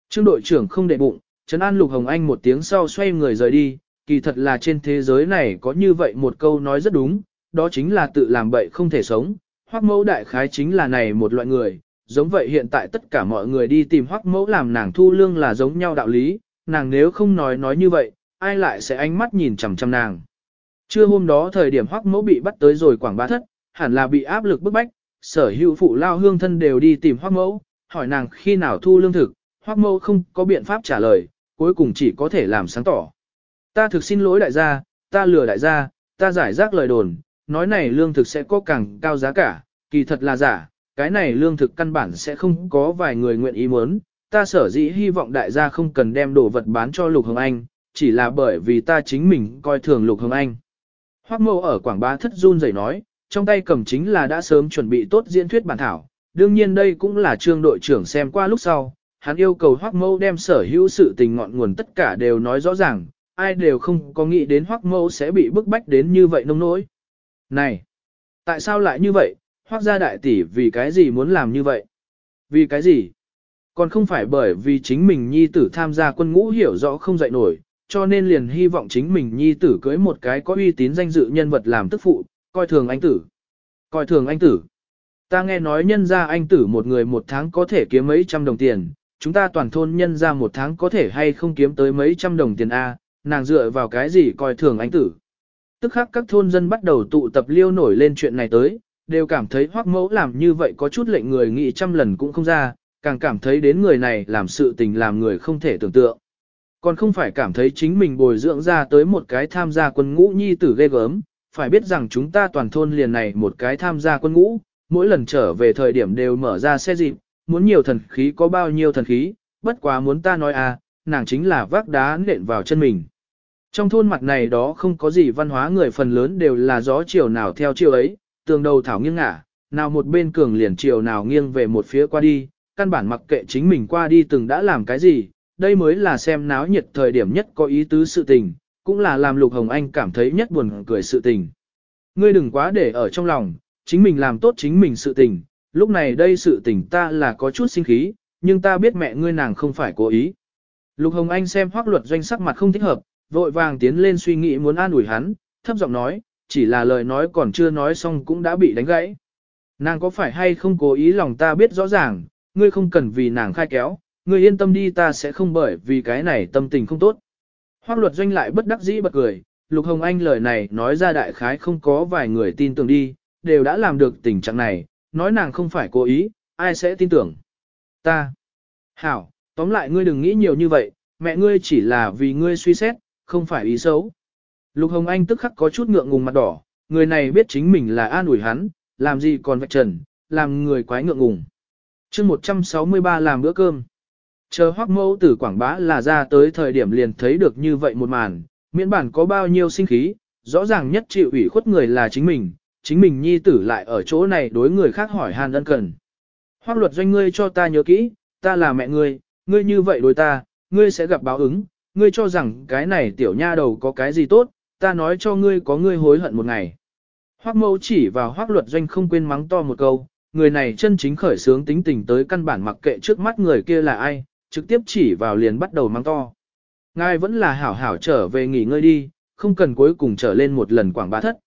Trương đội trưởng không để bụng, Trấn An Lục Hồng Anh một tiếng sau xoay người rời đi, kỳ thật là trên thế giới này có như vậy một câu nói rất đúng, đó chính là tự làm bậy không thể sống, hoác mẫu đại khái chính là này một loại người, giống vậy hiện tại tất cả mọi người đi tìm hoắc mẫu làm nàng thu lương là giống nhau đạo lý, nàng nếu không nói nói như vậy, ai lại sẽ ánh mắt nhìn chằm chằm nàng. Trưa hôm đó thời điểm hoắc mẫu bị bắt tới rồi quảng bá thất, hẳn là bị áp lực bức bách, sở hữu phụ lao hương thân đều đi tìm hoắc mẫu, hỏi nàng khi nào thu lương thực, hoắc mẫu không có biện pháp trả lời, cuối cùng chỉ có thể làm sáng tỏ. Ta thực xin lỗi đại gia, ta lừa đại gia, ta giải rác lời đồn, nói này lương thực sẽ có càng cao giá cả, kỳ thật là giả, cái này lương thực căn bản sẽ không có vài người nguyện ý muốn, ta sở dĩ hy vọng đại gia không cần đem đồ vật bán cho Lục Hồng Anh, chỉ là bởi vì ta chính mình coi thường Lục Hồng Anh. Hoác mâu ở Quảng Bá thất run rẩy nói, trong tay cầm chính là đã sớm chuẩn bị tốt diễn thuyết bản thảo, đương nhiên đây cũng là trương đội trưởng xem qua lúc sau, hắn yêu cầu Hoác mâu đem sở hữu sự tình ngọn nguồn tất cả đều nói rõ ràng, ai đều không có nghĩ đến Hoác mâu sẽ bị bức bách đến như vậy nông nỗi. Này, tại sao lại như vậy, Hoác gia đại tỷ vì cái gì muốn làm như vậy? Vì cái gì? Còn không phải bởi vì chính mình nhi tử tham gia quân ngũ hiểu rõ không dạy nổi, cho nên liền hy vọng chính mình nhi tử cưới một cái có uy tín danh dự nhân vật làm tức phụ, coi thường anh tử. Coi thường anh tử. Ta nghe nói nhân ra anh tử một người một tháng có thể kiếm mấy trăm đồng tiền, chúng ta toàn thôn nhân ra một tháng có thể hay không kiếm tới mấy trăm đồng tiền A, nàng dựa vào cái gì coi thường anh tử. Tức khắc các thôn dân bắt đầu tụ tập liêu nổi lên chuyện này tới, đều cảm thấy hoắc mẫu làm như vậy có chút lệnh người nghĩ trăm lần cũng không ra, càng cảm thấy đến người này làm sự tình làm người không thể tưởng tượng. Còn không phải cảm thấy chính mình bồi dưỡng ra tới một cái tham gia quân ngũ nhi tử ghê gớm, phải biết rằng chúng ta toàn thôn liền này một cái tham gia quân ngũ, mỗi lần trở về thời điểm đều mở ra xe dịp, muốn nhiều thần khí có bao nhiêu thần khí, bất quá muốn ta nói à, nàng chính là vác đá nện vào chân mình. Trong thôn mặt này đó không có gì văn hóa người phần lớn đều là gió chiều nào theo chiều ấy, tường đầu thảo nghiêng ngả, nào một bên cường liền chiều nào nghiêng về một phía qua đi, căn bản mặc kệ chính mình qua đi từng đã làm cái gì, đây mới là xem náo nhiệt thời điểm nhất có ý tứ sự tình, cũng là làm Lục Hồng Anh cảm thấy nhất buồn cười sự tình. Ngươi đừng quá để ở trong lòng, chính mình làm tốt chính mình sự tình, lúc này đây sự tình ta là có chút sinh khí, nhưng ta biết mẹ ngươi nàng không phải cố ý. Lục Hồng Anh xem hoác luật doanh sắc mặt không thích hợp, vội vàng tiến lên suy nghĩ muốn an ủi hắn, thấp giọng nói, chỉ là lời nói còn chưa nói xong cũng đã bị đánh gãy. Nàng có phải hay không cố ý lòng ta biết rõ ràng, ngươi không cần vì nàng khai kéo, ngươi yên tâm đi ta sẽ không bởi vì cái này tâm tình không tốt. Hoác luật doanh lại bất đắc dĩ bật cười, Lục Hồng Anh lời này nói ra đại khái không có vài người tin tưởng đi, đều đã làm được tình trạng này, nói nàng không phải cố ý, ai sẽ tin tưởng. Ta. Hảo, tóm lại ngươi đừng nghĩ nhiều như vậy, mẹ ngươi chỉ là vì ngươi suy xét, không phải ý xấu. Lục Hồng Anh tức khắc có chút ngượng ngùng mặt đỏ, người này biết chính mình là an ủi hắn, làm gì còn vạch trần, làm người quái ngượng ngùng. chương 163 làm bữa cơm. Chờ hoác mẫu từ Quảng Bá là ra tới thời điểm liền thấy được như vậy một màn, miễn bản có bao nhiêu sinh khí, rõ ràng nhất chịu ủy khuất người là chính mình, chính mình nhi tử lại ở chỗ này đối người khác hỏi hàn ân cần. Hoác luật doanh ngươi cho ta nhớ kỹ, ta là mẹ ngươi, ngươi như vậy đối ta, ngươi sẽ gặp báo ứng, ngươi cho rằng cái này tiểu nha đầu có cái gì tốt, ta nói cho ngươi có ngươi hối hận một ngày. Hoác mẫu chỉ vào hoác luật doanh không quên mắng to một câu, người này chân chính khởi sướng tính tình tới căn bản mặc kệ trước mắt người kia là ai, trực tiếp chỉ vào liền bắt đầu mắng to. Ngài vẫn là hảo hảo trở về nghỉ ngơi đi, không cần cuối cùng trở lên một lần quảng bá thất.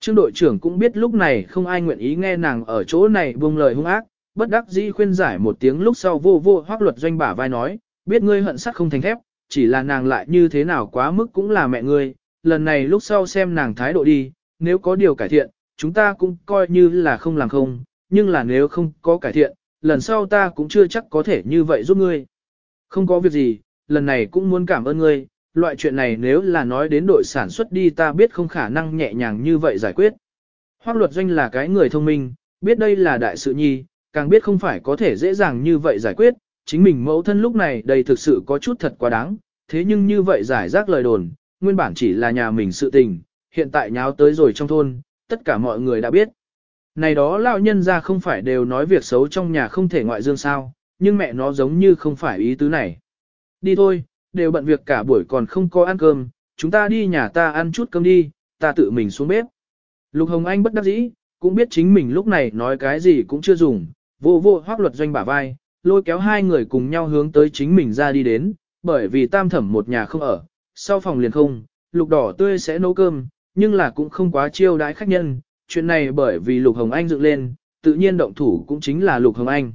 Trương đội trưởng cũng biết lúc này không ai nguyện ý nghe nàng ở chỗ này buông lời hung ác, bất đắc dĩ khuyên giải một tiếng lúc sau vô vô hoác luật doanh bả vai nói, biết ngươi hận sắt không thành thép, chỉ là nàng lại như thế nào quá mức cũng là mẹ ngươi, lần này lúc sau xem nàng thái độ đi, nếu có điều cải thiện, chúng ta cũng coi như là không làm không, nhưng là nếu không có cải thiện, lần sau ta cũng chưa chắc có thể như vậy giúp ngươi. Không có việc gì, lần này cũng muốn cảm ơn ngươi, loại chuyện này nếu là nói đến đội sản xuất đi ta biết không khả năng nhẹ nhàng như vậy giải quyết. Hoác luật doanh là cái người thông minh, biết đây là đại sự nhi, càng biết không phải có thể dễ dàng như vậy giải quyết, chính mình mẫu thân lúc này đây thực sự có chút thật quá đáng, thế nhưng như vậy giải rác lời đồn, nguyên bản chỉ là nhà mình sự tình, hiện tại nháo tới rồi trong thôn, tất cả mọi người đã biết. Này đó lão nhân ra không phải đều nói việc xấu trong nhà không thể ngoại dương sao, nhưng mẹ nó giống như không phải ý tứ này. Đi thôi, đều bận việc cả buổi còn không có ăn cơm, chúng ta đi nhà ta ăn chút cơm đi, ta tự mình xuống bếp. Lục Hồng Anh bất đắc dĩ, cũng biết chính mình lúc này nói cái gì cũng chưa dùng, vô vô hoác luật doanh bả vai, lôi kéo hai người cùng nhau hướng tới chính mình ra đi đến, bởi vì tam thẩm một nhà không ở, sau phòng liền không, lục đỏ tươi sẽ nấu cơm, nhưng là cũng không quá chiêu đãi khách nhân, chuyện này bởi vì lục hồng anh dựng lên, tự nhiên động thủ cũng chính là lục hồng anh.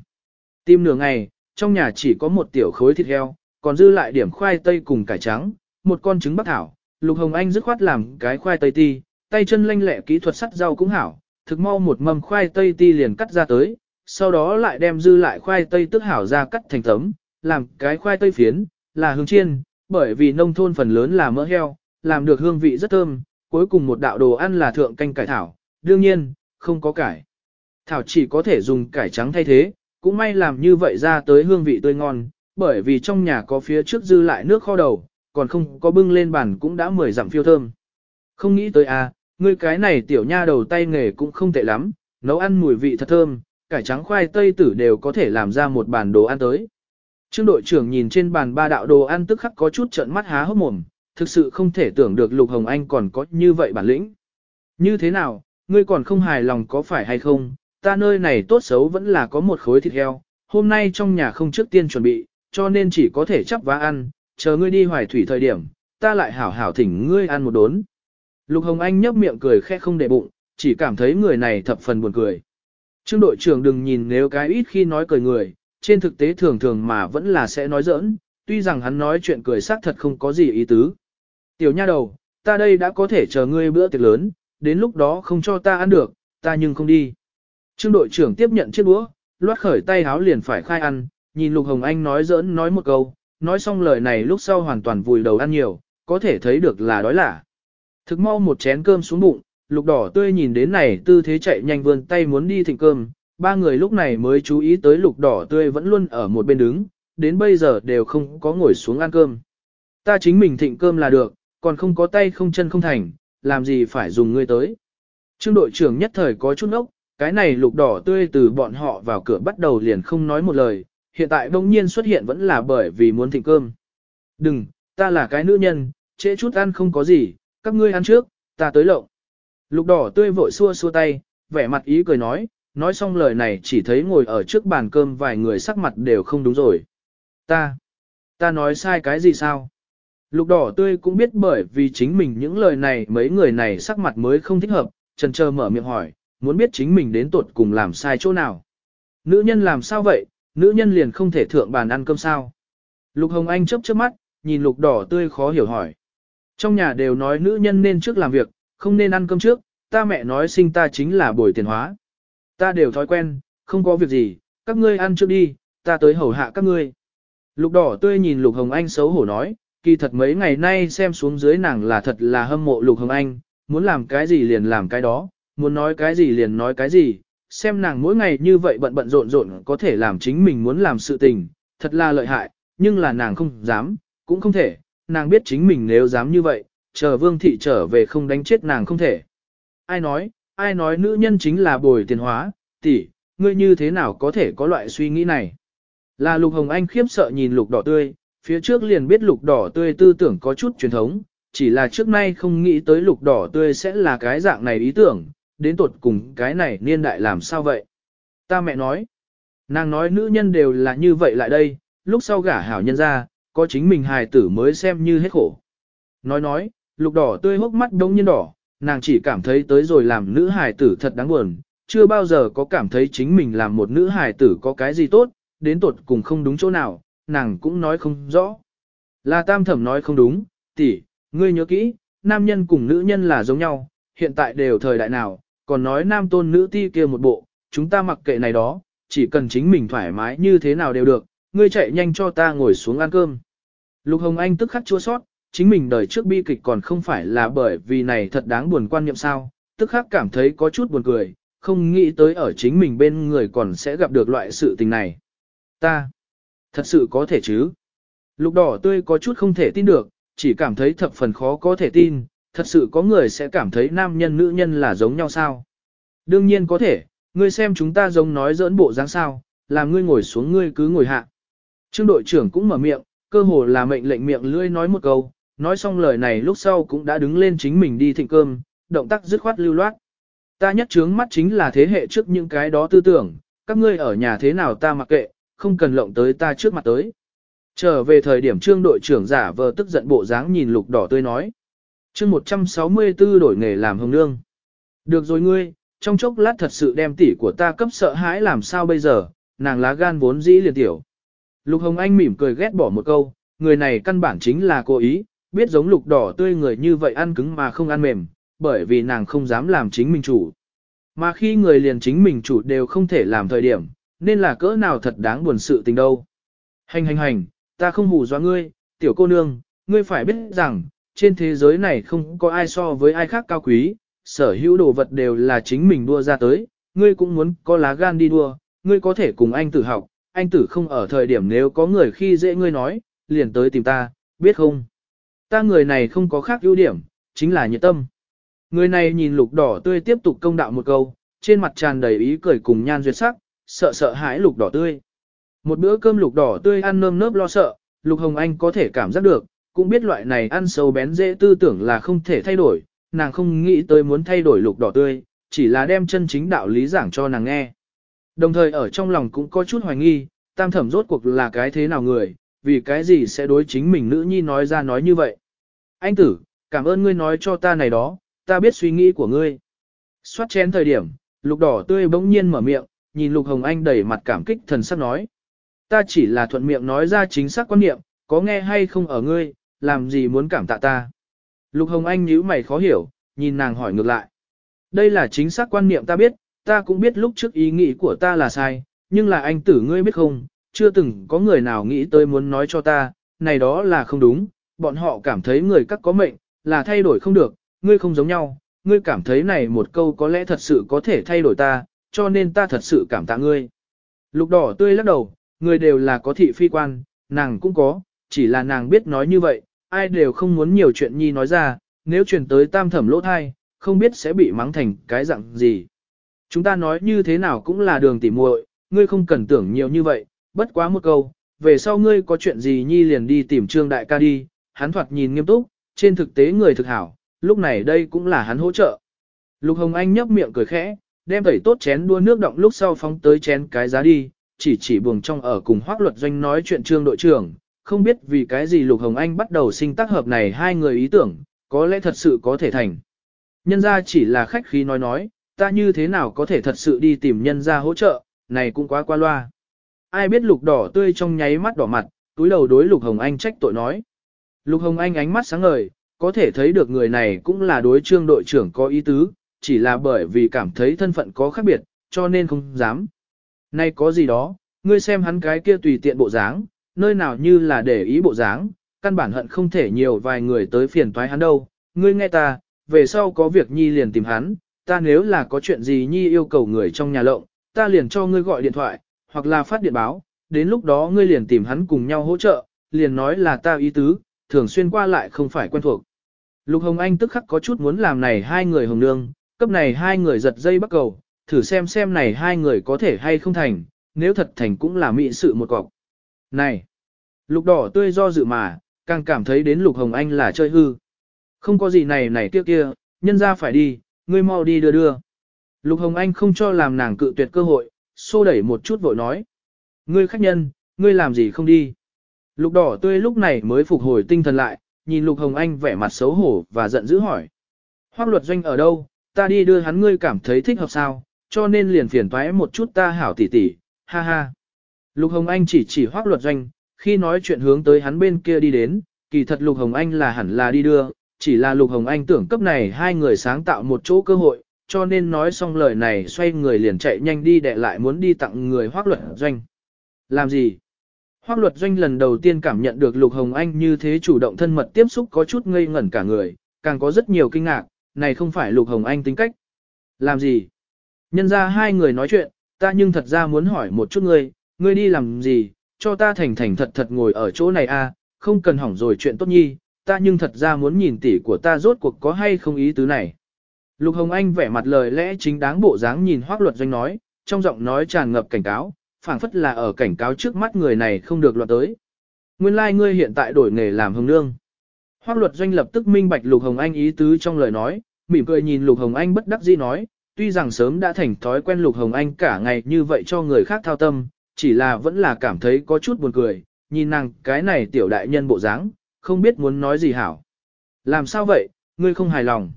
Tim nửa ngày, trong nhà chỉ có một tiểu khối thịt heo, còn dư lại điểm khoai tây cùng cải trắng, một con trứng bắc thảo, lục hồng anh dứt khoát làm cái khoai tây ti, tay chân lanh lẹ kỹ thuật sắt rau cũng hảo, thực mau một mâm khoai tây ti liền cắt ra tới, sau đó lại đem dư lại khoai tây tức hảo ra cắt thành tấm, làm cái khoai tây phiến, là hương chiên, bởi vì nông thôn phần lớn là mỡ heo, làm được hương vị rất thơm, cuối cùng một đạo đồ ăn là thượng canh cải thảo, đương nhiên, không có cải. Thảo chỉ có thể dùng cải trắng thay thế, cũng may làm như vậy ra tới hương vị tươi ngon, bởi vì trong nhà có phía trước dư lại nước kho đầu, còn không có bưng lên bàn cũng đã mười dặm phiêu thơm. Không nghĩ tới à, ngươi cái này tiểu nha đầu tay nghề cũng không tệ lắm, nấu ăn mùi vị thật thơm, cải trắng khoai tây tử đều có thể làm ra một bàn đồ ăn tới. Trương đội trưởng nhìn trên bàn ba đạo đồ ăn tức khắc có chút trợn mắt há hốc mồm, thực sự không thể tưởng được Lục Hồng Anh còn có như vậy bản lĩnh. Như thế nào, ngươi còn không hài lòng có phải hay không, ta nơi này tốt xấu vẫn là có một khối thịt heo, hôm nay trong nhà không trước tiên chuẩn bị, cho nên chỉ có thể chắp vá ăn, chờ ngươi đi hoài thủy thời điểm, ta lại hảo hảo thỉnh ngươi ăn một đốn. Lục Hồng Anh nhấp miệng cười khẽ không để bụng, chỉ cảm thấy người này thập phần buồn cười. Trương đội trưởng đừng nhìn nếu cái ít khi nói cười người, trên thực tế thường thường mà vẫn là sẽ nói giỡn, tuy rằng hắn nói chuyện cười xác thật không có gì ý tứ. Tiểu nha đầu, ta đây đã có thể chờ ngươi bữa tiệc lớn, đến lúc đó không cho ta ăn được, ta nhưng không đi. Trương đội trưởng tiếp nhận chiếc đũa, loát khởi tay háo liền phải khai ăn, nhìn Lục Hồng Anh nói giỡn nói một câu, nói xong lời này lúc sau hoàn toàn vùi đầu ăn nhiều, có thể thấy được là đói lả. Thực mau một chén cơm xuống bụng, Lục đỏ tươi nhìn đến này tư thế chạy nhanh vươn tay muốn đi thịnh cơm, ba người lúc này mới chú ý tới lục đỏ tươi vẫn luôn ở một bên đứng, đến bây giờ đều không có ngồi xuống ăn cơm. Ta chính mình thịnh cơm là được, còn không có tay không chân không thành, làm gì phải dùng ngươi tới. Trương đội trưởng nhất thời có chút ốc, cái này lục đỏ tươi từ bọn họ vào cửa bắt đầu liền không nói một lời, hiện tại đông nhiên xuất hiện vẫn là bởi vì muốn thịnh cơm. Đừng, ta là cái nữ nhân, trễ chút ăn không có gì, các ngươi ăn trước, ta tới lộng. Lục đỏ tươi vội xua xua tay, vẻ mặt ý cười nói, nói xong lời này chỉ thấy ngồi ở trước bàn cơm vài người sắc mặt đều không đúng rồi. Ta, ta nói sai cái gì sao? Lục đỏ tươi cũng biết bởi vì chính mình những lời này mấy người này sắc mặt mới không thích hợp, trần trơ mở miệng hỏi, muốn biết chính mình đến tuột cùng làm sai chỗ nào. Nữ nhân làm sao vậy, nữ nhân liền không thể thượng bàn ăn cơm sao. Lục Hồng Anh chớp chớp mắt, nhìn lục đỏ tươi khó hiểu hỏi. Trong nhà đều nói nữ nhân nên trước làm việc, không nên ăn cơm trước, ta mẹ nói sinh ta chính là bồi tiền hóa. Ta đều thói quen, không có việc gì, các ngươi ăn trước đi, ta tới hầu hạ các ngươi. Lục đỏ tươi nhìn Lục Hồng Anh xấu hổ nói, kỳ thật mấy ngày nay xem xuống dưới nàng là thật là hâm mộ Lục Hồng Anh, muốn làm cái gì liền làm cái đó, muốn nói cái gì liền nói cái gì, xem nàng mỗi ngày như vậy bận bận rộn rộn có thể làm chính mình muốn làm sự tình, thật là lợi hại, nhưng là nàng không dám, cũng không thể, nàng biết chính mình nếu dám như vậy, chờ vương thị trở về không đánh chết nàng không thể. Ai nói, ai nói nữ nhân chính là bồi tiền hóa, tỷ, ngươi như thế nào có thể có loại suy nghĩ này. Là lục hồng anh khiếp sợ nhìn lục đỏ tươi, phía trước liền biết lục đỏ tươi tư tưởng có chút truyền thống, chỉ là trước nay không nghĩ tới lục đỏ tươi sẽ là cái dạng này ý tưởng, đến tột cùng cái này niên đại làm sao vậy? Ta mẹ nói, nàng nói nữ nhân đều là như vậy lại đây, lúc sau gả hảo nhân ra, có chính mình hài tử mới xem như hết khổ. Nói nói, lục đỏ tươi hốc mắt đông nhiên đỏ, nàng chỉ cảm thấy tới rồi làm nữ hài tử thật đáng buồn, chưa bao giờ có cảm thấy chính mình làm một nữ hài tử có cái gì tốt, đến tột cùng không đúng chỗ nào, nàng cũng nói không rõ. Là tam thẩm nói không đúng, tỷ, ngươi nhớ kỹ, nam nhân cùng nữ nhân là giống nhau, hiện tại đều thời đại nào, còn nói nam tôn nữ ti kia một bộ, chúng ta mặc kệ này đó, chỉ cần chính mình thoải mái như thế nào đều được, ngươi chạy nhanh cho ta ngồi xuống ăn cơm. Lục Hồng Anh tức khắc chua sót, chính mình đời trước bi kịch còn không phải là bởi vì này thật đáng buồn quan niệm sao, tức khắc cảm thấy có chút buồn cười, không nghĩ tới ở chính mình bên người còn sẽ gặp được loại sự tình này. Ta, thật sự có thể chứ? Lục đỏ tươi có chút không thể tin được, chỉ cảm thấy thập phần khó có thể tin, thật sự có người sẽ cảm thấy nam nhân nữ nhân là giống nhau sao? Đương nhiên có thể, ngươi xem chúng ta giống nói giỡn bộ dáng sao, làm ngươi ngồi xuống ngươi cứ ngồi hạ. Trương đội trưởng cũng mở miệng, cơ hồ là mệnh lệnh miệng lưỡi nói một câu, nói xong lời này lúc sau cũng đã đứng lên chính mình đi thịnh cơm, động tác dứt khoát lưu loát. Ta nhất trướng mắt chính là thế hệ trước những cái đó tư tưởng, các ngươi ở nhà thế nào ta mặc kệ, không cần lộng tới ta trước mặt tới. Trở về thời điểm trương đội trưởng giả vờ tức giận bộ dáng nhìn lục đỏ tươi nói. chương 164 đổi nghề làm hồng nương. Được rồi ngươi, trong chốc lát thật sự đem tỷ của ta cấp sợ hãi làm sao bây giờ, nàng lá gan vốn dĩ liền tiểu. Lục Hồng Anh mỉm cười ghét bỏ một câu, người này căn bản chính là cố ý, biết giống lục đỏ tươi người như vậy ăn cứng mà không ăn mềm, bởi vì nàng không dám làm chính mình chủ. Mà khi người liền chính mình chủ đều không thể làm thời điểm, nên là cỡ nào thật đáng buồn sự tình đâu. Hành hành hành, ta không hù dọa ngươi, tiểu cô nương, ngươi phải biết rằng, trên thế giới này không có ai so với ai khác cao quý, sở hữu đồ vật đều là chính mình đua ra tới, ngươi cũng muốn có lá gan đi đua, ngươi có thể cùng anh tử học, anh tử không ở thời điểm nếu có người khi dễ ngươi nói, liền tới tìm ta, biết không? Ta người này không có khác ưu điểm, chính là nhiệt tâm. Người này nhìn lục đỏ tươi tiếp tục công đạo một câu, trên mặt tràn đầy ý cười cùng nhan duyệt sắc, sợ sợ hãi lục đỏ tươi. Một bữa cơm lục đỏ tươi ăn nơm nớp lo sợ, lục hồng anh có thể cảm giác được, cũng biết loại này ăn sâu bén dễ tư tưởng là không thể thay đổi, nàng không nghĩ tới muốn thay đổi lục đỏ tươi, chỉ là đem chân chính đạo lý giảng cho nàng nghe. Đồng thời ở trong lòng cũng có chút hoài nghi, tam thẩm rốt cuộc là cái thế nào người, vì cái gì sẽ đối chính mình nữ nhi nói ra nói như vậy. Anh tử, cảm ơn ngươi nói cho ta này đó, ta biết suy nghĩ của ngươi. Xoát chén thời điểm, lục đỏ tươi bỗng nhiên mở miệng, nhìn lục hồng anh đầy mặt cảm kích thần sắc nói. Ta chỉ là thuận miệng nói ra chính xác quan niệm, có nghe hay không ở ngươi, làm gì muốn cảm tạ ta. Lục hồng anh nhíu mày khó hiểu, nhìn nàng hỏi ngược lại. Đây là chính xác quan niệm ta biết, ta cũng biết lúc trước ý nghĩ của ta là sai, nhưng là anh tử ngươi biết không, chưa từng có người nào nghĩ tới muốn nói cho ta, này đó là không đúng, bọn họ cảm thấy người các có mệnh, là thay đổi không được, ngươi không giống nhau, ngươi cảm thấy này một câu có lẽ thật sự có thể thay đổi ta, cho nên ta thật sự cảm tạ ngươi. Lục đỏ tươi lắc đầu, người đều là có thị phi quan, nàng cũng có, chỉ là nàng biết nói như vậy, ai đều không muốn nhiều chuyện nhi nói ra, nếu truyền tới tam thẩm lỗ thai, không biết sẽ bị mắng thành cái dạng gì. Chúng ta nói như thế nào cũng là đường tỉ muội, ngươi không cần tưởng nhiều như vậy, bất quá một câu, về sau ngươi có chuyện gì nhi liền đi tìm trương đại ca đi, hắn thoạt nhìn nghiêm túc, trên thực tế người thực hảo, lúc này đây cũng là hắn hỗ trợ. Lục Hồng Anh nhấp miệng cười khẽ, đem tẩy tốt chén đua nước động lúc sau phóng tới chén cái giá đi, chỉ chỉ buồng trong ở cùng hoác luật doanh nói chuyện trương đội trưởng, không biết vì cái gì Lục Hồng Anh bắt đầu sinh tác hợp này hai người ý tưởng, có lẽ thật sự có thể thành. Nhân ra chỉ là khách khí nói nói, ta như thế nào có thể thật sự đi tìm nhân ra hỗ trợ, này cũng quá qua loa. Ai biết lục đỏ tươi trong nháy mắt đỏ mặt, túi đầu đối lục hồng anh trách tội nói. Lục hồng anh ánh mắt sáng ngời, có thể thấy được người này cũng là đối trương đội trưởng có ý tứ, chỉ là bởi vì cảm thấy thân phận có khác biệt, cho nên không dám. Nay có gì đó, ngươi xem hắn cái kia tùy tiện bộ dáng, nơi nào như là để ý bộ dáng, căn bản hận không thể nhiều vài người tới phiền toái hắn đâu. Ngươi nghe ta, về sau có việc nhi liền tìm hắn, ta nếu là có chuyện gì nhi yêu cầu người trong nhà lộng, ta liền cho ngươi gọi điện thoại, hoặc là phát điện báo, đến lúc đó ngươi liền tìm hắn cùng nhau hỗ trợ, liền nói là ta ý tứ, thường xuyên qua lại không phải quen thuộc. Lục Hồng Anh tức khắc có chút muốn làm này hai người hồng nương, cấp này hai người giật dây bắt cầu, thử xem xem này hai người có thể hay không thành, nếu thật thành cũng là mỹ sự một cọc. Này! Lục đỏ tươi do dự mà, càng cảm thấy đến Lục Hồng Anh là chơi hư. Không có gì này này kia kia, nhân ra phải đi, ngươi mau đi đưa đưa. Lục Hồng Anh không cho làm nàng cự tuyệt cơ hội, xô đẩy một chút vội nói. Ngươi khách nhân, ngươi làm gì không đi. Lục đỏ tươi lúc này mới phục hồi tinh thần lại, nhìn Lục Hồng Anh vẻ mặt xấu hổ và giận dữ hỏi. Hoác luật doanh ở đâu, ta đi đưa hắn ngươi cảm thấy thích hợp sao, cho nên liền phiền toái một chút ta hảo tỉ tỉ, ha ha. Lục Hồng Anh chỉ chỉ hoác luật doanh, khi nói chuyện hướng tới hắn bên kia đi đến, kỳ thật Lục Hồng Anh là hẳn là đi đưa, chỉ là Lục Hồng Anh tưởng cấp này hai người sáng tạo một chỗ cơ hội, cho nên nói xong lời này xoay người liền chạy nhanh đi để lại muốn đi tặng người hoác luật doanh. Làm gì? Hoác luật doanh lần đầu tiên cảm nhận được Lục Hồng Anh như thế chủ động thân mật tiếp xúc có chút ngây ngẩn cả người, càng có rất nhiều kinh ngạc, này không phải Lục Hồng Anh tính cách. Làm gì? Nhân ra hai người nói chuyện, ta nhưng thật ra muốn hỏi một chút ngươi, ngươi đi làm gì, cho ta thành thành thật thật ngồi ở chỗ này a, à, không cần hỏng rồi chuyện tốt nhi, ta nhưng thật ra muốn nhìn tỷ của ta rốt cuộc có hay không ý tứ này. Lục Hồng Anh vẻ mặt lời lẽ chính đáng bộ dáng nhìn Hoác Luật Doanh nói, trong giọng nói tràn ngập cảnh cáo, phảng phất là ở cảnh cáo trước mắt người này không được loạn tới. Nguyên lai like ngươi hiện tại đổi nghề làm hồng nương. Hoác Luật Doanh lập tức minh bạch Lục Hồng Anh ý tứ trong lời nói, mỉm cười nhìn Lục Hồng Anh bất đắc dĩ nói, tuy rằng sớm đã thành thói quen Lục Hồng Anh cả ngày như vậy cho người khác thao tâm, chỉ là vẫn là cảm thấy có chút buồn cười, nhìn nàng cái này tiểu đại nhân bộ dáng, không biết muốn nói gì hảo. Làm sao vậy, ngươi không hài lòng.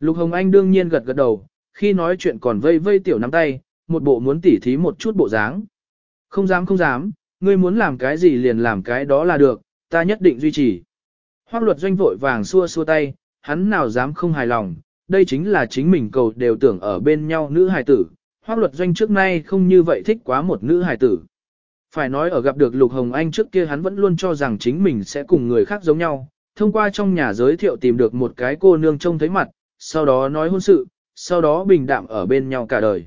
Lục Hồng Anh đương nhiên gật gật đầu, khi nói chuyện còn vây vây tiểu nắm tay, một bộ muốn tỉ thí một chút bộ dáng. Không dám không dám, ngươi muốn làm cái gì liền làm cái đó là được, ta nhất định duy trì. Hoác luật doanh vội vàng xua xua tay, hắn nào dám không hài lòng, đây chính là chính mình cầu đều tưởng ở bên nhau nữ hài tử. Hoác luật doanh trước nay không như vậy thích quá một nữ hài tử. Phải nói ở gặp được Lục Hồng Anh trước kia hắn vẫn luôn cho rằng chính mình sẽ cùng người khác giống nhau, thông qua trong nhà giới thiệu tìm được một cái cô nương trông thấy mặt, sau đó nói hôn sự, sau đó bình đạm ở bên nhau cả đời.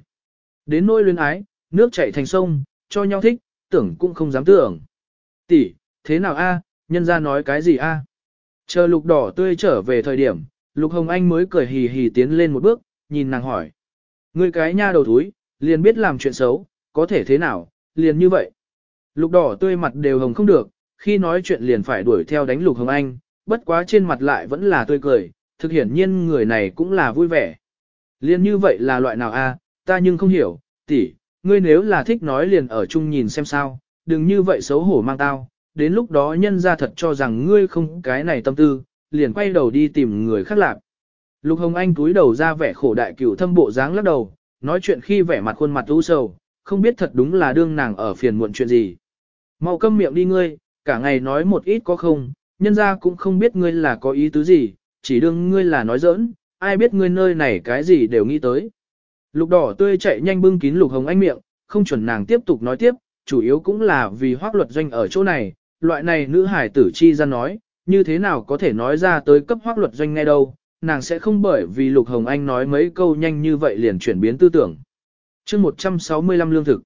Đến nỗi luyến ái, nước chảy thành sông, cho nhau thích, tưởng cũng không dám tưởng. Tỷ, thế nào a? nhân ra nói cái gì a? Chờ lục đỏ tươi trở về thời điểm, lục hồng anh mới cười hì hì tiến lên một bước, nhìn nàng hỏi. Ngươi cái nha đầu thúi, liền biết làm chuyện xấu, có thể thế nào, liền như vậy. Lục đỏ tươi mặt đều hồng không được, khi nói chuyện liền phải đuổi theo đánh lục hồng anh, bất quá trên mặt lại vẫn là tươi cười, thực hiển nhiên người này cũng là vui vẻ. Liên như vậy là loại nào a? ta nhưng không hiểu, tỷ, ngươi nếu là thích nói liền ở chung nhìn xem sao, đừng như vậy xấu hổ mang tao, đến lúc đó nhân ra thật cho rằng ngươi không cái này tâm tư, liền quay đầu đi tìm người khác lạc. Lục Hồng Anh túi đầu ra vẻ khổ đại cửu thâm bộ dáng lắc đầu, nói chuyện khi vẻ mặt khuôn mặt u sầu, không biết thật đúng là đương nàng ở phiền muộn chuyện gì. Mau câm miệng đi ngươi, cả ngày nói một ít có không, nhân ra cũng không biết ngươi là có ý tứ gì, chỉ đương ngươi là nói giỡn, ai biết ngươi nơi này cái gì đều nghĩ tới. Lục đỏ tươi chạy nhanh bưng kín lục hồng anh miệng, không chuẩn nàng tiếp tục nói tiếp, chủ yếu cũng là vì hoác luật doanh ở chỗ này, loại này nữ hải tử chi ra nói, như thế nào có thể nói ra tới cấp hoác luật doanh ngay đâu, nàng sẽ không bởi vì lục hồng anh nói mấy câu nhanh như vậy liền chuyển biến tư tưởng. chương 165 lương thực,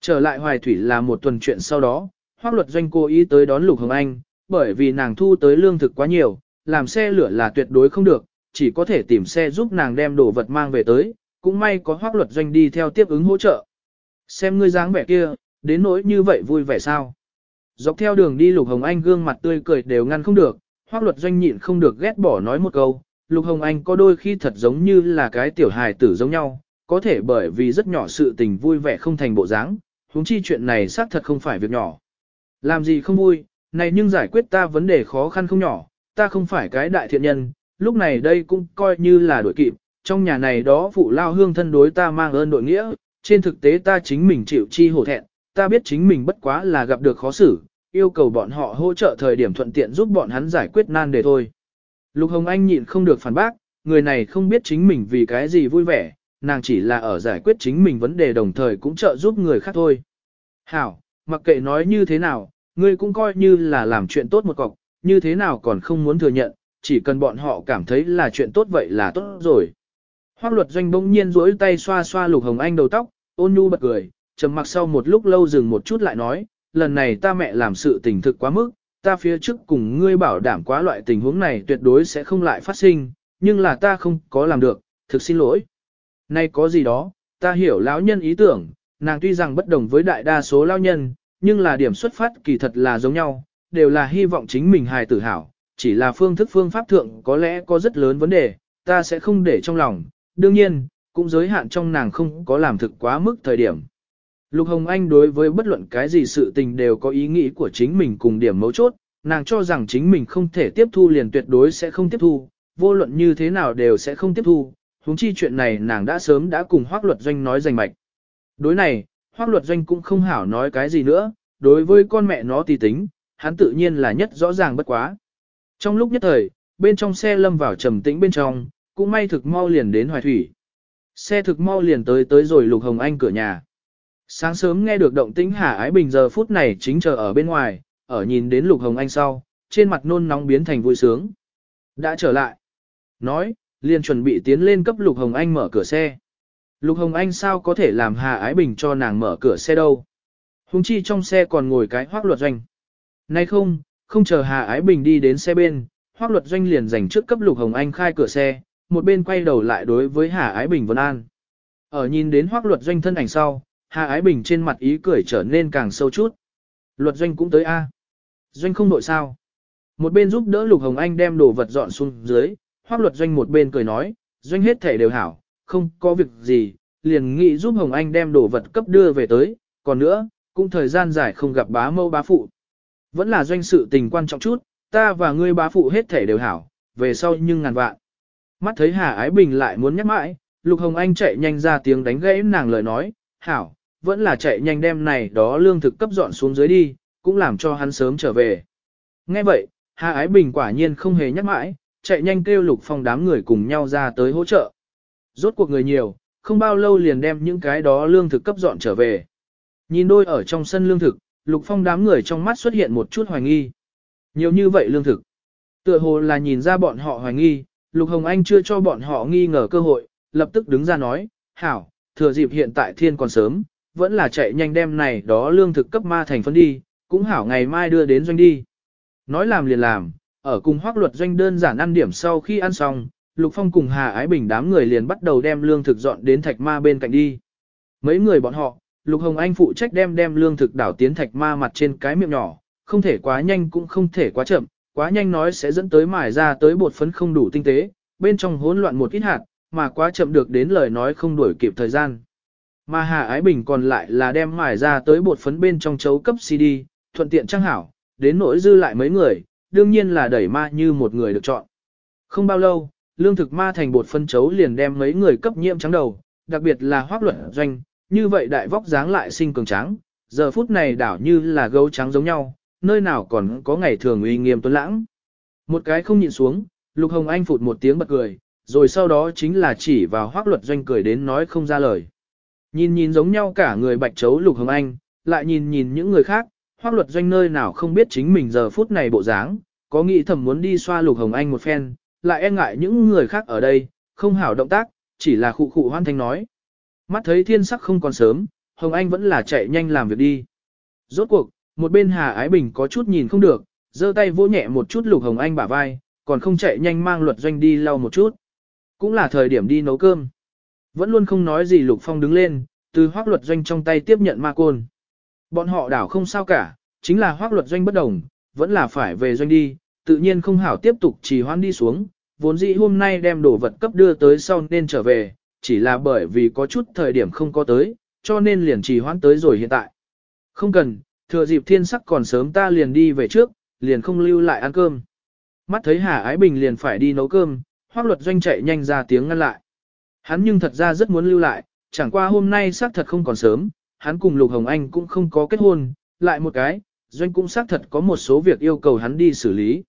trở lại hoài thủy là một tuần chuyện sau đó, hoác luật doanh cố ý tới đón lục hồng anh, bởi vì nàng thu tới lương thực quá nhiều, làm xe lửa là tuyệt đối không được, chỉ có thể tìm xe giúp nàng đem đồ vật mang về tới, cũng may có hoác luật doanh đi theo tiếp ứng hỗ trợ. Xem ngươi dáng vẻ kia, đến nỗi như vậy vui vẻ sao. Dọc theo đường đi Lục Hồng Anh gương mặt tươi cười đều ngăn không được, hoác luật doanh nhịn không được ghét bỏ nói một câu, Lục Hồng Anh có đôi khi thật giống như là cái tiểu hài tử giống nhau, có thể bởi vì rất nhỏ sự tình vui vẻ không thành bộ dáng, huống chi chuyện này xác thật không phải việc nhỏ. Làm gì không vui, này nhưng giải quyết ta vấn đề khó khăn không nhỏ, ta không phải cái đại thiện nhân, lúc này đây cũng coi như là đổi kịp, trong nhà này đó phụ lao hương thân đối ta mang ơn đội nghĩa, trên thực tế ta chính mình chịu chi hổ thẹn, ta biết chính mình bất quá là gặp được khó xử, yêu cầu bọn họ hỗ trợ thời điểm thuận tiện giúp bọn hắn giải quyết nan đề thôi. Lục Hồng Anh nhịn không được phản bác, người này không biết chính mình vì cái gì vui vẻ, nàng chỉ là ở giải quyết chính mình vấn đề đồng thời cũng trợ giúp người khác thôi. Hảo, mặc kệ nói như thế nào, ngươi cũng coi như là làm chuyện tốt một cọc, như thế nào còn không muốn thừa nhận, chỉ cần bọn họ cảm thấy là chuyện tốt vậy là tốt rồi. Hoác luật doanh bỗng nhiên rỗi tay xoa xoa lục hồng anh đầu tóc, ôn nhu bật cười, trầm mặc sau một lúc lâu dừng một chút lại nói, lần này ta mẹ làm sự tình thực quá mức, ta phía trước cùng ngươi bảo đảm quá loại tình huống này tuyệt đối sẽ không lại phát sinh, nhưng là ta không có làm được, thực xin lỗi. Nay có gì đó, ta hiểu lão nhân ý tưởng, nàng tuy rằng bất đồng với đại đa số lão nhân, nhưng là điểm xuất phát kỳ thật là giống nhau, đều là hy vọng chính mình hài tử hảo, chỉ là phương thức phương pháp thượng có lẽ có rất lớn vấn đề, ta sẽ không để trong lòng, đương nhiên, cũng giới hạn trong nàng không có làm thực quá mức thời điểm. Lục Hồng Anh đối với bất luận cái gì sự tình đều có ý nghĩ của chính mình cùng điểm mấu chốt, nàng cho rằng chính mình không thể tiếp thu liền tuyệt đối sẽ không tiếp thu, vô luận như thế nào đều sẽ không tiếp thu, huống chi chuyện này nàng đã sớm đã cùng Hoác Luật Doanh nói rành mạch. Đối này, Hoác Luật Doanh cũng không hảo nói cái gì nữa, đối với con mẹ nó tì tính, hắn tự nhiên là nhất rõ ràng bất quá. Trong lúc nhất thời, bên trong xe lâm vào trầm tĩnh bên trong, cũng may thực mau liền đến Hoài Thủy. Xe thực mau liền tới tới rồi Lục Hồng Anh cửa nhà. Sáng sớm nghe được động tĩnh Hà Ái Bình giờ phút này chính chờ ở bên ngoài, ở nhìn đến Lục Hồng Anh sau, trên mặt nôn nóng biến thành vui sướng. Đã trở lại. Nói, liền chuẩn bị tiến lên cấp Lục Hồng Anh mở cửa xe. Lục Hồng Anh sao có thể làm Hà Ái Bình cho nàng mở cửa xe đâu. Hùng chi trong xe còn ngồi cái hoác luật doanh. Nay không, không chờ Hà Ái Bình đi đến xe bên, hoác luật doanh liền dành trước cấp Lục Hồng Anh khai cửa xe, một bên quay đầu lại đối với Hà Ái Bình Vân An. Ở nhìn đến hoác luật doanh thân ảnh sau, Hà Ái Bình trên mặt ý cười trở nên càng sâu chút. Luật doanh cũng tới A. Doanh không nội sao. Một bên giúp đỡ Lục Hồng Anh đem đồ vật dọn xuống dưới, hoác luật doanh một bên cười nói, doanh hết thể đều hảo, không có việc gì, liền nghĩ giúp Hồng Anh đem đồ vật cấp đưa về tới, còn nữa, cũng thời gian dài không gặp bá mâu bá phụ. Vẫn là doanh sự tình quan trọng chút, ta và ngươi bá phụ hết thể đều hảo, về sau nhưng ngàn vạn. Mắt thấy Hà Ái Bình lại muốn nhắc mãi, Lục Hồng Anh chạy nhanh ra tiếng đánh gãy nàng lời nói, hảo, vẫn là chạy nhanh đem này đó lương thực cấp dọn xuống dưới đi, cũng làm cho hắn sớm trở về. Nghe vậy, Hà Ái Bình quả nhiên không hề nhắc mãi, chạy nhanh kêu Lục Phong đám người cùng nhau ra tới hỗ trợ. Rốt cuộc người nhiều, không bao lâu liền đem những cái đó lương thực cấp dọn trở về. Nhìn đôi ở trong sân lương thực, Lục Phong đám người trong mắt xuất hiện một chút hoài nghi. Nhiều như vậy lương thực. Tựa hồ là nhìn ra bọn họ hoài nghi, Lục Hồng Anh chưa cho bọn họ nghi ngờ cơ hội, lập tức đứng ra nói, hảo, thừa dịp hiện tại thiên còn sớm, vẫn là chạy nhanh đem này đó lương thực cấp ma thành phân đi, cũng hảo ngày mai đưa đến doanh đi. Nói làm liền làm, ở cùng hoác luật doanh đơn giản ăn điểm sau khi ăn xong, Lục Phong cùng Hà Ái Bình đám người liền bắt đầu đem lương thực dọn đến thạch ma bên cạnh đi. Mấy người bọn họ, Lục Hồng Anh phụ trách đem đem lương thực đảo tiến thạch ma mặt trên cái miệng nhỏ, không thể quá nhanh cũng không thể quá chậm, quá nhanh nói sẽ dẫn tới mài ra tới bột phấn không đủ tinh tế, bên trong hỗn loạn một ít hạt, mà quá chậm được đến lời nói không đuổi kịp thời gian. Mà Hà Ái Bình còn lại là đem mài ra tới bột phấn bên trong chấu cấp CD, thuận tiện trang hảo, đến nỗi dư lại mấy người, đương nhiên là đẩy ma như một người được chọn. Không bao lâu, lương thực ma thành bột phân chấu liền đem mấy người cấp nhiễm trắng đầu, đặc biệt là hoác luận doanh, như vậy đại vóc dáng lại sinh cường trắng, giờ phút này đảo như là gấu trắng giống nhau, nơi nào còn có ngày thường uy nghiêm tuấn lãng. Một cái không nhịn xuống, Lục Hồng Anh phụt một tiếng bật cười, rồi sau đó chính là chỉ vào hoác luật doanh cười đến nói không ra lời. Nhìn nhìn giống nhau cả người bạch chấu Lục Hồng Anh, lại nhìn nhìn những người khác, hoác luật doanh nơi nào không biết chính mình giờ phút này bộ dáng, có nghĩ thầm muốn đi xoa Lục Hồng Anh một phen, lại e ngại những người khác ở đây, không hảo động tác, chỉ là khụ khụ hoan thanh nói. Mắt thấy thiên sắc không còn sớm, Hồng Anh vẫn là chạy nhanh làm việc đi. Rốt cuộc, một bên Hà Ái Bình có chút nhìn không được, giơ tay vỗ nhẹ một chút Lục Hồng Anh bả vai, còn không chạy nhanh mang luật doanh đi lau một chút. Cũng là thời điểm đi nấu cơm. Vẫn luôn không nói gì Lục Phong đứng lên, từ hoác luật doanh trong tay tiếp nhận ma côn. Bọn họ đảo không sao cả, chính là hoác luật doanh bất đồng, vẫn là phải về doanh đi, tự nhiên không hảo tiếp tục trì hoãn đi xuống, vốn dĩ hôm nay đem đồ vật cấp đưa tới sau nên trở về, chỉ là bởi vì có chút thời điểm không có tới, cho nên liền trì hoãn tới rồi hiện tại. Không cần, thừa dịp thiên sắc còn sớm ta liền đi về trước, liền không lưu lại ăn cơm. Mắt thấy Hà Ái Bình liền phải đi nấu cơm, hoác luật doanh chạy nhanh ra tiếng ngăn lại. Hắn nhưng thật ra rất muốn lưu lại, chẳng qua hôm nay xác thật không còn sớm, hắn cùng Lục Hồng Anh cũng không có kết hôn, lại một cái, doanh cũng xác thật có một số việc yêu cầu hắn đi xử lý.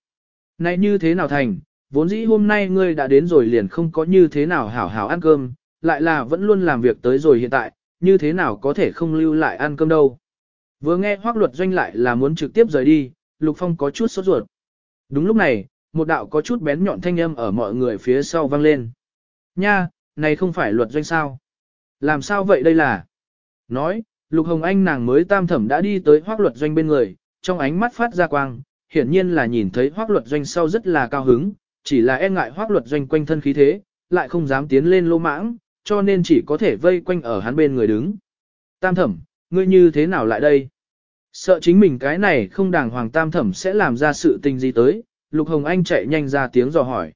Này như thế nào thành, vốn dĩ hôm nay ngươi đã đến rồi liền không có như thế nào hảo hảo ăn cơm, lại là vẫn luôn làm việc tới rồi hiện tại, như thế nào có thể không lưu lại ăn cơm đâu. Vừa nghe hoác luật doanh lại là muốn trực tiếp rời đi, Lục Phong có chút sốt ruột. Đúng lúc này, một đạo có chút bén nhọn thanh âm ở mọi người phía sau vang lên. Nha, này không phải luật doanh sao? Làm sao vậy đây là? Nói, Lục Hồng Anh nàng mới tam thẩm đã đi tới hoác luật doanh bên người, trong ánh mắt phát ra quang, hiển nhiên là nhìn thấy hoác luật doanh sau rất là cao hứng, chỉ là e ngại hoác luật doanh quanh thân khí thế, lại không dám tiến lên lô mãng, cho nên chỉ có thể vây quanh ở hắn bên người đứng. Tam thẩm, ngươi như thế nào lại đây? Sợ chính mình cái này không đàng hoàng tam thẩm sẽ làm ra sự tình gì tới, Lục Hồng Anh chạy nhanh ra tiếng dò hỏi.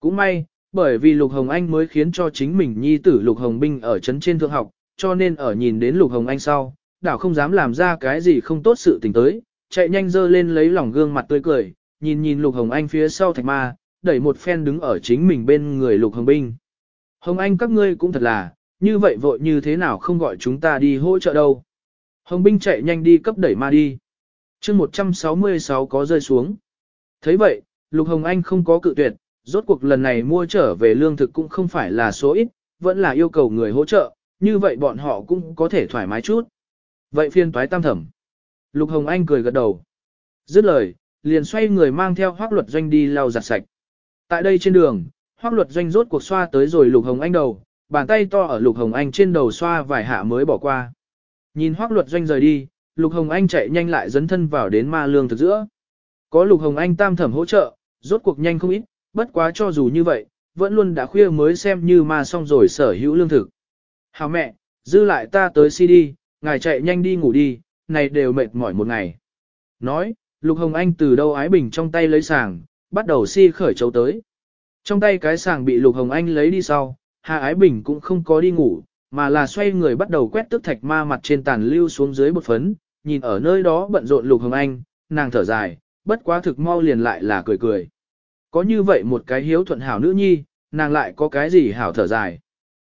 Cũng may, bởi vì Lục Hồng Anh mới khiến cho chính mình nhi tử Lục Hồng Binh ở trấn trên thượng học, cho nên ở nhìn đến Lục Hồng Anh sau, đảo không dám làm ra cái gì không tốt sự tình tới, chạy nhanh dơ lên lấy lòng gương mặt tươi cười, nhìn nhìn Lục Hồng Anh phía sau thạch ma, đẩy một phen đứng ở chính mình bên người Lục Hồng Binh. Hồng Anh các ngươi cũng thật là, như vậy vội như thế nào không gọi chúng ta đi hỗ trợ đâu. Hồng Binh chạy nhanh đi cấp đẩy ma đi. chương 166 có rơi xuống. thấy vậy, Lục Hồng Anh không có cự tuyệt, rốt cuộc lần này mua trở về lương thực cũng không phải là số ít, vẫn là yêu cầu người hỗ trợ, như vậy bọn họ cũng có thể thoải mái chút. Vậy phiên toái tam thẩm. Lục Hồng Anh cười gật đầu. Dứt lời, liền xoay người mang theo hoác luật doanh đi lau giặt sạch. Tại đây trên đường, hoác luật doanh rốt cuộc xoa tới rồi Lục Hồng Anh đầu, bàn tay to ở Lục Hồng Anh trên đầu xoa vài hạ mới bỏ qua. Nhìn hoác luật doanh rời đi, Lục Hồng Anh chạy nhanh lại dấn thân vào đến ma lương thực giữa. Có Lục Hồng Anh tam thẩm hỗ trợ, rốt cuộc nhanh không ít, bất quá cho dù như vậy, vẫn luôn đã khuya mới xem như ma xong rồi sở hữu lương thực. Hào mẹ, dư lại ta tới CD, ngài chạy nhanh đi ngủ đi, này đều mệt mỏi một ngày. Nói, Lục Hồng Anh từ đâu ái bình trong tay lấy sàng, bắt đầu si khởi chấu tới. Trong tay cái sàng bị Lục Hồng Anh lấy đi sau, Hà Ái Bình cũng không có đi ngủ, mà là xoay người bắt đầu quét tức thạch ma mặt trên tàn lưu xuống dưới bột phấn, nhìn ở nơi đó bận rộn Lục Hồng Anh, nàng thở dài, bất quá thực mau liền lại là cười cười. Có như vậy một cái hiếu thuận hảo nữ nhi, nàng lại có cái gì hảo thở dài.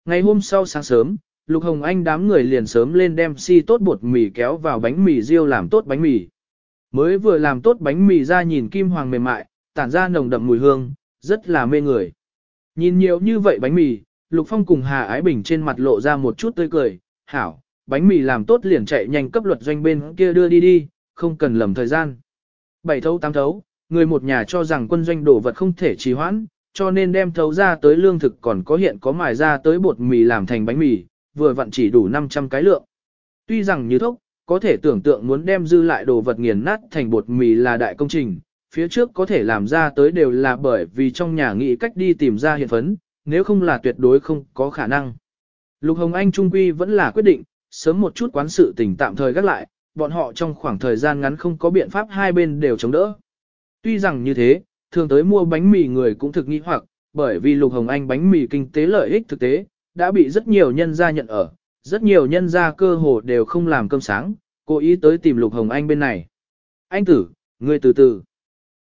Ngày hôm sau sáng sớm, Lục Hồng Anh đám người liền sớm lên đem si tốt bột mì kéo vào bánh mì riêu làm tốt bánh mì. Mới vừa làm tốt bánh mì ra nhìn kim hoàng mềm mại, tản ra nồng đậm mùi hương, rất là mê người. Nhìn nhiều như vậy bánh mì, Lục Phong cùng Hà Ái Bình trên mặt lộ ra một chút tươi cười, hảo, bánh mì làm tốt liền chạy nhanh cấp luật doanh bên kia đưa đi đi, không cần lầm thời gian. Bảy thấu tám thấu, người một nhà cho rằng quân doanh đổ vật không thể trì hoãn, cho nên đem thấu ra tới lương thực còn có hiện có mài ra tới bột mì làm thành bánh mì, vừa vặn chỉ đủ 500 cái lượng. Tuy rằng như thốc, có thể tưởng tượng muốn đem dư lại đồ vật nghiền nát thành bột mì là đại công trình, phía trước có thể làm ra tới đều là bởi vì trong nhà nghĩ cách đi tìm ra hiện phấn, nếu không là tuyệt đối không có khả năng. Lục Hồng Anh Trung Quy vẫn là quyết định, sớm một chút quán sự tình tạm thời gác lại, bọn họ trong khoảng thời gian ngắn không có biện pháp hai bên đều chống đỡ. Tuy rằng như thế, thường tới mua bánh mì người cũng thực nghi hoặc, bởi vì Lục Hồng Anh bánh mì kinh tế lợi ích thực tế, đã bị rất nhiều nhân gia nhận ở, rất nhiều nhân gia cơ hồ đều không làm cơm sáng, cố ý tới tìm Lục Hồng Anh bên này. Anh tử, người từ từ.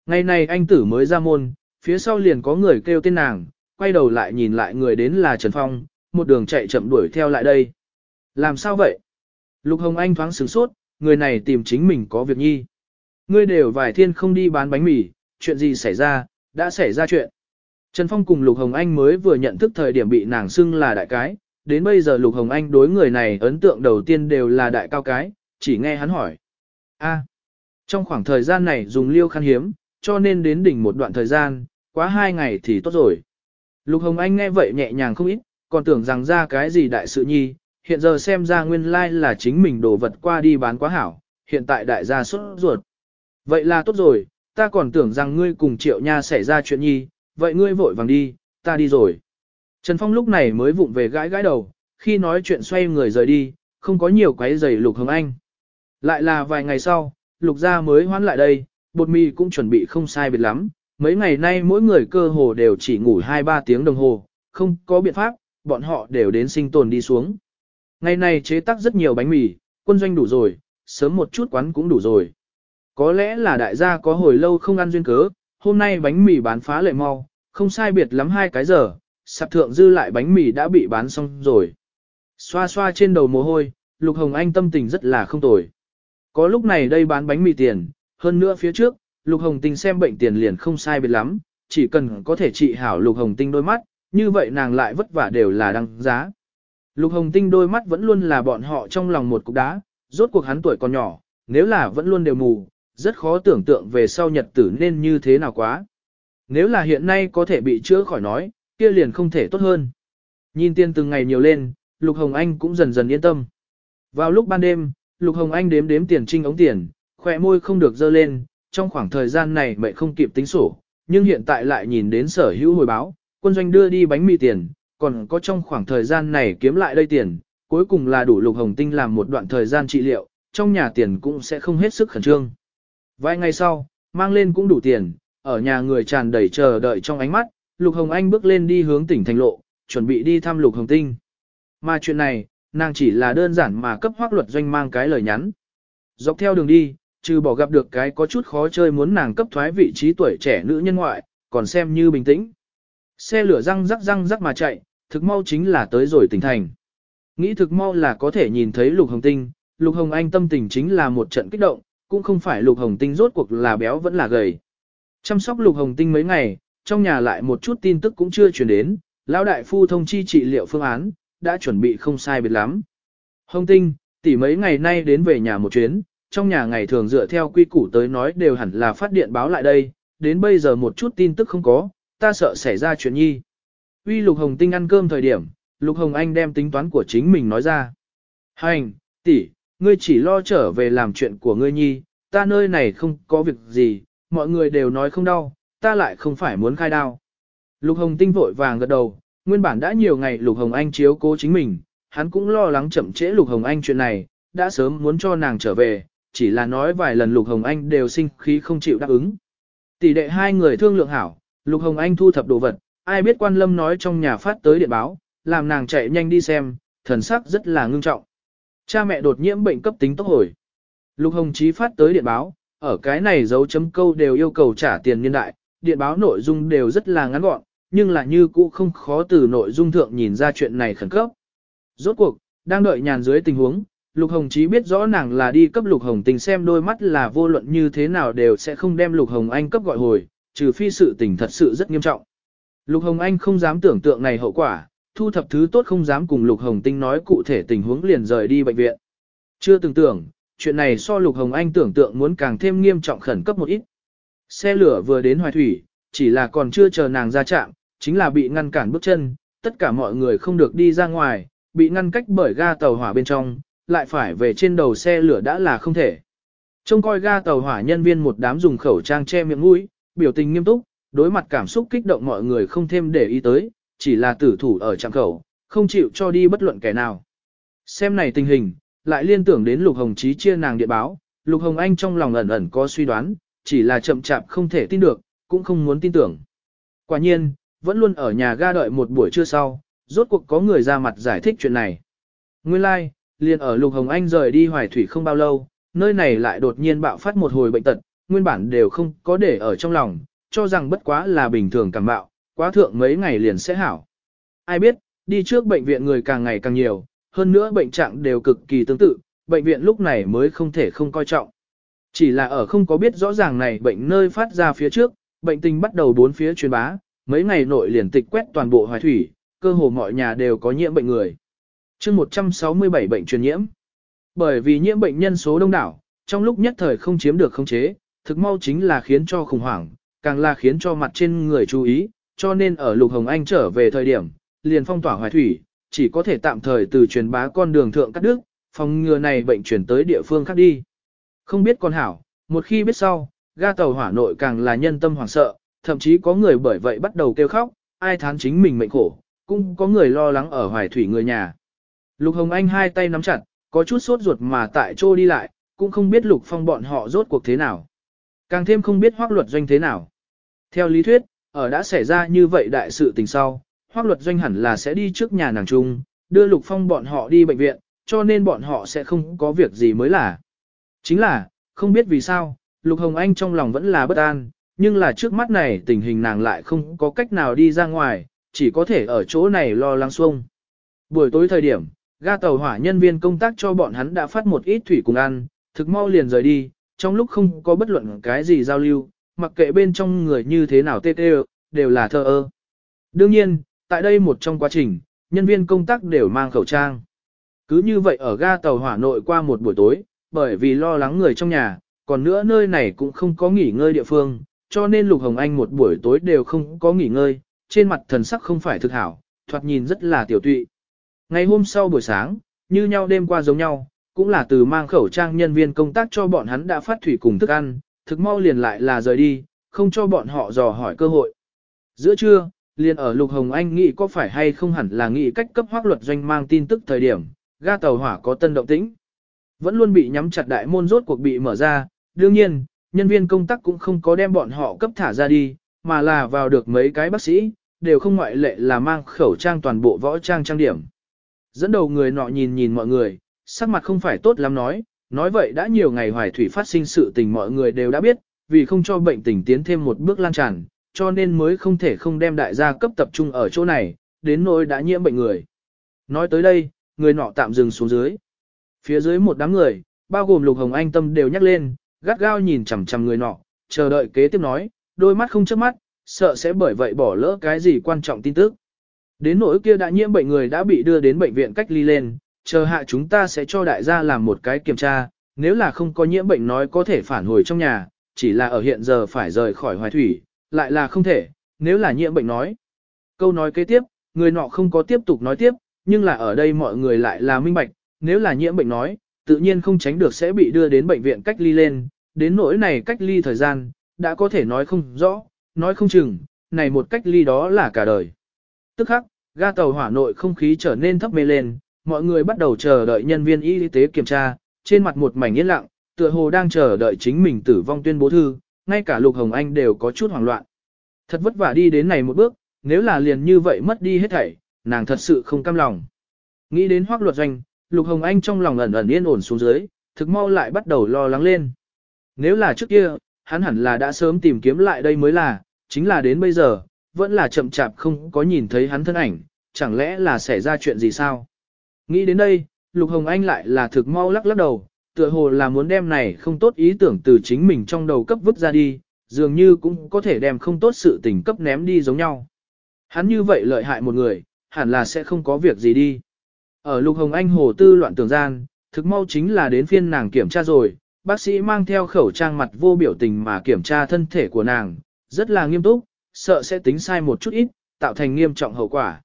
Ngày này anh tử mới ra môn, phía sau liền có người kêu tên nàng, quay đầu lại nhìn lại người đến là Trần Phong, một đường chạy chậm đuổi theo lại đây. Làm sao vậy? Lục Hồng Anh thoáng sửng sốt, người này tìm chính mình có việc nhi. Ngươi đều vài thiên không đi bán bánh mì, chuyện gì xảy ra, đã xảy ra chuyện. Trần Phong cùng Lục Hồng Anh mới vừa nhận thức thời điểm bị nàng xưng là đại cái, đến bây giờ Lục Hồng Anh đối người này ấn tượng đầu tiên đều là đại cao cái, chỉ nghe hắn hỏi. a trong khoảng thời gian này dùng liêu khan hiếm, cho nên đến đỉnh một đoạn thời gian, quá hai ngày thì tốt rồi. Lục Hồng Anh nghe vậy nhẹ nhàng không ít, còn tưởng rằng ra cái gì đại sự nhi, hiện giờ xem ra nguyên lai like là chính mình đồ vật qua đi bán quá hảo, hiện tại đại gia xuất ruột. Vậy là tốt rồi, ta còn tưởng rằng ngươi cùng triệu nha xảy ra chuyện nhi, vậy ngươi vội vàng đi, ta đi rồi. Trần Phong lúc này mới vụng về gãi gãi đầu, khi nói chuyện xoay người rời đi, không có nhiều quấy giày Lục Hồng Anh. Lại là vài ngày sau, Lục gia mới hoán lại đây, bột mì cũng chuẩn bị không sai biệt lắm, mấy ngày nay mỗi người cơ hồ đều chỉ ngủ 2-3 tiếng đồng hồ, không có biện pháp, bọn họ đều đến sinh tồn đi xuống. Ngày này chế tác rất nhiều bánh mì, quân doanh đủ rồi, sớm một chút quán cũng đủ rồi. Có lẽ là đại gia có hồi lâu không ăn duyên cớ, hôm nay bánh mì bán phá lệ mau, không sai biệt lắm hai cái giờ, sạp thượng dư lại bánh mì đã bị bán xong rồi. Xoa xoa trên đầu mồ hôi, Lục Hồng Anh tâm tình rất là không tồi. Có lúc này đây bán bánh mì tiền, hơn nữa phía trước, Lục Hồng Tinh xem bệnh tiền liền không sai biệt lắm, chỉ cần có thể trị hảo Lục Hồng Tinh đôi mắt, như vậy nàng lại vất vả đều là đăng giá. Lục Hồng Tinh đôi mắt vẫn luôn là bọn họ trong lòng một cục đá, rốt cuộc hắn tuổi còn nhỏ, nếu là vẫn luôn đều mù, rất khó tưởng tượng về sau nhật tử nên như thế nào quá. Nếu là hiện nay có thể bị chữa khỏi nói, kia liền không thể tốt hơn. Nhìn tiên từng ngày nhiều lên, Lục Hồng Anh cũng dần dần yên tâm. Vào lúc ban đêm, Lục Hồng Anh đếm đếm tiền trinh ống tiền, khỏe môi không được dơ lên, trong khoảng thời gian này mẹ không kịp tính sổ, nhưng hiện tại lại nhìn đến sở hữu hồi báo, quân doanh đưa đi bánh mì tiền, còn có trong khoảng thời gian này kiếm lại đây tiền, cuối cùng là đủ Lục Hồng Tinh làm một đoạn thời gian trị liệu, trong nhà tiền cũng sẽ không hết sức khẩn trương. Vài ngày sau, mang lên cũng đủ tiền, ở nhà người tràn đầy chờ đợi trong ánh mắt, Lục Hồng Anh bước lên đi hướng tỉnh thành lộ, chuẩn bị đi thăm Lục Hồng Tinh. Mà chuyện này, nàng chỉ là đơn giản mà cấp hoác luật doanh mang cái lời nhắn. Dọc theo đường đi, trừ bỏ gặp được cái có chút khó chơi muốn nàng cấp thoái vị trí tuổi trẻ nữ nhân ngoại, còn xem như bình tĩnh. Xe lửa răng rắc răng rắc mà chạy, thực mau chính là tới rồi tỉnh thành. Nghĩ thực mau là có thể nhìn thấy Lục Hồng Tinh, Lục Hồng Anh tâm tình chính là một trận kích động, cũng không phải Lục Hồng Tinh rốt cuộc là béo vẫn là gầy. Chăm sóc Lục Hồng Tinh mấy ngày, trong nhà lại một chút tin tức cũng chưa truyền đến, lão đại phu thông chi trị liệu phương án, đã chuẩn bị không sai biệt lắm. Hồng Tinh, tỷ mấy ngày nay đến về nhà một chuyến, trong nhà ngày thường dựa theo quy củ tới nói đều hẳn là phát điện báo lại đây, đến bây giờ một chút tin tức không có, ta sợ xảy ra chuyện nhi. Uy Lục Hồng Tinh ăn cơm thời điểm, Lục Hồng Anh đem tính toán của chính mình nói ra. Hành, tỷ, ngươi chỉ lo trở về làm chuyện của ngươi nhi, ta nơi này không có việc gì, mọi người đều nói không đau, ta lại không phải muốn khai đao. Lục Hồng Tinh vội vàng gật đầu, nguyên bản đã nhiều ngày Lục Hồng Anh chiếu cố chính mình, hắn cũng lo lắng chậm trễ Lục Hồng Anh chuyện này, đã sớm muốn cho nàng trở về, chỉ là nói vài lần Lục Hồng Anh đều sinh khí không chịu đáp ứng. Tỷ đệ hai người thương lượng hảo, Lục Hồng Anh thu thập đồ vật, ai biết quan lâm nói trong nhà phát tới điện báo, làm nàng chạy nhanh đi xem, thần sắc rất là ngưng trọng. Cha mẹ đột nhiễm bệnh cấp tính tốc hồi. Lục Hồng Chí phát tới điện báo, ở cái này dấu chấm câu đều yêu cầu trả tiền niên đại, điện báo nội dung đều rất là ngắn gọn, nhưng là như cũ không khó từ nội dung thượng nhìn ra chuyện này khẩn cấp. Rốt cuộc, đang đợi nhàn dưới tình huống, Lục Hồng Chí biết rõ nàng là đi cấp Lục Hồng Tình xem đôi mắt là vô luận như thế nào đều sẽ không đem Lục Hồng Anh cấp gọi hồi, trừ phi sự tình thật sự rất nghiêm trọng. Lục Hồng Anh không dám tưởng tượng này hậu quả, thu thập thứ tốt không dám cùng Lục Hồng Tinh nói cụ thể tình huống liền rời đi bệnh viện. Chưa từng tưởng, chuyện này so Lục Hồng Anh tưởng tượng muốn càng thêm nghiêm trọng khẩn cấp một ít. Xe lửa vừa đến Hoài Thủy, chỉ là còn chưa chờ nàng ra trạm, chính là bị ngăn cản bước chân, tất cả mọi người không được đi ra ngoài, bị ngăn cách bởi ga tàu hỏa bên trong, lại phải về trên đầu xe lửa đã là không thể. Trông coi ga tàu hỏa nhân viên một đám dùng khẩu trang che miệng mũi, biểu tình nghiêm túc, đối mặt cảm xúc kích động mọi người không thêm để ý tới, chỉ là tử thủ ở trạm khẩu, không chịu cho đi bất luận kẻ nào. Xem này tình hình, lại liên tưởng đến Lục Hồng Chí chia nàng điện báo, Lục Hồng Anh trong lòng ẩn ẩn có suy đoán, chỉ là chậm chạp không thể tin được, cũng không muốn tin tưởng. Quả nhiên, vẫn luôn ở nhà ga đợi một buổi trưa sau, rốt cuộc có người ra mặt giải thích chuyện này. Nguyên lai, like, liền ở Lục Hồng Anh rời đi hoài thủy không bao lâu, nơi này lại đột nhiên bạo phát một hồi bệnh tật, nguyên bản đều không có để ở trong lòng, cho rằng bất quá là bình thường cảm bạo, quá thượng mấy ngày liền sẽ hảo. Ai biết, đi trước bệnh viện người càng ngày càng nhiều, hơn nữa bệnh trạng đều cực kỳ tương tự, bệnh viện lúc này mới không thể không coi trọng. Chỉ là ở không có biết rõ ràng này bệnh nơi phát ra phía trước, bệnh tình bắt đầu bốn phía truyền bá, mấy ngày nội liền tịch quét toàn bộ hoài thủy, cơ hồ mọi nhà đều có nhiễm bệnh người chương 167 bệnh truyền nhiễm. Bởi vì nhiễm bệnh nhân số đông đảo, trong lúc nhất thời không chiếm được khống chế, thực mau chính là khiến cho khủng hoảng, càng là khiến cho mặt trên người chú ý, cho nên ở Lục Hồng Anh trở về thời điểm, liền phong tỏa hoài thủy, chỉ có thể tạm thời từ truyền bá con đường thượng cắt đứt, phòng ngừa này bệnh chuyển tới địa phương khác đi. Không biết con hảo, một khi biết sau, ga tàu hỏa nội càng là nhân tâm hoảng sợ, thậm chí có người bởi vậy bắt đầu kêu khóc, ai thán chính mình mệnh khổ, cũng có người lo lắng ở hoài thủy người nhà. Lục Hồng Anh hai tay nắm chặt, có chút sốt ruột mà tại chỗ đi lại, cũng không biết Lục Phong bọn họ rốt cuộc thế nào. Càng thêm không biết hoác luật doanh thế nào. Theo lý thuyết, ở đã xảy ra như vậy đại sự tình sau, hoác luật doanh hẳn là sẽ đi trước nhà nàng trung, đưa Lục Phong bọn họ đi bệnh viện, cho nên bọn họ sẽ không có việc gì mới là. Chính là, không biết vì sao, Lục Hồng Anh trong lòng vẫn là bất an, nhưng là trước mắt này tình hình nàng lại không có cách nào đi ra ngoài, chỉ có thể ở chỗ này lo lắng xuông. Buổi tối thời điểm, ga tàu hỏa nhân viên công tác cho bọn hắn đã phát một ít thủy cùng ăn, thực mau liền rời đi, trong lúc không có bất luận cái gì giao lưu, mặc kệ bên trong người như thế nào tê tê, đều là thơ ơ. Đương nhiên, tại đây một trong quá trình, nhân viên công tác đều mang khẩu trang. Cứ như vậy ở ga tàu hỏa nội qua một buổi tối, bởi vì lo lắng người trong nhà, còn nữa nơi này cũng không có nghỉ ngơi địa phương, cho nên Lục Hồng Anh một buổi tối đều không có nghỉ ngơi, trên mặt thần sắc không phải thực hảo, thoạt nhìn rất là tiểu tụy. Ngày hôm sau buổi sáng, như nhau đêm qua giống nhau, cũng là từ mang khẩu trang nhân viên công tác cho bọn hắn đã phát thủy cùng thức ăn, thực mau liền lại là rời đi, không cho bọn họ dò hỏi cơ hội. Giữa trưa, liền ở Lục Hồng Anh nghĩ có phải hay không hẳn là nghĩ cách cấp hoác luật doanh mang tin tức thời điểm, ga tàu hỏa có tân động tĩnh. Vẫn luôn bị nhắm chặt đại môn rốt cuộc bị mở ra, đương nhiên, nhân viên công tác cũng không có đem bọn họ cấp thả ra đi, mà là vào được mấy cái bác sĩ, đều không ngoại lệ là mang khẩu trang toàn bộ võ trang trang điểm. Dẫn đầu người nọ nhìn nhìn mọi người, sắc mặt không phải tốt lắm nói, nói vậy đã nhiều ngày hoài thủy phát sinh sự tình mọi người đều đã biết, vì không cho bệnh tình tiến thêm một bước lan tràn, cho nên mới không thể không đem đại gia cấp tập trung ở chỗ này, đến nỗi đã nhiễm bệnh người. Nói tới đây, người nọ tạm dừng xuống dưới. Phía dưới một đám người, bao gồm Lục Hồng Anh tâm đều nhắc lên, gắt gao nhìn chằm chằm người nọ, chờ đợi kế tiếp nói, đôi mắt không chớp mắt, sợ sẽ bởi vậy bỏ lỡ cái gì quan trọng tin tức. Đến nỗi kia đã nhiễm bệnh người đã bị đưa đến bệnh viện cách ly lên, chờ hạ chúng ta sẽ cho đại gia làm một cái kiểm tra, nếu là không có nhiễm bệnh nói có thể phản hồi trong nhà, chỉ là ở hiện giờ phải rời khỏi hoài thủy, lại là không thể, nếu là nhiễm bệnh nói. Câu nói kế tiếp, người nọ không có tiếp tục nói tiếp, nhưng là ở đây mọi người lại là minh bạch, nếu là nhiễm bệnh nói, tự nhiên không tránh được sẽ bị đưa đến bệnh viện cách ly lên, đến nỗi này cách ly thời gian, đã có thể nói không rõ, nói không chừng, này một cách ly đó là cả đời. Tức khắc, ga tàu hỏa nội không khí trở nên thấp mê lên, mọi người bắt đầu chờ đợi nhân viên y tế kiểm tra, trên mặt một mảnh yên lặng, tựa hồ đang chờ đợi chính mình tử vong tuyên bố thư, ngay cả Lục Hồng Anh đều có chút hoảng loạn. Thật vất vả đi đến này một bước, nếu là liền như vậy mất đi hết thảy, nàng thật sự không cam lòng. Nghĩ đến hoác luật doanh, Lục Hồng Anh trong lòng ẩn ẩn yên ổn xuống dưới, thực mau lại bắt đầu lo lắng lên. Nếu là trước kia, hắn hẳn là đã sớm tìm kiếm lại đây mới là, chính là đến bây giờ, vẫn là chậm chạp không có nhìn thấy hắn thân ảnh, chẳng lẽ là xảy ra chuyện gì sao? Nghĩ đến đây, Lục Hồng Anh lại là thực mau lắc lắc đầu, tựa hồ là muốn đem này không tốt ý tưởng từ chính mình trong đầu cấp vứt ra đi, dường như cũng có thể đem không tốt sự tình cấp ném đi giống nhau. Hắn như vậy lợi hại một người, hẳn là sẽ không có việc gì đi. Ở Lục Hồng Anh hồ tư loạn tưởng gian, thực mau chính là đến phiên nàng kiểm tra rồi, bác sĩ mang theo khẩu trang mặt vô biểu tình mà kiểm tra thân thể của nàng, rất là nghiêm túc, sợ sẽ tính sai một chút ít, tạo thành nghiêm trọng hậu quả.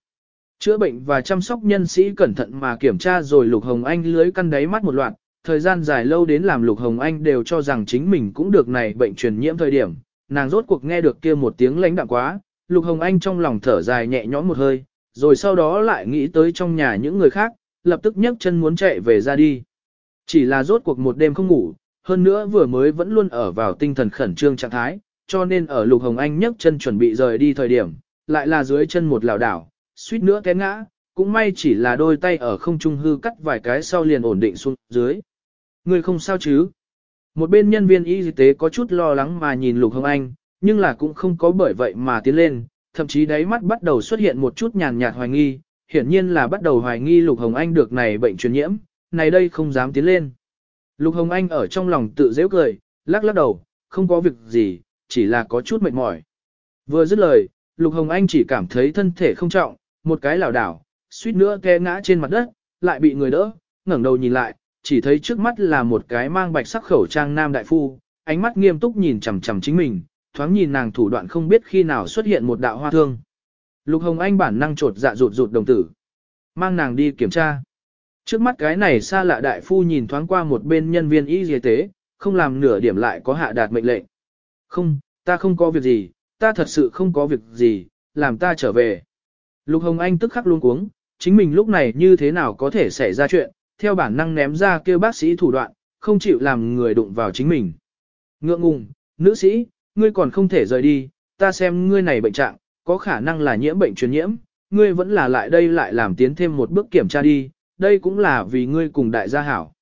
Chữa bệnh và chăm sóc nhân sĩ cẩn thận mà kiểm tra rồi Lục Hồng Anh lưới căn đáy mắt một loạt, thời gian dài lâu đến làm Lục Hồng Anh đều cho rằng chính mình cũng được này bệnh truyền nhiễm thời điểm, nàng rốt cuộc nghe được kia một tiếng lãnh đạm quá, Lục Hồng Anh trong lòng thở dài nhẹ nhõm một hơi, rồi sau đó lại nghĩ tới trong nhà những người khác, lập tức nhấc chân muốn chạy về ra đi. Chỉ là rốt cuộc một đêm không ngủ, hơn nữa vừa mới vẫn luôn ở vào tinh thần khẩn trương trạng thái, cho nên ở Lục Hồng Anh nhấc chân chuẩn bị rời đi thời điểm, lại là dưới chân một lảo đảo, suýt nữa té ngã, cũng may chỉ là đôi tay ở không trung hư cắt vài cái sau liền ổn định xuống dưới. Người không sao chứ? Một bên nhân viên y tế có chút lo lắng mà nhìn Lục Hồng Anh, nhưng là cũng không có bởi vậy mà tiến lên, thậm chí đáy mắt bắt đầu xuất hiện một chút nhàn nhạt hoài nghi, hiển nhiên là bắt đầu hoài nghi Lục Hồng Anh được này bệnh truyền nhiễm, này đây không dám tiến lên. Lục Hồng Anh ở trong lòng tự dễ cười, lắc lắc đầu, không có việc gì, chỉ là có chút mệt mỏi. Vừa dứt lời, Lục Hồng Anh chỉ cảm thấy thân thể không trọng, một cái lảo đảo, suýt nữa té ngã trên mặt đất, lại bị người đỡ, ngẩng đầu nhìn lại, chỉ thấy trước mắt là một cái mang bạch sắc khẩu trang nam đại phu, ánh mắt nghiêm túc nhìn chằm chằm chính mình, thoáng nhìn nàng thủ đoạn không biết khi nào xuất hiện một đạo hoa thương. Lục Hồng Anh bản năng trột dạ rụt rụt đồng tử, mang nàng đi kiểm tra. Trước mắt cái này xa lạ đại phu nhìn thoáng qua một bên nhân viên y y tế, không làm nửa điểm lại có hạ đạt mệnh lệnh. Không, ta không có việc gì, ta thật sự không có việc gì, làm ta trở về. Lục Hồng Anh tức khắc luôn cuống, chính mình lúc này như thế nào có thể xảy ra chuyện, theo bản năng ném ra kêu bác sĩ thủ đoạn, không chịu làm người đụng vào chính mình. Ngượng ngùng, nữ sĩ, ngươi còn không thể rời đi, ta xem ngươi này bệnh trạng, có khả năng là nhiễm bệnh truyền nhiễm, ngươi vẫn là lại đây lại làm tiến thêm một bước kiểm tra đi, đây cũng là vì ngươi cùng đại gia hảo.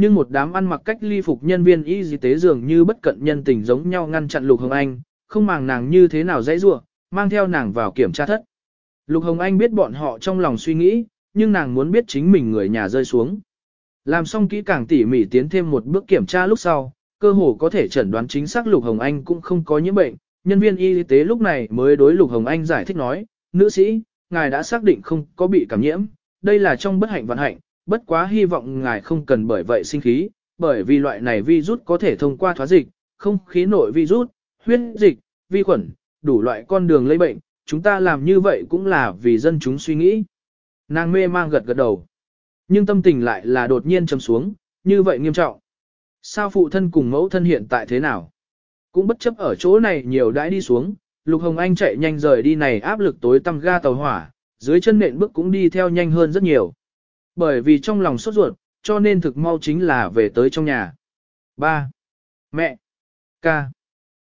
Nhưng một đám ăn mặc cách ly phục nhân viên y tế dường như bất cận nhân tình giống nhau ngăn chặn Lục Hồng Anh, không màng nàng như thế nào dãy rủa, mang theo nàng vào kiểm tra thất. Lục Hồng Anh biết bọn họ trong lòng suy nghĩ, nhưng nàng muốn biết chính mình người nhà rơi xuống. Làm xong kỹ càng tỉ mỉ tiến thêm một bước kiểm tra lúc sau, cơ hồ có thể chẩn đoán chính xác Lục Hồng Anh cũng không có nhiễm bệnh. Nhân viên y tế lúc này mới đối Lục Hồng Anh giải thích nói, nữ sĩ, ngài đã xác định không có bị cảm nhiễm, đây là trong bất hạnh vận hạnh, bất quá hy vọng ngài không cần bởi vậy sinh khí, bởi vì loại này virus có thể thông qua thoá dịch, không khí nội virus, huyết dịch, vi khuẩn, đủ loại con đường lây bệnh, chúng ta làm như vậy cũng là vì dân chúng suy nghĩ. Nàng mê mang gật gật đầu. Nhưng tâm tình lại là đột nhiên trầm xuống, như vậy nghiêm trọng. Sao phụ thân cùng mẫu thân hiện tại thế nào? Cũng bất chấp ở chỗ này nhiều đãi đi xuống, Lục Hồng Anh chạy nhanh rời đi này áp lực tối tăm ga tàu hỏa, dưới chân nện bước cũng đi theo nhanh hơn rất nhiều. Bởi vì trong lòng sốt ruột, cho nên thực mau chính là về tới trong nhà. Ba, Mẹ! Ca!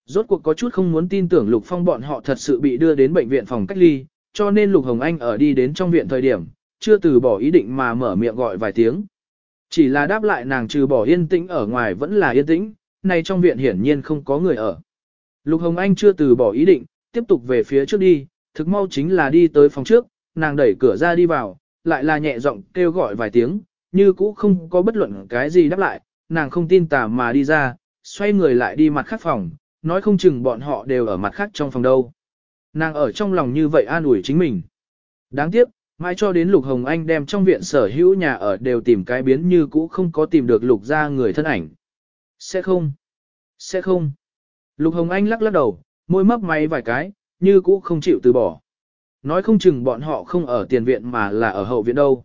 Rốt cuộc có chút không muốn tin tưởng Lục Phong bọn họ thật sự bị đưa đến bệnh viện phòng cách ly, cho nên Lục Hồng Anh ở đi đến trong viện thời điểm, chưa từ bỏ ý định mà mở miệng gọi vài tiếng. Chỉ là đáp lại nàng trừ bỏ yên tĩnh ở ngoài vẫn là yên tĩnh, nay trong viện hiển nhiên không có người ở. Lục Hồng Anh chưa từ bỏ ý định, tiếp tục về phía trước đi, thực mau chính là đi tới phòng trước, nàng đẩy cửa ra đi vào, lại là nhẹ giọng kêu gọi vài tiếng, như cũ không có bất luận cái gì đáp lại, nàng không tin tà mà đi ra, xoay người lại đi mặt khác phòng, nói không chừng bọn họ đều ở mặt khác trong phòng đâu. Nàng ở trong lòng như vậy an ủi chính mình. Đáng tiếc, mãi cho đến Lục Hồng Anh đem trong viện sở hữu nhà ở đều tìm cái biến như cũ không có tìm được Lục ra người thân ảnh. Sẽ không. Sẽ không. Lục Hồng Anh lắc lắc đầu, môi mấp máy vài cái, như cũ không chịu từ bỏ. Nói không chừng bọn họ không ở tiền viện mà là ở hậu viện đâu.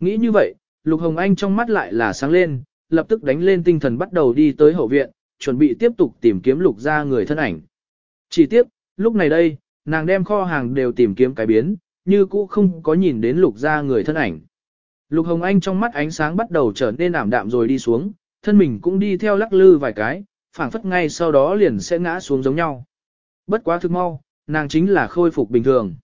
Nghĩ như vậy, Lục Hồng Anh trong mắt lại là sáng lên, lập tức đánh lên tinh thần bắt đầu đi tới hậu viện, chuẩn bị tiếp tục tìm kiếm lục ra người thân ảnh. Chỉ tiếp, lúc này đây, nàng đem kho hàng đều tìm kiếm cái biến, như cũ không có nhìn đến lục ra người thân ảnh. Lục Hồng Anh trong mắt ánh sáng bắt đầu trở nên ảm đạm rồi đi xuống, thân mình cũng đi theo lắc lư vài cái, phảng phất ngay sau đó liền sẽ ngã xuống giống nhau. Bất quá thực mau, nàng chính là khôi phục bình thường.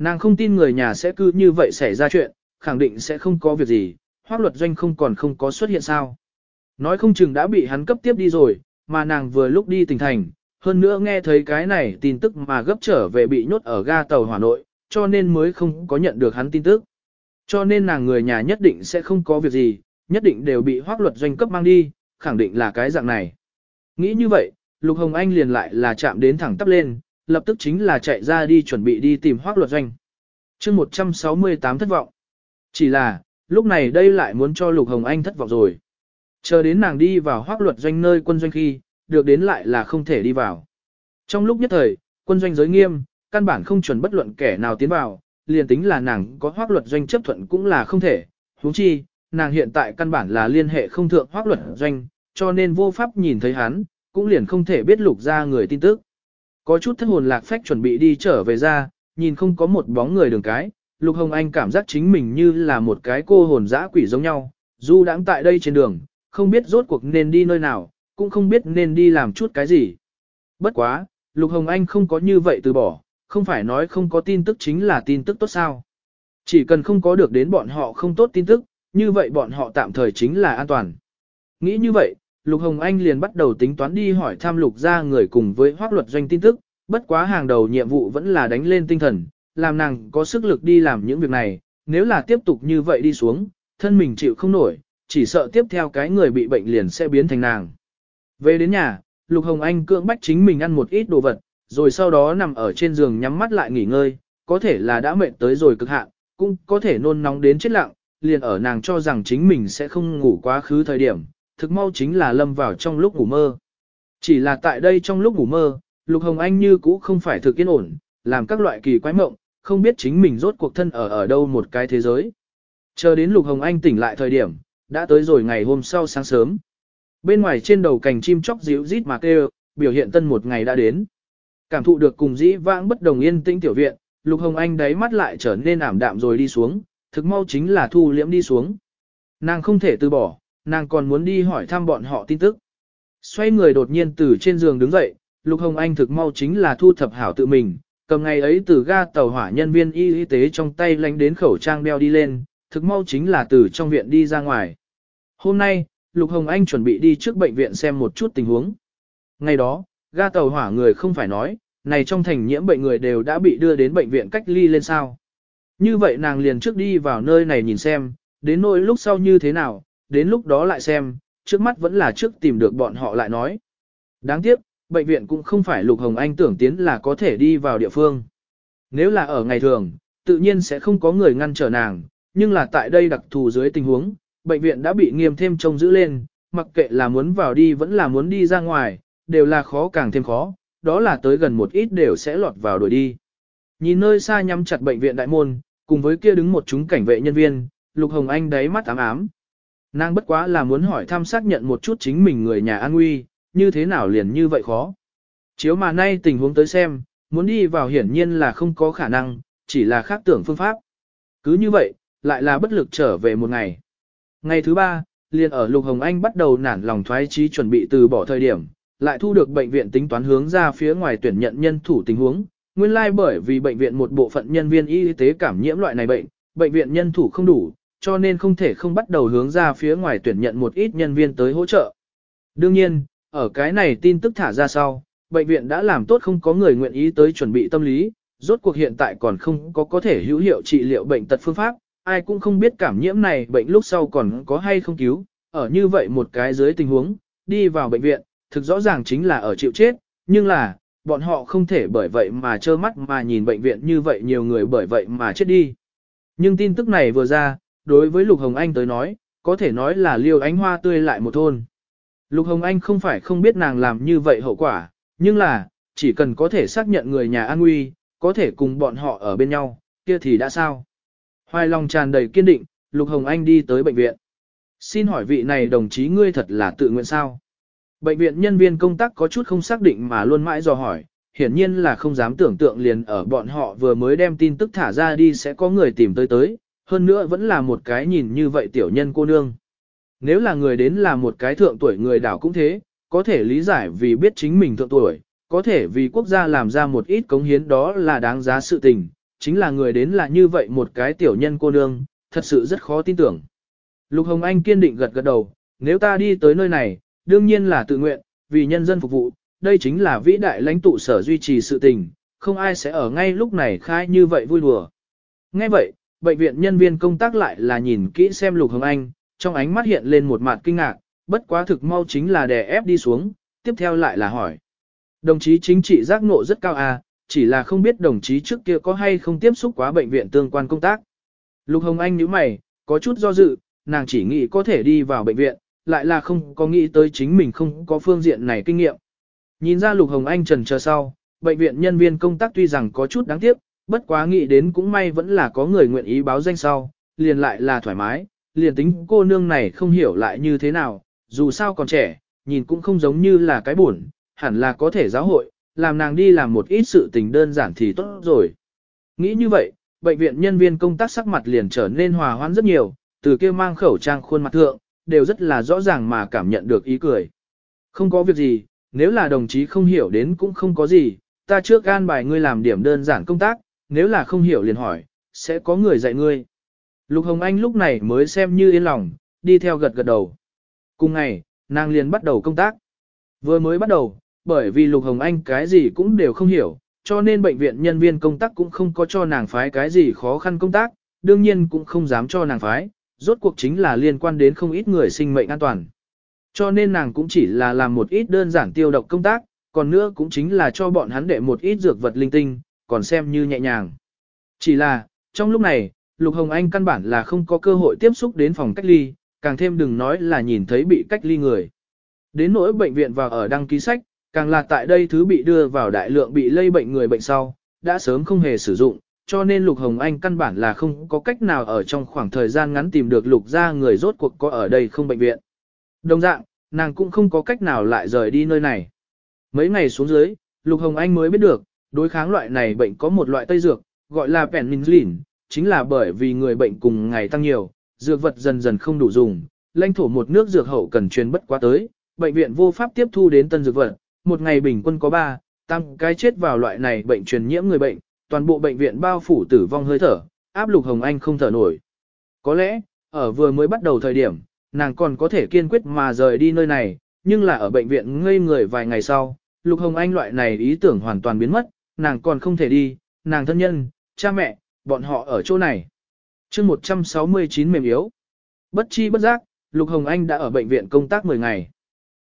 Nàng không tin người nhà sẽ cứ như vậy xảy ra chuyện, khẳng định sẽ không có việc gì, hoác luật doanh không còn không có xuất hiện sao. Nói không chừng đã bị hắn cấp tiếp đi rồi, mà nàng vừa lúc đi tỉnh thành, hơn nữa nghe thấy cái này tin tức mà gấp trở về bị nhốt ở ga tàu Hà Nội, cho nên mới không có nhận được hắn tin tức. Cho nên nàng người nhà nhất định sẽ không có việc gì, nhất định đều bị hoác luật doanh cấp mang đi, khẳng định là cái dạng này. Nghĩ như vậy, Lục Hồng Anh liền lại là chạm đến thẳng tắp lên, lập tức chính là chạy ra đi chuẩn bị đi tìm hoác luật doanh. chương 168 thất vọng. Chỉ là, lúc này đây lại muốn cho Lục Hồng Anh thất vọng rồi. Chờ đến nàng đi vào hoác luật doanh nơi quân doanh khi, được đến lại là không thể đi vào. Trong lúc nhất thời, quân doanh giới nghiêm, căn bản không chuẩn bất luận kẻ nào tiến vào, liền tính là nàng có hoác luật doanh chấp thuận cũng là không thể. huống chi, nàng hiện tại căn bản là liên hệ không thượng hoác luật doanh, cho nên vô pháp nhìn thấy hắn, cũng liền không thể biết lục ra người tin tức. Có chút thất hồn lạc phách chuẩn bị đi trở về ra, nhìn không có một bóng người đường cái, Lục Hồng Anh cảm giác chính mình như là một cái cô hồn dã quỷ giống nhau, dù đang tại đây trên đường, không biết rốt cuộc nên đi nơi nào, cũng không biết nên đi làm chút cái gì. Bất quá, Lục Hồng Anh không có như vậy từ bỏ, không phải nói không có tin tức chính là tin tức tốt sao. Chỉ cần không có được đến bọn họ không tốt tin tức, như vậy bọn họ tạm thời chính là an toàn. Nghĩ như vậy, Lục Hồng Anh liền bắt đầu tính toán đi hỏi tham lục ra người cùng với hoác luật doanh tin tức, bất quá hàng đầu nhiệm vụ vẫn là đánh lên tinh thần, làm nàng có sức lực đi làm những việc này, nếu là tiếp tục như vậy đi xuống, thân mình chịu không nổi, chỉ sợ tiếp theo cái người bị bệnh liền sẽ biến thành nàng. Về đến nhà, Lục Hồng Anh cưỡng bách chính mình ăn một ít đồ vật, rồi sau đó nằm ở trên giường nhắm mắt lại nghỉ ngơi, có thể là đã mệt tới rồi cực hạn, cũng có thể nôn nóng đến chết lặng, liền ở nàng cho rằng chính mình sẽ không ngủ quá khứ thời điểm, thực mau chính là lâm vào trong lúc ngủ mơ. Chỉ là tại đây trong lúc ngủ mơ, Lục Hồng Anh như cũ không phải thực yên ổn, làm các loại kỳ quái mộng, không biết chính mình rốt cuộc thân ở ở đâu một cái thế giới. Chờ đến Lục Hồng Anh tỉnh lại thời điểm, đã tới rồi ngày hôm sau sáng sớm. Bên ngoài trên đầu cành chim chóc ríu rít mà kêu, biểu hiện tân một ngày đã đến. Cảm thụ được cùng dĩ vãng bất đồng yên tĩnh tiểu viện, Lục Hồng Anh đáy mắt lại trở nên ảm đạm rồi đi xuống, thực mau chính là thu liễm đi xuống. Nàng không thể từ bỏ, nàng còn muốn đi hỏi thăm bọn họ tin tức. Xoay người đột nhiên từ trên giường đứng dậy, Lục Hồng Anh thực mau chính là thu thập hảo tự mình, cầm ngày ấy từ ga tàu hỏa nhân viên y y tế trong tay lánh đến khẩu trang đeo đi lên, thực mau chính là từ trong viện đi ra ngoài. Hôm nay, Lục Hồng Anh chuẩn bị đi trước bệnh viện xem một chút tình huống. Ngày đó, ga tàu hỏa người không phải nói, này trong thành nhiễm bệnh người đều đã bị đưa đến bệnh viện cách ly lên sao. Như vậy nàng liền trước đi vào nơi này nhìn xem, đến nỗi lúc sau như thế nào, đến lúc đó lại xem, trước mắt vẫn là trước tìm được bọn họ lại nói. Đáng tiếc, bệnh viện cũng không phải Lục Hồng Anh tưởng tiến là có thể đi vào địa phương. Nếu là ở ngày thường, tự nhiên sẽ không có người ngăn trở nàng, nhưng là tại đây đặc thù dưới tình huống, bệnh viện đã bị nghiêm thêm trông giữ lên, mặc kệ là muốn vào đi vẫn là muốn đi ra ngoài, đều là khó càng thêm khó, đó là tới gần một ít đều sẽ lọt vào đuổi đi. Nhìn nơi xa nhắm chặt bệnh viện đại môn, cùng với kia đứng một chúng cảnh vệ nhân viên, Lục Hồng Anh đáy mắt ám ám. Nàng bất quá là muốn hỏi thăm xác nhận một chút chính mình người nhà an nguy, như thế nào liền như vậy khó. Chiếu mà nay tình huống tới xem, muốn đi vào hiển nhiên là không có khả năng, chỉ là khác tưởng phương pháp. Cứ như vậy, lại là bất lực trở về một ngày. Ngày thứ ba, liền ở Lục Hồng Anh bắt đầu nản lòng thoái chí chuẩn bị từ bỏ thời điểm, lại thu được bệnh viện tính toán hướng ra phía ngoài tuyển nhận nhân thủ tình huống. Nguyên lai like bởi vì bệnh viện một bộ phận nhân viên y tế cảm nhiễm loại này bệnh, bệnh viện nhân thủ không đủ, cho nên không thể không bắt đầu hướng ra phía ngoài tuyển nhận một ít nhân viên tới hỗ trợ. Đương nhiên, ở cái này tin tức thả ra sau, bệnh viện đã làm tốt không có người nguyện ý tới chuẩn bị tâm lý, rốt cuộc hiện tại còn không có có thể hữu hiệu trị liệu bệnh tật phương pháp, ai cũng không biết cảm nhiễm này bệnh lúc sau còn có hay không cứu, ở như vậy một cái dưới tình huống, đi vào bệnh viện, thực rõ ràng chính là ở chịu chết, nhưng là, bọn họ không thể bởi vậy mà trơ mắt mà nhìn bệnh viện như vậy nhiều người bởi vậy mà chết đi. Nhưng tin tức này vừa ra, đối với Lục Hồng Anh tới nói, có thể nói là liêu ánh hoa tươi lại một thôn. Lục Hồng Anh không phải không biết nàng làm như vậy hậu quả, nhưng là, chỉ cần có thể xác nhận người nhà an nguy, có thể cùng bọn họ ở bên nhau, kia thì đã sao. Hoài lòng tràn đầy kiên định, Lục Hồng Anh đi tới bệnh viện. Xin hỏi vị này đồng chí ngươi thật là tự nguyện sao? Bệnh viện nhân viên công tác có chút không xác định mà luôn mãi dò hỏi, hiển nhiên là không dám tưởng tượng liền ở bọn họ vừa mới đem tin tức thả ra đi sẽ có người tìm tới tới, hơn nữa vẫn là một cái nhìn như vậy tiểu nhân cô nương. Nếu là người đến là một cái thượng tuổi người đảo cũng thế, có thể lý giải vì biết chính mình thượng tuổi, có thể vì quốc gia làm ra một ít cống hiến đó là đáng giá sự tình, chính là người đến là như vậy một cái tiểu nhân cô nương, thật sự rất khó tin tưởng. Lục Hồng Anh kiên định gật gật đầu, nếu ta đi tới nơi này, đương nhiên là tự nguyện, vì nhân dân phục vụ, đây chính là vĩ đại lãnh tụ sở duy trì sự tình, không ai sẽ ở ngay lúc này khai như vậy vui đùa. Ngay vậy, bệnh viện nhân viên công tác lại là nhìn kỹ xem Lục Hồng Anh, trong ánh mắt hiện lên một mặt kinh ngạc, bất quá thực mau chính là đè ép đi xuống, tiếp theo lại là hỏi. Đồng chí chính trị giác ngộ rất cao à, chỉ là không biết đồng chí trước kia có hay không tiếp xúc quá bệnh viện tương quan công tác. Lục Hồng Anh nhíu mày, có chút do dự, nàng chỉ nghĩ có thể đi vào bệnh viện, lại là không có nghĩ tới chính mình không có phương diện này kinh nghiệm. Nhìn ra Lục Hồng Anh trần chờ sau, bệnh viện nhân viên công tác tuy rằng có chút đáng tiếc, bất quá nghĩ đến cũng may vẫn là có người nguyện ý báo danh sau, liền lại là thoải mái, liền tính cô nương này không hiểu lại như thế nào, dù sao còn trẻ, nhìn cũng không giống như là cái buồn, hẳn là có thể giáo hội, làm nàng đi làm một ít sự tình đơn giản thì tốt rồi. Nghĩ như vậy, bệnh viện nhân viên công tác sắc mặt liền trở nên hòa hoãn rất nhiều, từ kia mang khẩu trang khuôn mặt thượng, đều rất là rõ ràng mà cảm nhận được ý cười. Không có việc gì, nếu là đồng chí không hiểu đến cũng không có gì, ta trước gan bài ngươi làm điểm đơn giản công tác, nếu là không hiểu liền hỏi, sẽ có người dạy ngươi. Lục Hồng Anh lúc này mới xem như yên lòng, đi theo gật gật đầu. Cùng ngày, nàng liền bắt đầu công tác. Vừa mới bắt đầu, bởi vì Lục Hồng Anh cái gì cũng đều không hiểu, cho nên bệnh viện nhân viên công tác cũng không có cho nàng phái cái gì khó khăn công tác, đương nhiên cũng không dám cho nàng phái, rốt cuộc chính là liên quan đến không ít người sinh mệnh an toàn. Cho nên nàng cũng chỉ là làm một ít đơn giản tiêu độc công tác, còn nữa cũng chính là cho bọn hắn đệ một ít dược vật linh tinh, còn xem như nhẹ nhàng. Chỉ là, trong lúc này, Lục Hồng Anh căn bản là không có cơ hội tiếp xúc đến phòng cách ly, càng thêm đừng nói là nhìn thấy bị cách ly người. Đến nỗi bệnh viện vào ở đăng ký sách, càng là tại đây thứ bị đưa vào đại lượng bị lây bệnh người bệnh sau, đã sớm không hề sử dụng, cho nên Lục Hồng Anh căn bản là không có cách nào ở trong khoảng thời gian ngắn tìm được Lục ra người rốt cuộc có ở đây không bệnh viện. Đồng dạng, nàng cũng không có cách nào lại rời đi nơi này. Mấy ngày xuống dưới, Lục Hồng Anh mới biết được, đối kháng loại này bệnh có một loại tây dược, gọi là penicillin, chính là bởi vì người bệnh cùng ngày tăng nhiều, dược vật dần dần không đủ dùng, lãnh thổ một nước dược hậu cần truyền bất quá tới, bệnh viện vô pháp tiếp thu đến tân dược vật, một ngày bình quân có 3, tăng cái chết vào loại này bệnh truyền nhiễm người bệnh, toàn bộ bệnh viện bao phủ tử vong hơi thở, áp lục hồng anh không thở nổi. Có lẽ, ở vừa mới bắt đầu thời điểm, nàng còn có thể kiên quyết mà rời đi nơi này, nhưng là ở bệnh viện ngây người vài ngày sau, lục hồng anh loại này ý tưởng hoàn toàn biến mất, nàng còn không thể đi, nàng thân nhân, cha mẹ, bọn họ ở chỗ này. chương 169 mềm yếu. Bất chi bất giác, Lục Hồng Anh đã ở bệnh viện công tác 10 ngày.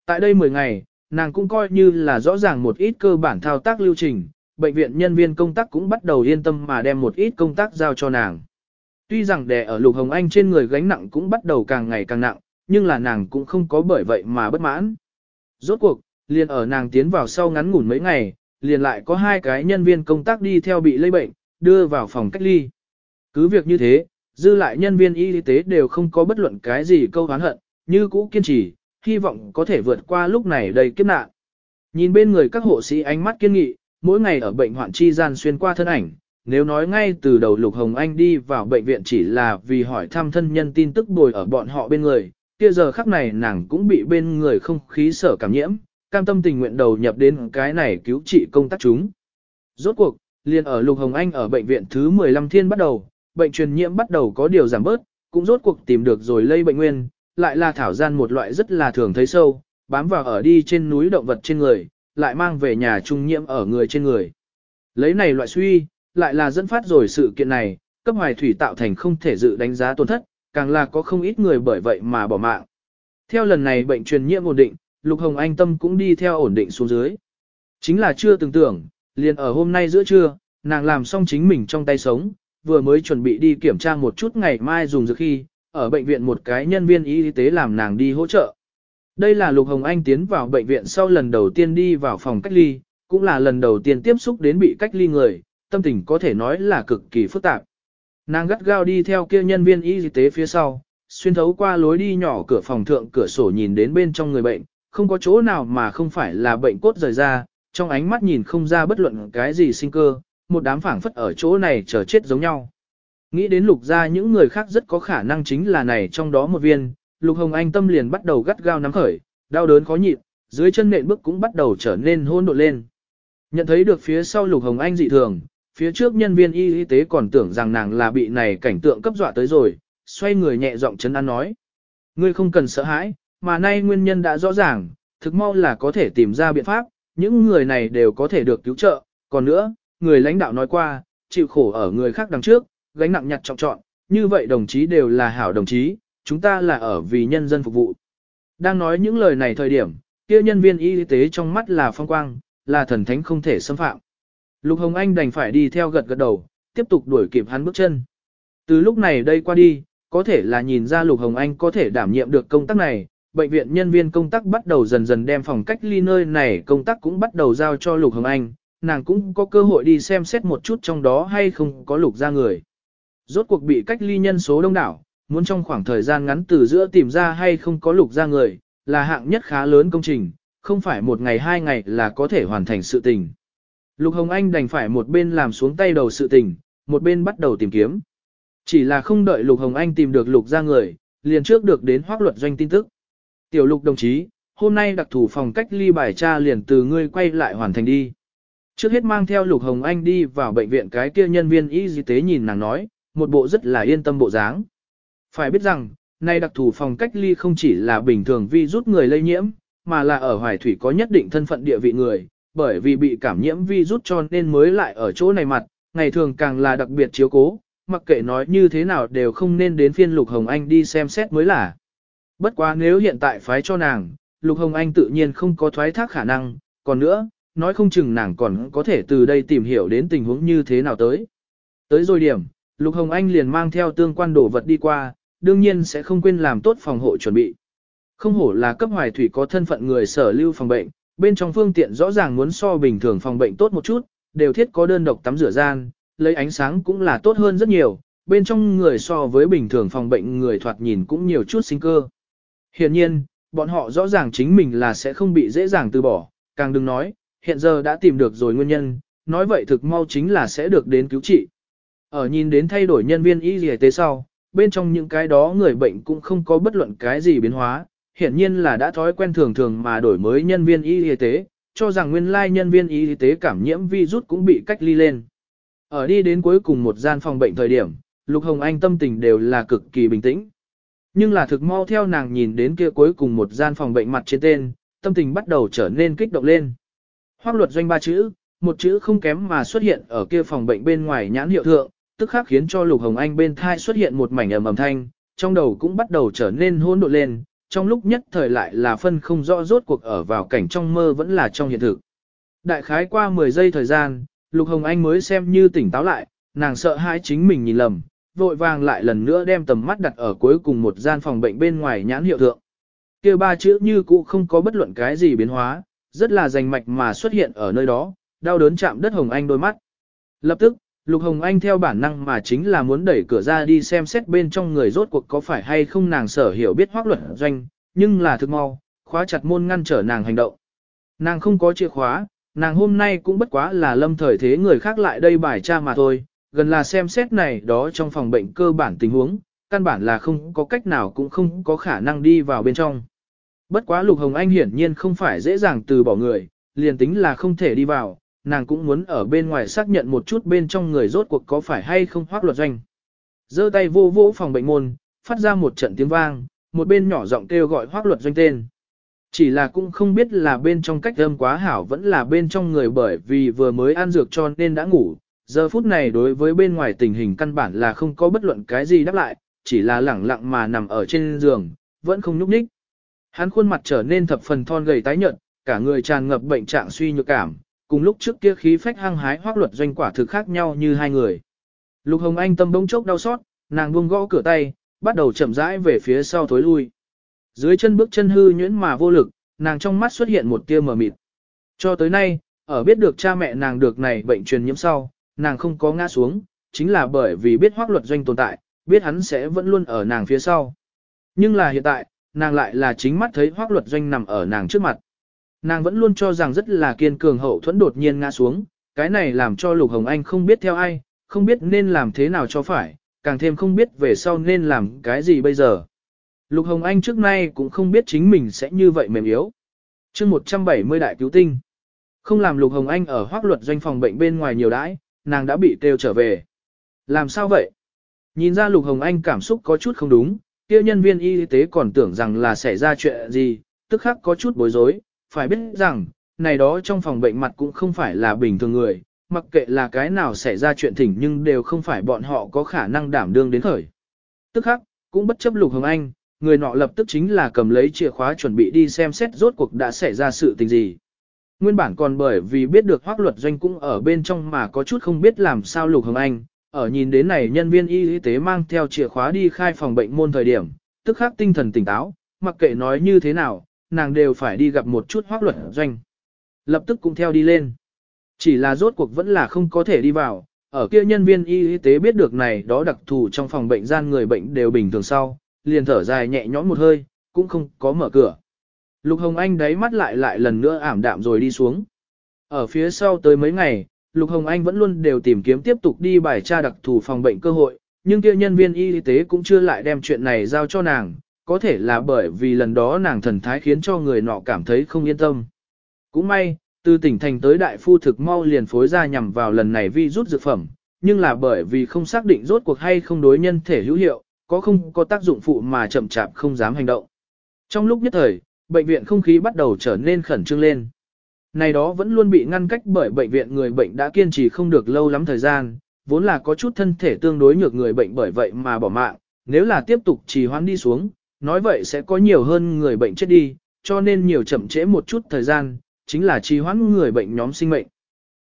Tại đây 10 ngày, nàng cũng coi như là rõ ràng một ít cơ bản thao tác lưu trình, bệnh viện nhân viên công tác cũng bắt đầu yên tâm mà đem một ít công tác giao cho nàng. Tuy rằng đè ở Lục Hồng Anh trên người gánh nặng cũng bắt đầu càng ngày càng nặng, nhưng là nàng cũng không có bởi vậy mà bất mãn. Rốt cuộc, liền ở nàng tiến vào sau ngắn ngủn mấy ngày, liền lại có hai cái nhân viên công tác đi theo bị lây bệnh, đưa vào phòng cách ly. Cứ việc như thế, dư lại nhân viên y tế đều không có bất luận cái gì câu hán hận, như cũ kiên trì, hy vọng có thể vượt qua lúc này đầy kiếp nạn. Nhìn bên người các hộ sĩ ánh mắt kiên nghị, mỗi ngày ở bệnh hoạn chi gian xuyên qua thân ảnh, nếu nói ngay từ đầu Lục Hồng Anh đi vào bệnh viện chỉ là vì hỏi thăm thân nhân tin tức bồi ở bọn họ bên người, kia giờ khắc này nàng cũng bị bên người không khí sở cảm nhiễm, cam tâm tình nguyện đầu nhập đến cái này cứu trị công tác chúng. Rốt cuộc, liền ở Lục Hồng Anh ở bệnh viện thứ 15 thiên bắt đầu, bệnh truyền nhiễm bắt đầu có điều giảm bớt, cũng rốt cuộc tìm được rồi lây bệnh nguyên, lại là thảo gian một loại rất là thường thấy sâu, bám vào ở đi trên núi động vật trên người, lại mang về nhà trung nhiễm ở người trên người. Lấy này loại suy, lại là dẫn phát rồi sự kiện này, cấp hoài thủy tạo thành không thể dự đánh giá tổn thất, càng là có không ít người bởi vậy mà bỏ mạng. Theo lần này bệnh truyền nhiễm ổn định, Lục Hồng Anh tâm cũng đi theo ổn định xuống dưới. Chính là chưa từng tưởng, liền ở hôm nay giữa trưa, nàng làm xong chính mình trong tay sống, vừa mới chuẩn bị đi kiểm tra một chút ngày mai dùng dược khi, ở bệnh viện một cái nhân viên y tế làm nàng đi hỗ trợ. Đây là Lục Hồng Anh tiến vào bệnh viện sau lần đầu tiên đi vào phòng cách ly, cũng là lần đầu tiên tiếp xúc đến bị cách ly người, tâm tình có thể nói là cực kỳ phức tạp. Nàng gắt gao đi theo kia nhân viên y tế phía sau, xuyên thấu qua lối đi nhỏ cửa phòng thượng cửa sổ nhìn đến bên trong người bệnh, không có chỗ nào mà không phải là bệnh cốt rời ra, trong ánh mắt nhìn không ra bất luận cái gì sinh cơ, một đám phảng phất ở chỗ này chờ chết giống nhau. Nghĩ đến lục ra những người khác rất có khả năng chính là này trong đó một viên, lục hồng anh tâm liền bắt đầu gắt gao nắm khởi, đau đớn khó nhịn, dưới chân nện bước cũng bắt đầu trở nên hôn độn lên. Nhận thấy được phía sau lục hồng anh dị thường, phía trước nhân viên y y tế còn tưởng rằng nàng là bị này cảnh tượng cấp dọa tới rồi, xoay người nhẹ giọng chấn an nói. Ngươi không cần sợ hãi, mà nay nguyên nhân đã rõ ràng, thực mau là có thể tìm ra biện pháp, những người này đều có thể được cứu trợ, còn nữa, người lãnh đạo nói qua, chịu khổ ở người khác đằng trước, gánh nặng nhặt trọng trọn, như vậy đồng chí đều là hảo đồng chí, chúng ta là ở vì nhân dân phục vụ. Đang nói những lời này thời điểm, kia nhân viên y tế trong mắt là phong quang, là thần thánh không thể xâm phạm. Lục Hồng Anh đành phải đi theo gật gật đầu, tiếp tục đuổi kịp hắn bước chân. Từ lúc này đây qua đi, có thể là nhìn ra Lục Hồng Anh có thể đảm nhiệm được công tác này, bệnh viện nhân viên công tác bắt đầu dần dần đem phòng cách ly nơi này công tác cũng bắt đầu giao cho Lục Hồng Anh, nàng cũng có cơ hội đi xem xét một chút trong đó hay không có lục ra người. Rốt cuộc bị cách ly nhân số đông đảo, muốn trong khoảng thời gian ngắn từ giữa tìm ra hay không có lục ra người, là hạng nhất khá lớn công trình, không phải một ngày hai ngày là có thể hoàn thành sự tình. Lục Hồng Anh đành phải một bên làm xuống tay đầu sự tình, một bên bắt đầu tìm kiếm. Chỉ là không đợi Lục Hồng Anh tìm được lục ra người, liền trước được đến hoác luật doanh tin tức. Tiểu lục đồng chí, hôm nay đặc thủ phòng cách ly bài tra liền từ ngươi quay lại hoàn thành đi. Trước hết mang theo Lục Hồng Anh đi vào bệnh viện cái kia nhân viên y tế nhìn nàng nói, một bộ rất là yên tâm bộ dáng. Phải biết rằng, nay đặc thù phòng cách ly không chỉ là bình thường vi rút người lây nhiễm, mà là ở hoài thủy có nhất định thân phận địa vị người, bởi vì bị cảm nhiễm vi rút cho nên mới lại ở chỗ này mặt, ngày thường càng là đặc biệt chiếu cố, mặc kệ nói như thế nào đều không nên đến phiên Lục Hồng Anh đi xem xét mới là. Bất quá nếu hiện tại phái cho nàng, Lục Hồng Anh tự nhiên không có thoái thác khả năng, còn nữa, nói không chừng nàng còn có thể từ đây tìm hiểu đến tình huống như thế nào tới. Tới rồi điểm, Lục Hồng Anh liền mang theo tương quan đồ vật đi qua, đương nhiên sẽ không quên làm tốt phòng hộ chuẩn bị. Không hổ là cấp hoài thủy có thân phận người sở lưu phòng bệnh, bên trong phương tiện rõ ràng muốn so bình thường phòng bệnh tốt một chút, đều thiết có đơn độc tắm rửa gian, lấy ánh sáng cũng là tốt hơn rất nhiều, bên trong người so với bình thường phòng bệnh người thoạt nhìn cũng nhiều chút sinh cơ. Hiện nhiên, bọn họ rõ ràng chính mình là sẽ không bị dễ dàng từ bỏ, càng đừng nói, hiện giờ đã tìm được rồi nguyên nhân, nói vậy thực mau chính là sẽ được đến cứu trị. Ở nhìn đến thay đổi nhân viên y y tế sau, bên trong những cái đó người bệnh cũng không có bất luận cái gì biến hóa, hiển nhiên là đã thói quen thường thường mà đổi mới nhân viên y y tế, cho rằng nguyên lai nhân viên y tế cảm nhiễm virus cũng bị cách ly lên. Ở đi đến cuối cùng một gian phòng bệnh thời điểm, Lục Hồng Anh tâm tình đều là cực kỳ bình tĩnh. Nhưng là thực mau theo nàng nhìn đến kia cuối cùng một gian phòng bệnh mặt trên tên, tâm tình bắt đầu trở nên kích động lên. Hoác luật doanh ba chữ, một chữ không kém mà xuất hiện ở kia phòng bệnh bên ngoài nhãn hiệu thượng, tức khắc khiến cho Lục Hồng Anh bên thai xuất hiện một mảnh ầm ầm thanh, trong đầu cũng bắt đầu trở nên hỗn độn lên, trong lúc nhất thời lại là phân không rõ rốt cuộc ở vào cảnh trong mơ vẫn là trong hiện thực. Đại khái qua 10 giây thời gian, Lục Hồng Anh mới xem như tỉnh táo lại, nàng sợ hãi chính mình nhìn lầm, vội vàng lại lần nữa đem tầm mắt đặt ở cuối cùng một gian phòng bệnh bên ngoài nhãn hiệu thượng. kia ba chữ như cũ không có bất luận cái gì biến hóa, rất là rành mạch mà xuất hiện ở nơi đó, đau đớn chạm đất Hồng Anh đôi mắt. Lập tức, Lục Hồng Anh theo bản năng mà chính là muốn đẩy cửa ra đi xem xét bên trong người rốt cuộc có phải hay không nàng sở hiểu biết hoác luật doanh, nhưng là thực mau, khóa chặt môn ngăn trở nàng hành động. Nàng không có chìa khóa, nàng hôm nay cũng bất quá là lâm thời thế người khác lại đây bài tra mà thôi, gần là xem xét này đó trong phòng bệnh cơ bản tình huống, căn bản là không có cách nào cũng không có khả năng đi vào bên trong. Bất quá Lục Hồng Anh hiển nhiên không phải dễ dàng từ bỏ người, liền tính là không thể đi vào, nàng cũng muốn ở bên ngoài xác nhận một chút bên trong người rốt cuộc có phải hay không hoác luật doanh. giơ tay vô vỗ phòng bệnh môn, phát ra một trận tiếng vang, một bên nhỏ giọng kêu gọi hoác luật doanh tên. Chỉ là cũng không biết là bên trong cách âm quá hảo vẫn là bên trong người bởi vì vừa mới ăn dược cho nên đã ngủ. Giờ phút này đối với bên ngoài tình hình căn bản là không có bất luận cái gì đáp lại, chỉ là lẳng lặng mà nằm ở trên giường, vẫn không nhúc nhích. Hắn khuôn mặt trở nên thập phần thon gầy tái nhợt, cả người tràn ngập bệnh trạng suy nhược cảm, cùng lúc trước kia khí phách hăng hái hoác luật doanh quả thực khác nhau như hai người. Lục Hồng Anh tâm bỗng chốc đau xót, nàng buông gõ cửa tay, bắt đầu chậm rãi về phía sau thối lui. Dưới chân bước chân hư nhuyễn mà vô lực, nàng trong mắt xuất hiện một tia mờ mịt. Cho tới nay, ở biết được cha mẹ nàng được này bệnh truyền nhiễm sau, nàng không có ngã xuống, chính là bởi vì biết hoác luật doanh tồn tại, biết hắn sẽ vẫn luôn ở nàng phía sau. Nhưng là hiện tại, nàng lại là chính mắt thấy hoác luật doanh nằm ở nàng trước mặt. Nàng vẫn luôn cho rằng rất là kiên cường hậu thuẫn đột nhiên ngã xuống, cái này làm cho Lục Hồng Anh không biết theo ai, không biết nên làm thế nào cho phải, càng thêm không biết về sau nên làm cái gì bây giờ. Lục Hồng Anh trước nay cũng không biết chính mình sẽ như vậy mềm yếu. chương 170 đại cứu tinh. Không làm Lục Hồng Anh ở hoác luật doanh phòng bệnh bên ngoài nhiều đãi, nàng đã bị kêu trở về. Làm sao vậy? Nhìn ra Lục Hồng Anh cảm xúc có chút không đúng, kia nhân viên y tế còn tưởng rằng là xảy ra chuyện gì, tức khắc có chút bối rối, phải biết rằng, này đó trong phòng bệnh mặt cũng không phải là bình thường người, mặc kệ là cái nào xảy ra chuyện thỉnh nhưng đều không phải bọn họ có khả năng đảm đương đến khởi. Tức khắc, cũng bất chấp Lục Hồng Anh, người nọ lập tức chính là cầm lấy chìa khóa chuẩn bị đi xem xét rốt cuộc đã xảy ra sự tình gì. Nguyên bản còn bởi vì biết được hoác luật doanh cũng ở bên trong mà có chút không biết làm sao Lục Hồng Anh, ở nhìn đến này nhân viên y tế mang theo chìa khóa đi khai phòng bệnh môn thời điểm, tức khắc tinh thần tỉnh táo, mặc kệ nói như thế nào, nàng đều phải đi gặp một chút hoác luật doanh. Lập tức cũng theo đi lên. Chỉ là rốt cuộc vẫn là không có thể đi vào, ở kia nhân viên y tế biết được này đó đặc thù trong phòng bệnh gian người bệnh đều bình thường sau, liền thở dài nhẹ nhõm một hơi, cũng không có mở cửa. Lục Hồng Anh đáy mắt lại lại lần nữa ảm đạm rồi đi xuống. Ở phía sau tới mấy ngày, Lục Hồng Anh vẫn luôn đều tìm kiếm tiếp tục đi bài tra đặc thù phòng bệnh cơ hội, nhưng kia nhân viên y tế cũng chưa lại đem chuyện này giao cho nàng, có thể là bởi vì lần đó nàng thần thái khiến cho người nọ cảm thấy không yên tâm. Cũng may, từ tỉnh thành tới đại phu thực mau liền phối ra nhằm vào lần này vi rút dược phẩm, nhưng là bởi vì không xác định rốt cuộc hay không đối nhân thể hữu hiệu, có không có tác dụng phụ mà chậm chạp không dám hành động. Trong lúc nhất thời, bệnh viện không khí bắt đầu trở nên khẩn trương lên. Này đó vẫn luôn bị ngăn cách bởi bệnh viện người bệnh đã kiên trì không được lâu lắm thời gian, vốn là có chút thân thể tương đối nhược người bệnh bởi vậy mà bỏ mạng, nếu là tiếp tục trì hoãn đi xuống, nói vậy sẽ có nhiều hơn người bệnh chết đi, cho nên nhiều chậm trễ một chút thời gian, chính là trì hoãn người bệnh nhóm sinh mệnh.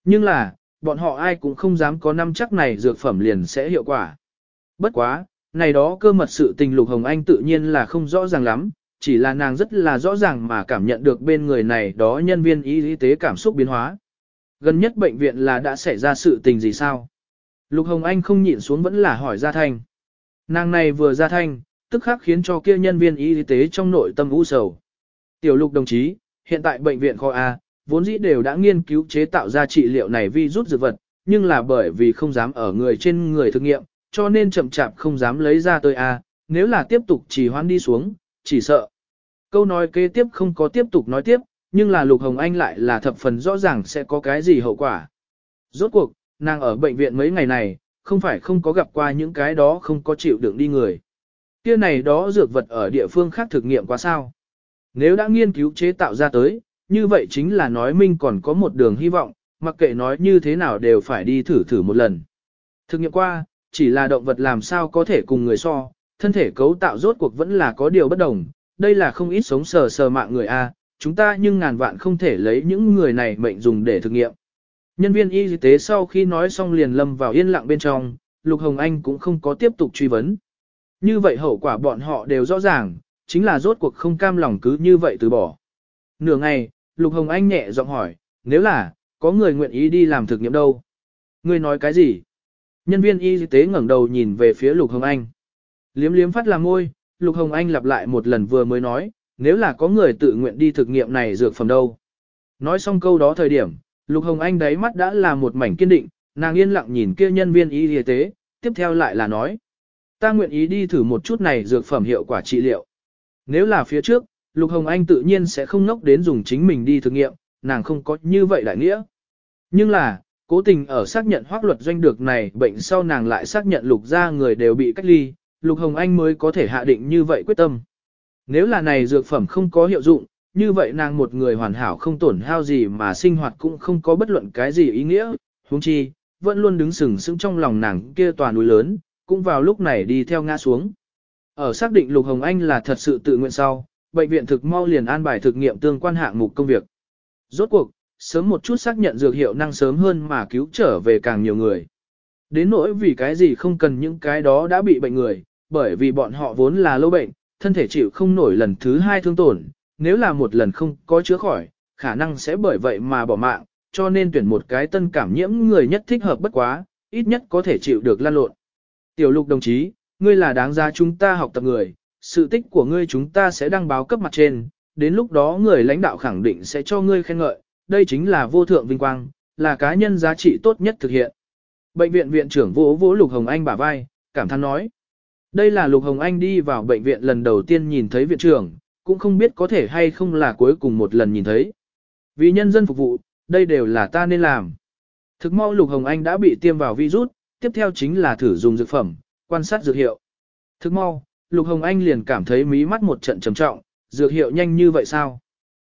Nhưng là, bọn họ ai cũng không dám có năm chắc này dược phẩm liền sẽ hiệu quả. Bất quá, này đó cơ mật sự tình Lục Hồng Anh tự nhiên là không rõ ràng lắm, chỉ là nàng rất là rõ ràng mà cảm nhận được bên người này đó nhân viên y tế cảm xúc biến hóa. Gần nhất bệnh viện là đã xảy ra sự tình gì sao? Lục Hồng Anh không nhịn xuống vẫn là hỏi ra thanh. Nàng này vừa ra thanh, tức khắc khiến cho kia nhân viên y tế trong nội tâm u sầu. Tiểu lục đồng chí, hiện tại bệnh viện kho A, vốn dĩ đều đã nghiên cứu chế tạo ra trị liệu này vi rút dược vật, nhưng là bởi vì không dám ở người trên người thực nghiệm, cho nên chậm chạp không dám lấy ra tới a. nếu là tiếp tục trì hoãn đi xuống, chỉ sợ. Câu nói kế tiếp không có tiếp tục nói tiếp, nhưng là Lục Hồng Anh lại là thập phần rõ ràng sẽ có cái gì hậu quả. Rốt cuộc, nàng ở bệnh viện mấy ngày này, không phải không có gặp qua những cái đó không có chịu đựng đi người. Kia này đó dược vật ở địa phương khác thực nghiệm quá sao. Nếu đã nghiên cứu chế tạo ra tới, như vậy chính là nói minh còn có một đường hy vọng, mặc kệ nói như thế nào đều phải đi thử thử một lần. Thực nghiệm qua, chỉ là động vật làm sao có thể cùng người so, thân thể cấu tạo rốt cuộc vẫn là có điều bất đồng, đây là không ít sống sờ sờ mạng người A, chúng ta nhưng ngàn vạn không thể lấy những người này mệnh dùng để thực nghiệm. Nhân viên y tế sau khi nói xong liền lâm vào yên lặng bên trong, Lục Hồng Anh cũng không có tiếp tục truy vấn. Như vậy hậu quả bọn họ đều rõ ràng, chính là rốt cuộc không cam lòng cứ như vậy từ bỏ. Nửa ngày, Lục Hồng Anh nhẹ giọng hỏi, nếu là, có người nguyện ý đi làm thực nghiệm đâu? Người nói cái gì? Nhân viên y tế ngẩng đầu nhìn về phía Lục Hồng Anh. Liếm liếm phát là môi, Lục Hồng Anh lặp lại một lần vừa mới nói, nếu là có người tự nguyện đi thực nghiệm này dược phẩm đâu. Nói xong câu đó thời điểm, Lục Hồng Anh đáy mắt đã là một mảnh kiên định, nàng yên lặng nhìn kia nhân viên y y tế, tiếp theo lại là nói. Ta nguyện ý đi thử một chút này dược phẩm hiệu quả trị liệu. Nếu là phía trước, Lục Hồng Anh tự nhiên sẽ không nốc đến dùng chính mình đi thực nghiệm, nàng không có như vậy đại nghĩa. Nhưng là, cố tình ở xác nhận hoác luật doanh được này bệnh sau nàng lại xác nhận lục ra người đều bị cách ly, Lục Hồng Anh mới có thể hạ định như vậy quyết tâm. Nếu là này dược phẩm không có hiệu dụng, như vậy nàng một người hoàn hảo không tổn hao gì mà sinh hoạt cũng không có bất luận cái gì ý nghĩa, huống chi, vẫn luôn đứng sừng sững trong lòng nàng kia tòa núi lớn, cũng vào lúc này đi theo ngã xuống. Ở xác định Lục Hồng Anh là thật sự tự nguyện sau, bệnh viện thực mau liền an bài thực nghiệm tương quan hạng mục công việc. Rốt cuộc, sớm một chút xác nhận dược hiệu năng sớm hơn mà cứu trở về càng nhiều người. Đến nỗi vì cái gì không cần những cái đó đã bị bệnh người, bởi vì bọn họ vốn là lâu bệnh, thân thể chịu không nổi lần thứ hai thương tổn, nếu là một lần không có chữa khỏi, khả năng sẽ bởi vậy mà bỏ mạng, cho nên tuyển một cái tân cảm nhiễm người nhất thích hợp bất quá, ít nhất có thể chịu được lan lộn. Tiểu lục đồng chí, ngươi là đáng giá chúng ta học tập người, sự tích của ngươi chúng ta sẽ đăng báo cấp mặt trên, đến lúc đó người lãnh đạo khẳng định sẽ cho ngươi khen ngợi, đây chính là vô thượng vinh quang, là cá nhân giá trị tốt nhất thực hiện. Bệnh viện viện trưởng vỗ vỗ Lục Hồng Anh bả vai, cảm thán nói. Đây là Lục Hồng Anh đi vào bệnh viện lần đầu tiên nhìn thấy viện trưởng, cũng không biết có thể hay không là cuối cùng một lần nhìn thấy. Vì nhân dân phục vụ, đây đều là ta nên làm. Thực mau Lục Hồng Anh đã bị tiêm vào virus, tiếp theo chính là thử dùng dược phẩm, quan sát dược hiệu. Thực mau, Lục Hồng Anh liền cảm thấy mí mắt một trận trầm trọng, dược hiệu nhanh như vậy sao?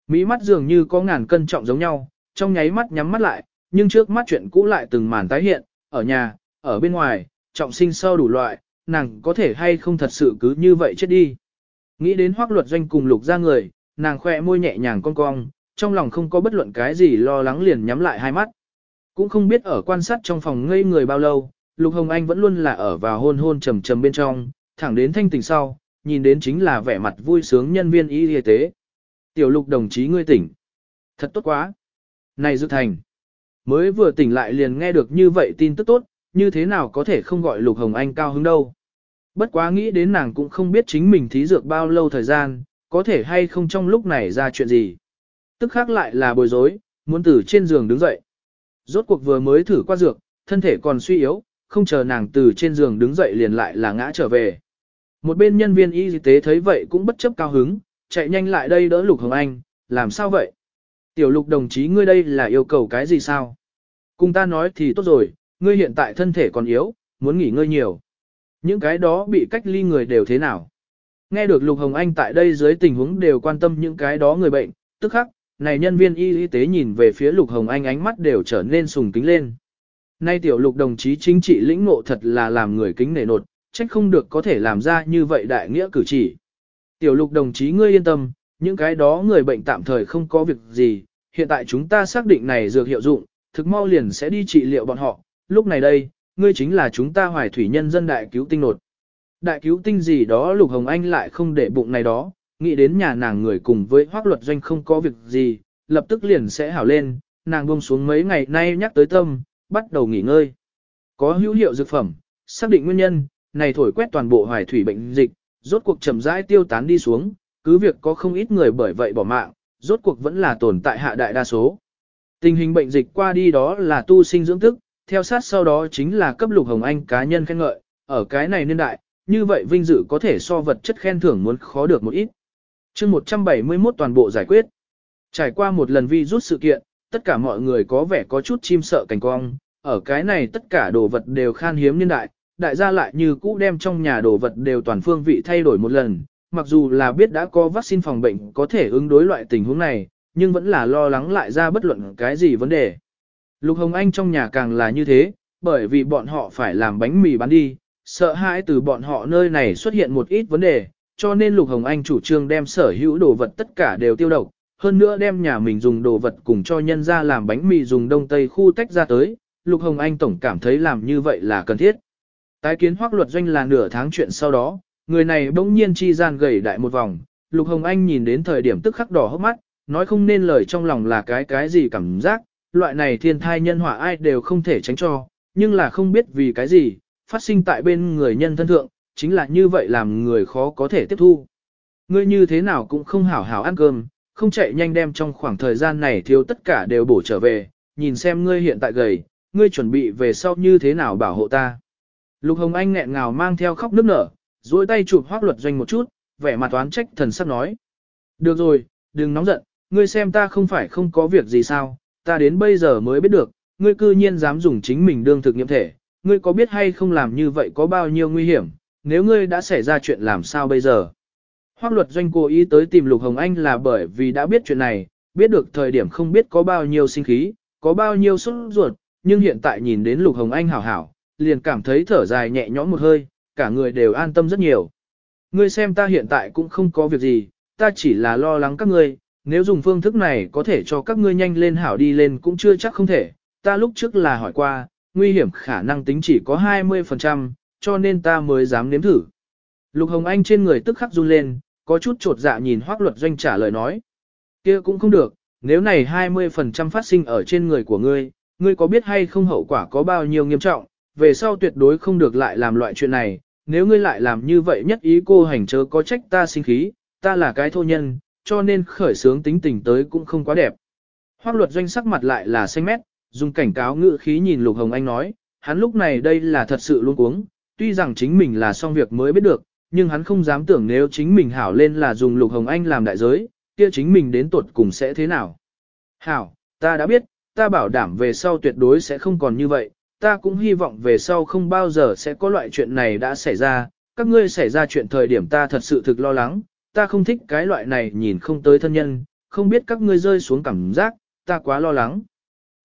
Mí mắt dường như có ngàn cân trọng giống nhau, trong nháy mắt nhắm mắt lại, nhưng trước mắt chuyện cũ lại từng màn tái hiện, ở nhà, ở bên ngoài, trọng sinh sau đủ loại, nàng có thể hay không thật sự cứ như vậy chết đi. Nghĩ đến hoác luật doanh cùng lục ra người, nàng khoe môi nhẹ nhàng cong cong, trong lòng không có bất luận cái gì lo lắng liền nhắm lại hai mắt. Cũng không biết ở quan sát trong phòng ngây người bao lâu, Lục Hồng Anh vẫn luôn là ở vào hôn hôn trầm trầm bên trong, thẳng đến thanh tỉnh sau, nhìn đến chính là vẻ mặt vui sướng nhân viên y y tế. Tiểu Lục đồng chí ngươi tỉnh. Thật tốt quá. Này dự Thành. Mới vừa tỉnh lại liền nghe được như vậy tin tức tốt, như thế nào có thể không gọi Lục Hồng Anh cao hứng đâu. Bất quá nghĩ đến nàng cũng không biết chính mình thí dược bao lâu thời gian, có thể hay không trong lúc này ra chuyện gì. Tức khác lại là bối rối, muốn từ trên giường đứng dậy. Rốt cuộc vừa mới thử qua dược, thân thể còn suy yếu, không chờ nàng từ trên giường đứng dậy liền lại là ngã trở về. Một bên nhân viên y tế thấy vậy cũng bất chấp cao hứng, chạy nhanh lại đây đỡ Lục Hồng Anh, làm sao vậy? Tiểu Lục đồng chí ngươi đây là yêu cầu cái gì sao? Cùng ta nói thì tốt rồi, ngươi hiện tại thân thể còn yếu, muốn nghỉ ngơi nhiều. Những cái đó bị cách ly người đều thế nào? Nghe được Lục Hồng Anh tại đây dưới tình huống đều quan tâm những cái đó người bệnh, tức khắc, này nhân viên y y tế nhìn về phía Lục Hồng Anh ánh mắt đều trở nên sùng kính lên. Nay tiểu lục đồng chí chính trị lĩnh ngộ thật là làm người kính nể nột, trách không được có thể làm ra như vậy đại nghĩa cử chỉ. Tiểu lục đồng chí ngươi yên tâm, những cái đó người bệnh tạm thời không có việc gì, hiện tại chúng ta xác định này dược hiệu dụng, thực mau liền sẽ đi trị liệu bọn họ, lúc này đây, ngươi chính là chúng ta hoài thủy nhân dân đại cứu tinh nột. Đại cứu tinh gì đó Lục Hồng Anh lại không để bụng này đó, nghĩ đến nhà nàng người cùng với hoác luật doanh không có việc gì, lập tức liền sẽ hảo lên, nàng buông xuống mấy ngày nay nhắc tới tâm, bắt đầu nghỉ ngơi. Có hữu hiệu dược phẩm, xác định nguyên nhân, này thổi quét toàn bộ hoài thủy bệnh dịch, rốt cuộc chậm rãi tiêu tán đi xuống, cứ việc có không ít người bởi vậy bỏ mạng, rốt cuộc vẫn là tồn tại hạ đại đa số. Tình hình bệnh dịch qua đi đó là tu sinh dưỡng tức, theo sát sau đó chính là cấp Lục Hồng Anh cá nhân khen ngợi, ở cái này niên đại, như vậy vinh dự có thể so vật chất khen thưởng muốn khó được một ít. chương 171 toàn bộ giải quyết. Trải qua một lần vi rút sự kiện, tất cả mọi người có vẻ có chút chim sợ cảnh cong, ở cái này tất cả đồ vật đều khan hiếm niên đại, đại gia lại như cũ đem trong nhà đồ vật đều toàn phương vị thay đổi một lần, mặc dù là biết đã có vaccine phòng bệnh có thể ứng đối loại tình huống này, nhưng vẫn là lo lắng lại ra bất luận cái gì vấn đề. Lục Hồng Anh trong nhà càng là như thế, bởi vì bọn họ phải làm bánh mì bán đi, sợ hãi từ bọn họ nơi này xuất hiện một ít vấn đề, cho nên Lục Hồng Anh chủ trương đem sở hữu đồ vật tất cả đều tiêu độc, hơn nữa đem nhà mình dùng đồ vật cùng cho nhân ra làm bánh mì dùng đông tây khu tách ra tới, Lục Hồng Anh tổng cảm thấy làm như vậy là cần thiết. Tái kiến hoác luật doanh là nửa tháng chuyện sau đó, người này bỗng nhiên chi gian gầy đại một vòng, Lục Hồng Anh nhìn đến thời điểm tức khắc đỏ hốc mắt, nói không nên lời trong lòng là cái cái gì cảm giác, loại này thiên thai nhân họa ai đều không thể tránh cho, nhưng là không biết vì cái gì, phát sinh tại bên người nhân thân thượng, chính là như vậy làm người khó có thể tiếp thu. Ngươi như thế nào cũng không hảo hảo ăn cơm, không chạy nhanh đem trong khoảng thời gian này thiếu tất cả đều bổ trở về, nhìn xem ngươi hiện tại gầy, ngươi chuẩn bị về sau như thế nào bảo hộ ta. Lục Hồng Anh nghẹn ngào mang theo khóc nức nở, duỗi tay chụp hoác luật doanh một chút, vẻ mặt toán trách thần sắc nói. Được rồi, đừng nóng giận, ngươi xem ta không phải không có việc gì sao, ta đến bây giờ mới biết được, ngươi cư nhiên dám dùng chính mình đương thực nghiệm thể, ngươi có biết hay không làm như vậy có bao nhiêu nguy hiểm, nếu ngươi đã xảy ra chuyện làm sao bây giờ. Hoác luật doanh cố ý tới tìm Lục Hồng Anh là bởi vì đã biết chuyện này, biết được thời điểm không biết có bao nhiêu sinh khí, có bao nhiêu sốt ruột, nhưng hiện tại nhìn đến Lục Hồng Anh hảo hảo, liền cảm thấy thở dài nhẹ nhõm một hơi, cả người đều an tâm rất nhiều. Ngươi xem ta hiện tại cũng không có việc gì, ta chỉ là lo lắng các ngươi, nếu dùng phương thức này có thể cho các ngươi nhanh lên hảo đi lên cũng chưa chắc không thể. Ta lúc trước là hỏi qua, nguy hiểm khả năng tính chỉ có 20%, cho nên ta mới dám nếm thử. Lục Hồng Anh trên người tức khắc run lên, có chút trột dạ nhìn hoác luật doanh trả lời nói. kia cũng không được, nếu này 20% phát sinh ở trên người của ngươi, ngươi có biết hay không hậu quả có bao nhiêu nghiêm trọng, về sau tuyệt đối không được lại làm loại chuyện này, nếu ngươi lại làm như vậy nhất ý cô hành chớ có trách ta sinh khí, ta là cái thô nhân, cho nên khởi sướng tính tình tới cũng không quá đẹp. Hoác luật doanh sắc mặt lại là xanh mét, dùng cảnh cáo ngự khí nhìn Lục Hồng Anh nói, hắn lúc này đây là thật sự luôn cuống, tuy rằng chính mình là xong việc mới biết được, nhưng hắn không dám tưởng nếu chính mình hảo lên là dùng Lục Hồng Anh làm đại giới, kia chính mình đến tuột cùng sẽ thế nào. Hảo, ta đã biết, ta bảo đảm về sau tuyệt đối sẽ không còn như vậy, ta cũng hy vọng về sau không bao giờ sẽ có loại chuyện này đã xảy ra, các ngươi xảy ra chuyện thời điểm ta thật sự thực lo lắng, ta không thích cái loại này nhìn không tới thân nhân, không biết các ngươi rơi xuống cảm giác, ta quá lo lắng.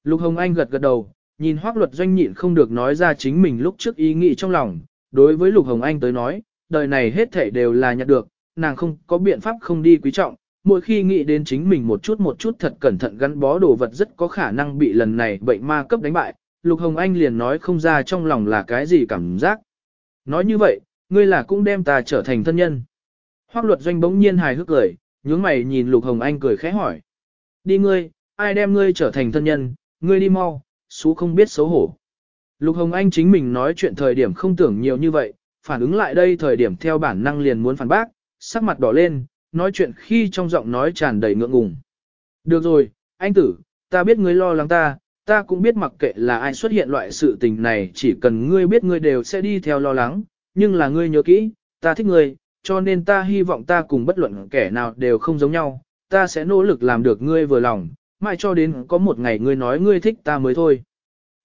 Lục Hồng Anh gật gật đầu, nhìn hoác luật doanh nhịn không được nói ra chính mình lúc trước ý nghĩ trong lòng, đối với Lục Hồng Anh tới nói, đời này hết thảy đều là nhặt được, nàng không có biện pháp không đi quý trọng, mỗi khi nghĩ đến chính mình một chút một chút thật cẩn thận gắn bó đồ vật rất có khả năng bị lần này bệnh ma cấp đánh bại, Lục Hồng Anh liền nói không ra trong lòng là cái gì cảm giác. Nói như vậy, ngươi là cũng đem ta trở thành thân nhân. Hoác luật doanh bỗng nhiên hài hước cười, nhướng mày nhìn Lục Hồng Anh cười khẽ hỏi. Đi ngươi, ai đem ngươi trở thành thân nhân, ngươi đi mau, xú không biết xấu hổ. Lục Hồng Anh chính mình nói chuyện thời điểm không tưởng nhiều như vậy, phản ứng lại đây thời điểm theo bản năng liền muốn phản bác, sắc mặt đỏ lên, nói chuyện khi trong giọng nói tràn đầy ngượng ngùng. Được rồi, anh tử, ta biết ngươi lo lắng ta, ta cũng biết mặc kệ là ai xuất hiện loại sự tình này chỉ cần ngươi biết ngươi đều sẽ đi theo lo lắng, nhưng là ngươi nhớ kỹ, ta thích ngươi, cho nên ta hy vọng ta cùng bất luận kẻ nào đều không giống nhau, ta sẽ nỗ lực làm được ngươi vừa lòng, mãi cho đến có một ngày ngươi nói ngươi thích ta mới thôi.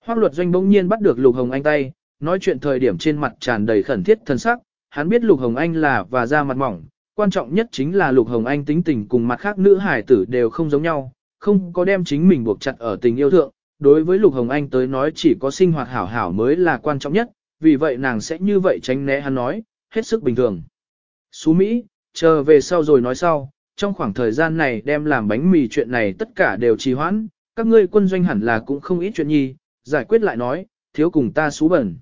Hoác luật doanh bỗng nhiên bắt được Lục Hồng Anh tay, nói chuyện thời điểm trên mặt tràn đầy khẩn thiết thân sắc, hắn biết Lục Hồng Anh là và da mặt mỏng, quan trọng nhất chính là Lục Hồng Anh tính tình cùng mặt khác nữ hải tử đều không giống nhau, không có đem chính mình buộc chặt ở tình yêu thượng, đối với Lục Hồng Anh tới nói chỉ có sinh hoạt hảo hảo mới là quan trọng nhất, vì vậy nàng sẽ như vậy tránh né hắn nói, hết sức bình thường. Xú Mỹ, chờ về sau rồi nói sau, trong khoảng thời gian này đem làm bánh mì chuyện này tất cả đều trì hoãn, các ngươi quân doanh hẳn là cũng không ít chuyện nhi, giải quyết lại nói, thiếu cùng ta xú bẩn.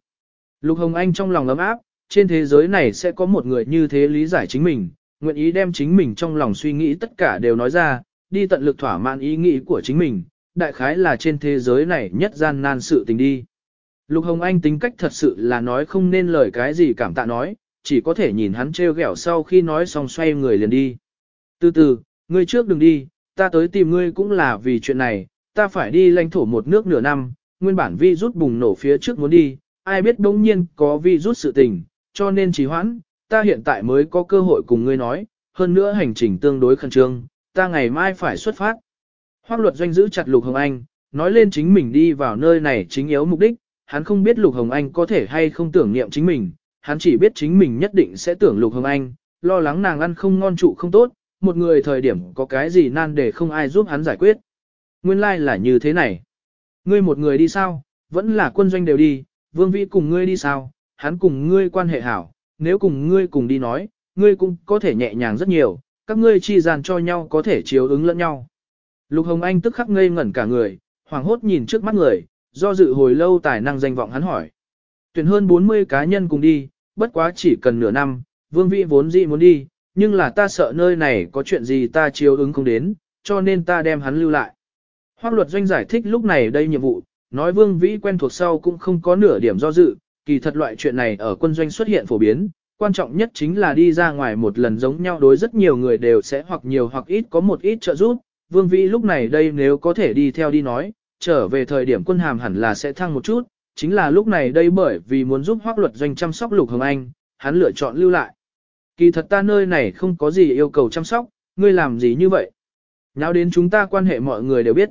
Lục Hồng Anh trong lòng ấm áp, trên thế giới này sẽ có một người như thế lý giải chính mình, nguyện ý đem chính mình trong lòng suy nghĩ tất cả đều nói ra, đi tận lực thỏa mãn ý nghĩ của chính mình, đại khái là trên thế giới này nhất gian nan sự tình đi. Lục Hồng Anh tính cách thật sự là nói không nên lời cái gì cảm tạ nói, chỉ có thể nhìn hắn trêu ghẹo sau khi nói xong xoay người liền đi. Từ từ, ngươi trước đừng đi, ta tới tìm ngươi cũng là vì chuyện này, ta phải đi lãnh thổ một nước nửa năm, nguyên bản vi rút bùng nổ phía trước muốn đi, ai biết bỗng nhiên có vi rút sự tình, cho nên trì hoãn, ta hiện tại mới có cơ hội cùng ngươi nói, hơn nữa hành trình tương đối khẩn trương, ta ngày mai phải xuất phát. Hoác luật doanh giữ chặt Lục Hồng Anh, nói lên chính mình đi vào nơi này chính yếu mục đích, hắn không biết Lục Hồng Anh có thể hay không tưởng niệm chính mình, hắn chỉ biết chính mình nhất định sẽ tưởng Lục Hồng Anh, lo lắng nàng ăn không ngon trụ không tốt, một người thời điểm có cái gì nan để không ai giúp hắn giải quyết. Nguyên lai like là như thế này. Ngươi một người đi sao, vẫn là quân doanh đều đi, vương vĩ cùng ngươi đi sao, hắn cùng ngươi quan hệ hảo, nếu cùng ngươi cùng đi nói, ngươi cũng có thể nhẹ nhàng rất nhiều, các ngươi chi dàn cho nhau có thể chiếu ứng lẫn nhau. Lục Hồng Anh tức khắc ngây ngẩn cả người, hoảng hốt nhìn trước mắt người, do dự hồi lâu tài năng danh vọng hắn hỏi. Tuyển hơn 40 cá nhân cùng đi, bất quá chỉ cần nửa năm, vương vĩ vốn dĩ muốn đi, nhưng là ta sợ nơi này có chuyện gì ta chiếu ứng không đến, cho nên ta đem hắn lưu lại. Hoác luật doanh giải thích lúc này đây nhiệm vụ, nói vương vĩ quen thuộc sau cũng không có nửa điểm do dự, kỳ thật loại chuyện này ở quân doanh xuất hiện phổ biến, quan trọng nhất chính là đi ra ngoài một lần giống nhau đối rất nhiều người đều sẽ hoặc nhiều hoặc ít có một ít trợ giúp. Vương Vĩ lúc này đây nếu có thể đi theo đi nói, trở về thời điểm quân hàm hẳn là sẽ thăng một chút, chính là lúc này đây bởi vì muốn giúp hoác luật doanh chăm sóc Lục Hồng Anh, hắn lựa chọn lưu lại. Kỳ thật ta nơi này không có gì yêu cầu chăm sóc, ngươi làm gì như vậy? Nào đến chúng ta quan hệ mọi người đều biết.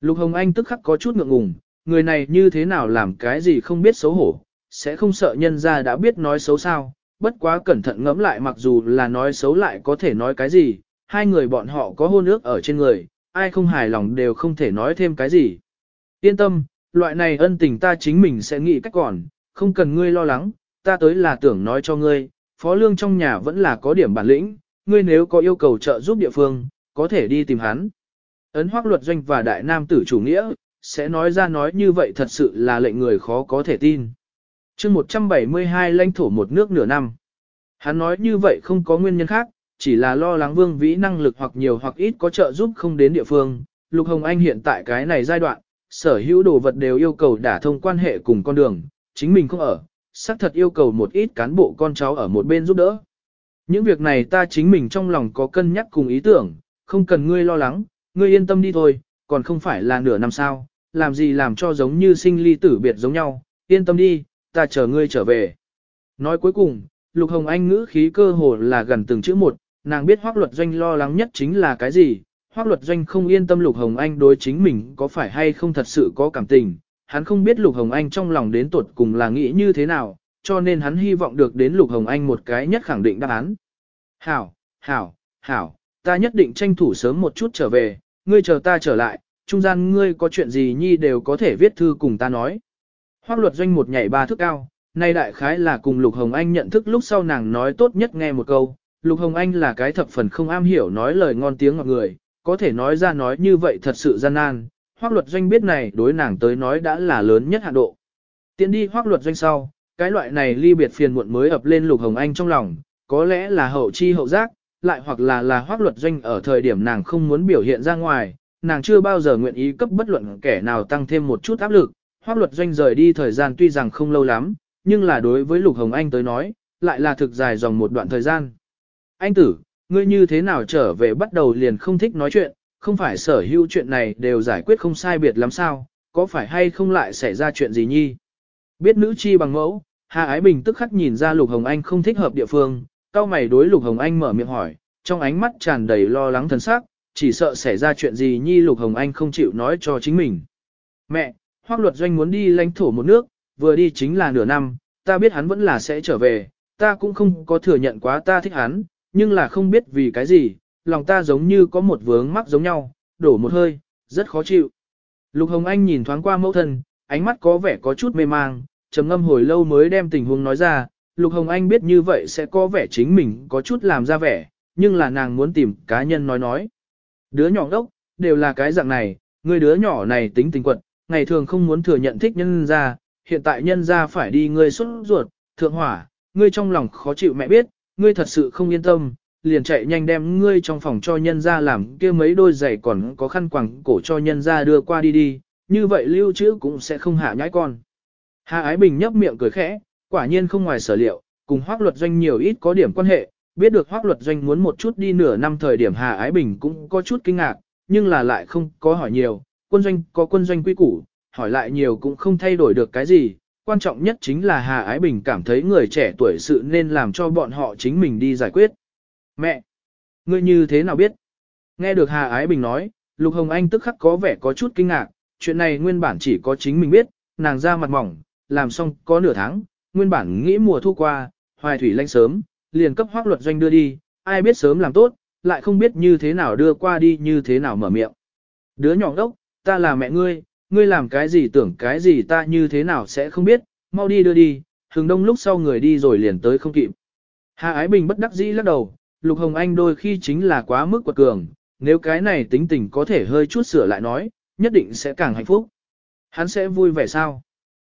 Lục Hồng Anh tức khắc có chút ngượng ngùng, người này như thế nào làm cái gì không biết xấu hổ, sẽ không sợ nhân ra đã biết nói xấu sao, bất quá cẩn thận ngẫm lại mặc dù là nói xấu lại có thể nói cái gì, hai người bọn họ có hôn ước ở trên người, ai không hài lòng đều không thể nói thêm cái gì. Yên tâm, loại này ân tình ta chính mình sẽ nghĩ cách còn, không cần ngươi lo lắng, ta tới là tưởng nói cho ngươi, phó lương trong nhà vẫn là có điểm bản lĩnh, ngươi nếu có yêu cầu trợ giúp địa phương, có thể đi tìm hắn. Ấn hoác luật doanh và đại nam tử chủ nghĩa, sẽ nói ra nói như vậy thật sự là lệnh người khó có thể tin chương 172 lãnh thổ một nước nửa năm. Hắn nói như vậy không có nguyên nhân khác, chỉ là lo lắng vương vĩ năng lực hoặc nhiều hoặc ít có trợ giúp không đến địa phương. Lục Hồng Anh hiện tại cái này giai đoạn, sở hữu đồ vật đều yêu cầu đả thông quan hệ cùng con đường, chính mình không ở, xác thật yêu cầu một ít cán bộ con cháu ở một bên giúp đỡ. Những việc này ta chính mình trong lòng có cân nhắc cùng ý tưởng, không cần ngươi lo lắng, ngươi yên tâm đi thôi, còn không phải là nửa năm sao, làm gì làm cho giống như sinh ly tử biệt giống nhau, yên tâm đi, ta chờ ngươi trở về. Nói cuối cùng, Lục Hồng Anh ngữ khí cơ hồ là gần từng chữ một, nàng biết hoác luật doanh lo lắng nhất chính là cái gì, hoác luật doanh không yên tâm Lục Hồng Anh đối chính mình có phải hay không thật sự có cảm tình, hắn không biết Lục Hồng Anh trong lòng đến tuột cùng là nghĩ như thế nào, cho nên hắn hy vọng được đến Lục Hồng Anh một cái nhất khẳng định đáp án. Hảo, hảo, hảo, ta nhất định tranh thủ sớm một chút trở về, ngươi chờ ta trở lại, trung gian ngươi có chuyện gì nhi đều có thể viết thư cùng ta nói. Hoác luật doanh một nhảy ba thước cao, nay đại khái là cùng Lục Hồng Anh nhận thức lúc sau nàng nói tốt nhất nghe một câu. Lục Hồng Anh là cái thập phần không am hiểu nói lời ngon tiếng ngọt người, có thể nói ra nói như vậy thật sự gian nan. Hoác luật doanh biết này đối nàng tới nói đã là lớn nhất hạn độ. Tiến đi hoác luật doanh sau, cái loại này ly biệt phiền muộn mới ập lên Lục Hồng Anh trong lòng, có lẽ là hậu chi hậu giác, lại hoặc là là hoác luật doanh ở thời điểm nàng không muốn biểu hiện ra ngoài, nàng chưa bao giờ nguyện ý cấp bất luận kẻ nào tăng thêm một chút áp lực, Hoác luật doanh rời đi thời gian tuy rằng không lâu lắm, nhưng là đối với Lục Hồng Anh tới nói, lại là thực dài dòng một đoạn thời gian. Anh tử, ngươi như thế nào trở về bắt đầu liền không thích nói chuyện, không phải sở hữu chuyện này đều giải quyết không sai biệt lắm sao, có phải hay không lại xảy ra chuyện gì nhi? Biết nữ chi bằng mẫu, Hà Ái Bình tức khắc nhìn ra Lục Hồng Anh không thích hợp địa phương, cao mày đối Lục Hồng Anh mở miệng hỏi, trong ánh mắt tràn đầy lo lắng thần sắc, chỉ sợ xảy ra chuyện gì nhi Lục Hồng Anh không chịu nói cho chính mình. Mẹ, Hoác luật doanh muốn đi lãnh thổ một nước, vừa đi chính là nửa năm, ta biết hắn vẫn là sẽ trở về, ta cũng không có thừa nhận quá ta thích hắn, nhưng là không biết vì cái gì, lòng ta giống như có một vướng mắc giống nhau, đổ một hơi, rất khó chịu. Lục Hồng Anh nhìn thoáng qua mẫu thân, ánh mắt có vẻ có chút mê mang, trầm ngâm hồi lâu mới đem tình huống nói ra, Lục Hồng Anh biết như vậy sẽ có vẻ chính mình có chút làm ra vẻ, nhưng là nàng muốn tìm cá nhân nói nói. Đứa nhỏ đốc, đều là cái dạng này, người đứa nhỏ này tính tình quật, ngày thường không muốn thừa nhận thích nhân ra, hiện tại nhân ra phải đi ngươi xuất ruột, thượng hỏa, ngươi trong lòng khó chịu mẹ biết, ngươi thật sự không yên tâm, liền chạy nhanh đem ngươi trong phòng cho nhân ra làm kia mấy đôi giày còn có khăn quàng cổ cho nhân ra đưa qua đi đi, như vậy lưu trữ cũng sẽ không hạ nhãi con. Hà Ái Bình nhấp miệng cười khẽ, quả nhiên không ngoài sở liệu, cùng hoác luật doanh nhiều ít có điểm quan hệ, biết được hoác luật doanh muốn một chút đi nửa năm thời điểm Hà Ái Bình cũng có chút kinh ngạc, nhưng là lại không có hỏi nhiều, quân doanh có quân doanh quy củ, hỏi lại nhiều cũng không thay đổi được cái gì, quan trọng nhất chính là Hà Ái Bình cảm thấy người trẻ tuổi sự nên làm cho bọn họ chính mình đi giải quyết. Mẹ! Ngươi như thế nào biết? Nghe được Hà Ái Bình nói, Lục Hồng Anh tức khắc có vẻ có chút kinh ngạc, chuyện này nguyên bản chỉ có chính mình biết, nàng ra mặt mỏng, làm xong có nửa tháng, nguyên bản nghĩ mùa thu qua, hoài thủy lanh sớm, liền cấp hoác luật doanh đưa đi, ai biết sớm làm tốt, lại không biết như thế nào đưa qua đi như thế nào mở miệng. Đứa nhỏ đốc, ta là mẹ ngươi, ngươi làm cái gì tưởng cái gì ta như thế nào sẽ không biết, mau đi đưa đi, hừng đông lúc sau người đi rồi liền tới không kịp. Hà Ái Bình bất đắc dĩ lắc đầu, Lục Hồng Anh đôi khi chính là quá mức quật cường, nếu cái này tính tình có thể hơi chút sửa lại nói, nhất định sẽ càng hạnh phúc. Hắn sẽ vui vẻ sao?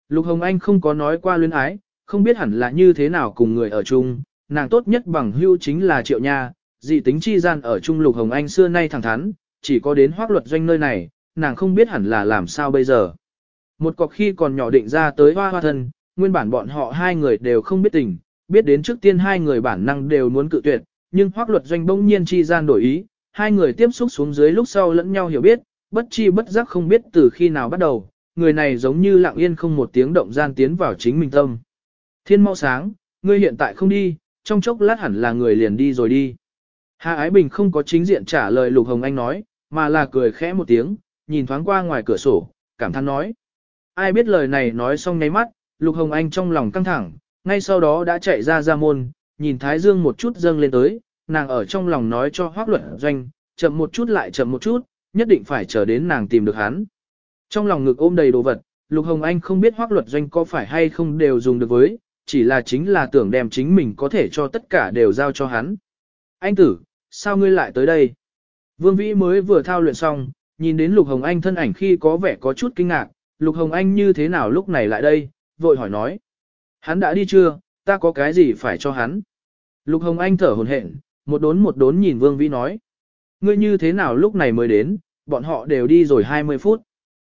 Lục Hồng Anh không có nói qua luyến ái, không biết hẳn là như thế nào cùng người ở chung, nàng tốt nhất bằng hưu chính là triệu nha, dị tính chi gian ở chung Lục Hồng Anh xưa nay thẳng thắn, chỉ có đến hoác luật doanh nơi này, nàng không biết hẳn là làm sao bây giờ. Một cọc khi còn nhỏ định ra tới hoa hoa thân, nguyên bản bọn họ hai người đều không biết tình, biết đến trước tiên hai người bản năng đều muốn cự tuyệt, nhưng hoác luật doanh bỗng nhiên chi gian đổi ý, hai người tiếp xúc xuống dưới lúc sau lẫn nhau hiểu biết, bất chi bất giác không biết từ khi nào bắt đầu, người này giống như lặng yên không một tiếng động gian tiến vào chính mình tâm. Thiên mau sáng, ngươi hiện tại không đi, trong chốc lát hẳn là người liền đi rồi đi. Hà Ái Bình không có chính diện trả lời Lục Hồng Anh nói, mà là cười khẽ một tiếng, nhìn thoáng qua ngoài cửa sổ, cảm thán nói. Ai biết lời này nói xong nháy mắt, Lục Hồng Anh trong lòng căng thẳng, ngay sau đó đã chạy ra ra môn, nhìn Thái Dương một chút dâng lên tới, nàng ở trong lòng nói cho Hoác Luận Doanh, chậm một chút lại chậm một chút, nhất định phải chờ đến nàng tìm được hắn. Trong lòng ngực ôm đầy đồ vật, Lục Hồng Anh không biết Hoác Luật Doanh có phải hay không đều dùng được với, chỉ là chính là tưởng đem chính mình có thể cho tất cả đều giao cho hắn. Anh tử, sao ngươi lại tới đây? Vương Vĩ mới vừa thao luyện xong, nhìn đến Lục Hồng Anh thân ảnh khi có vẻ có chút kinh ngạc, Lục Hồng Anh như thế nào lúc này lại đây, vội hỏi nói. Hắn đã đi chưa, ta có cái gì phải cho hắn? Lục Hồng Anh thở hồn hển, một đốn một đốn nhìn Vương Vĩ nói. Ngươi như thế nào lúc này mới đến, bọn họ đều đi rồi 20 phút.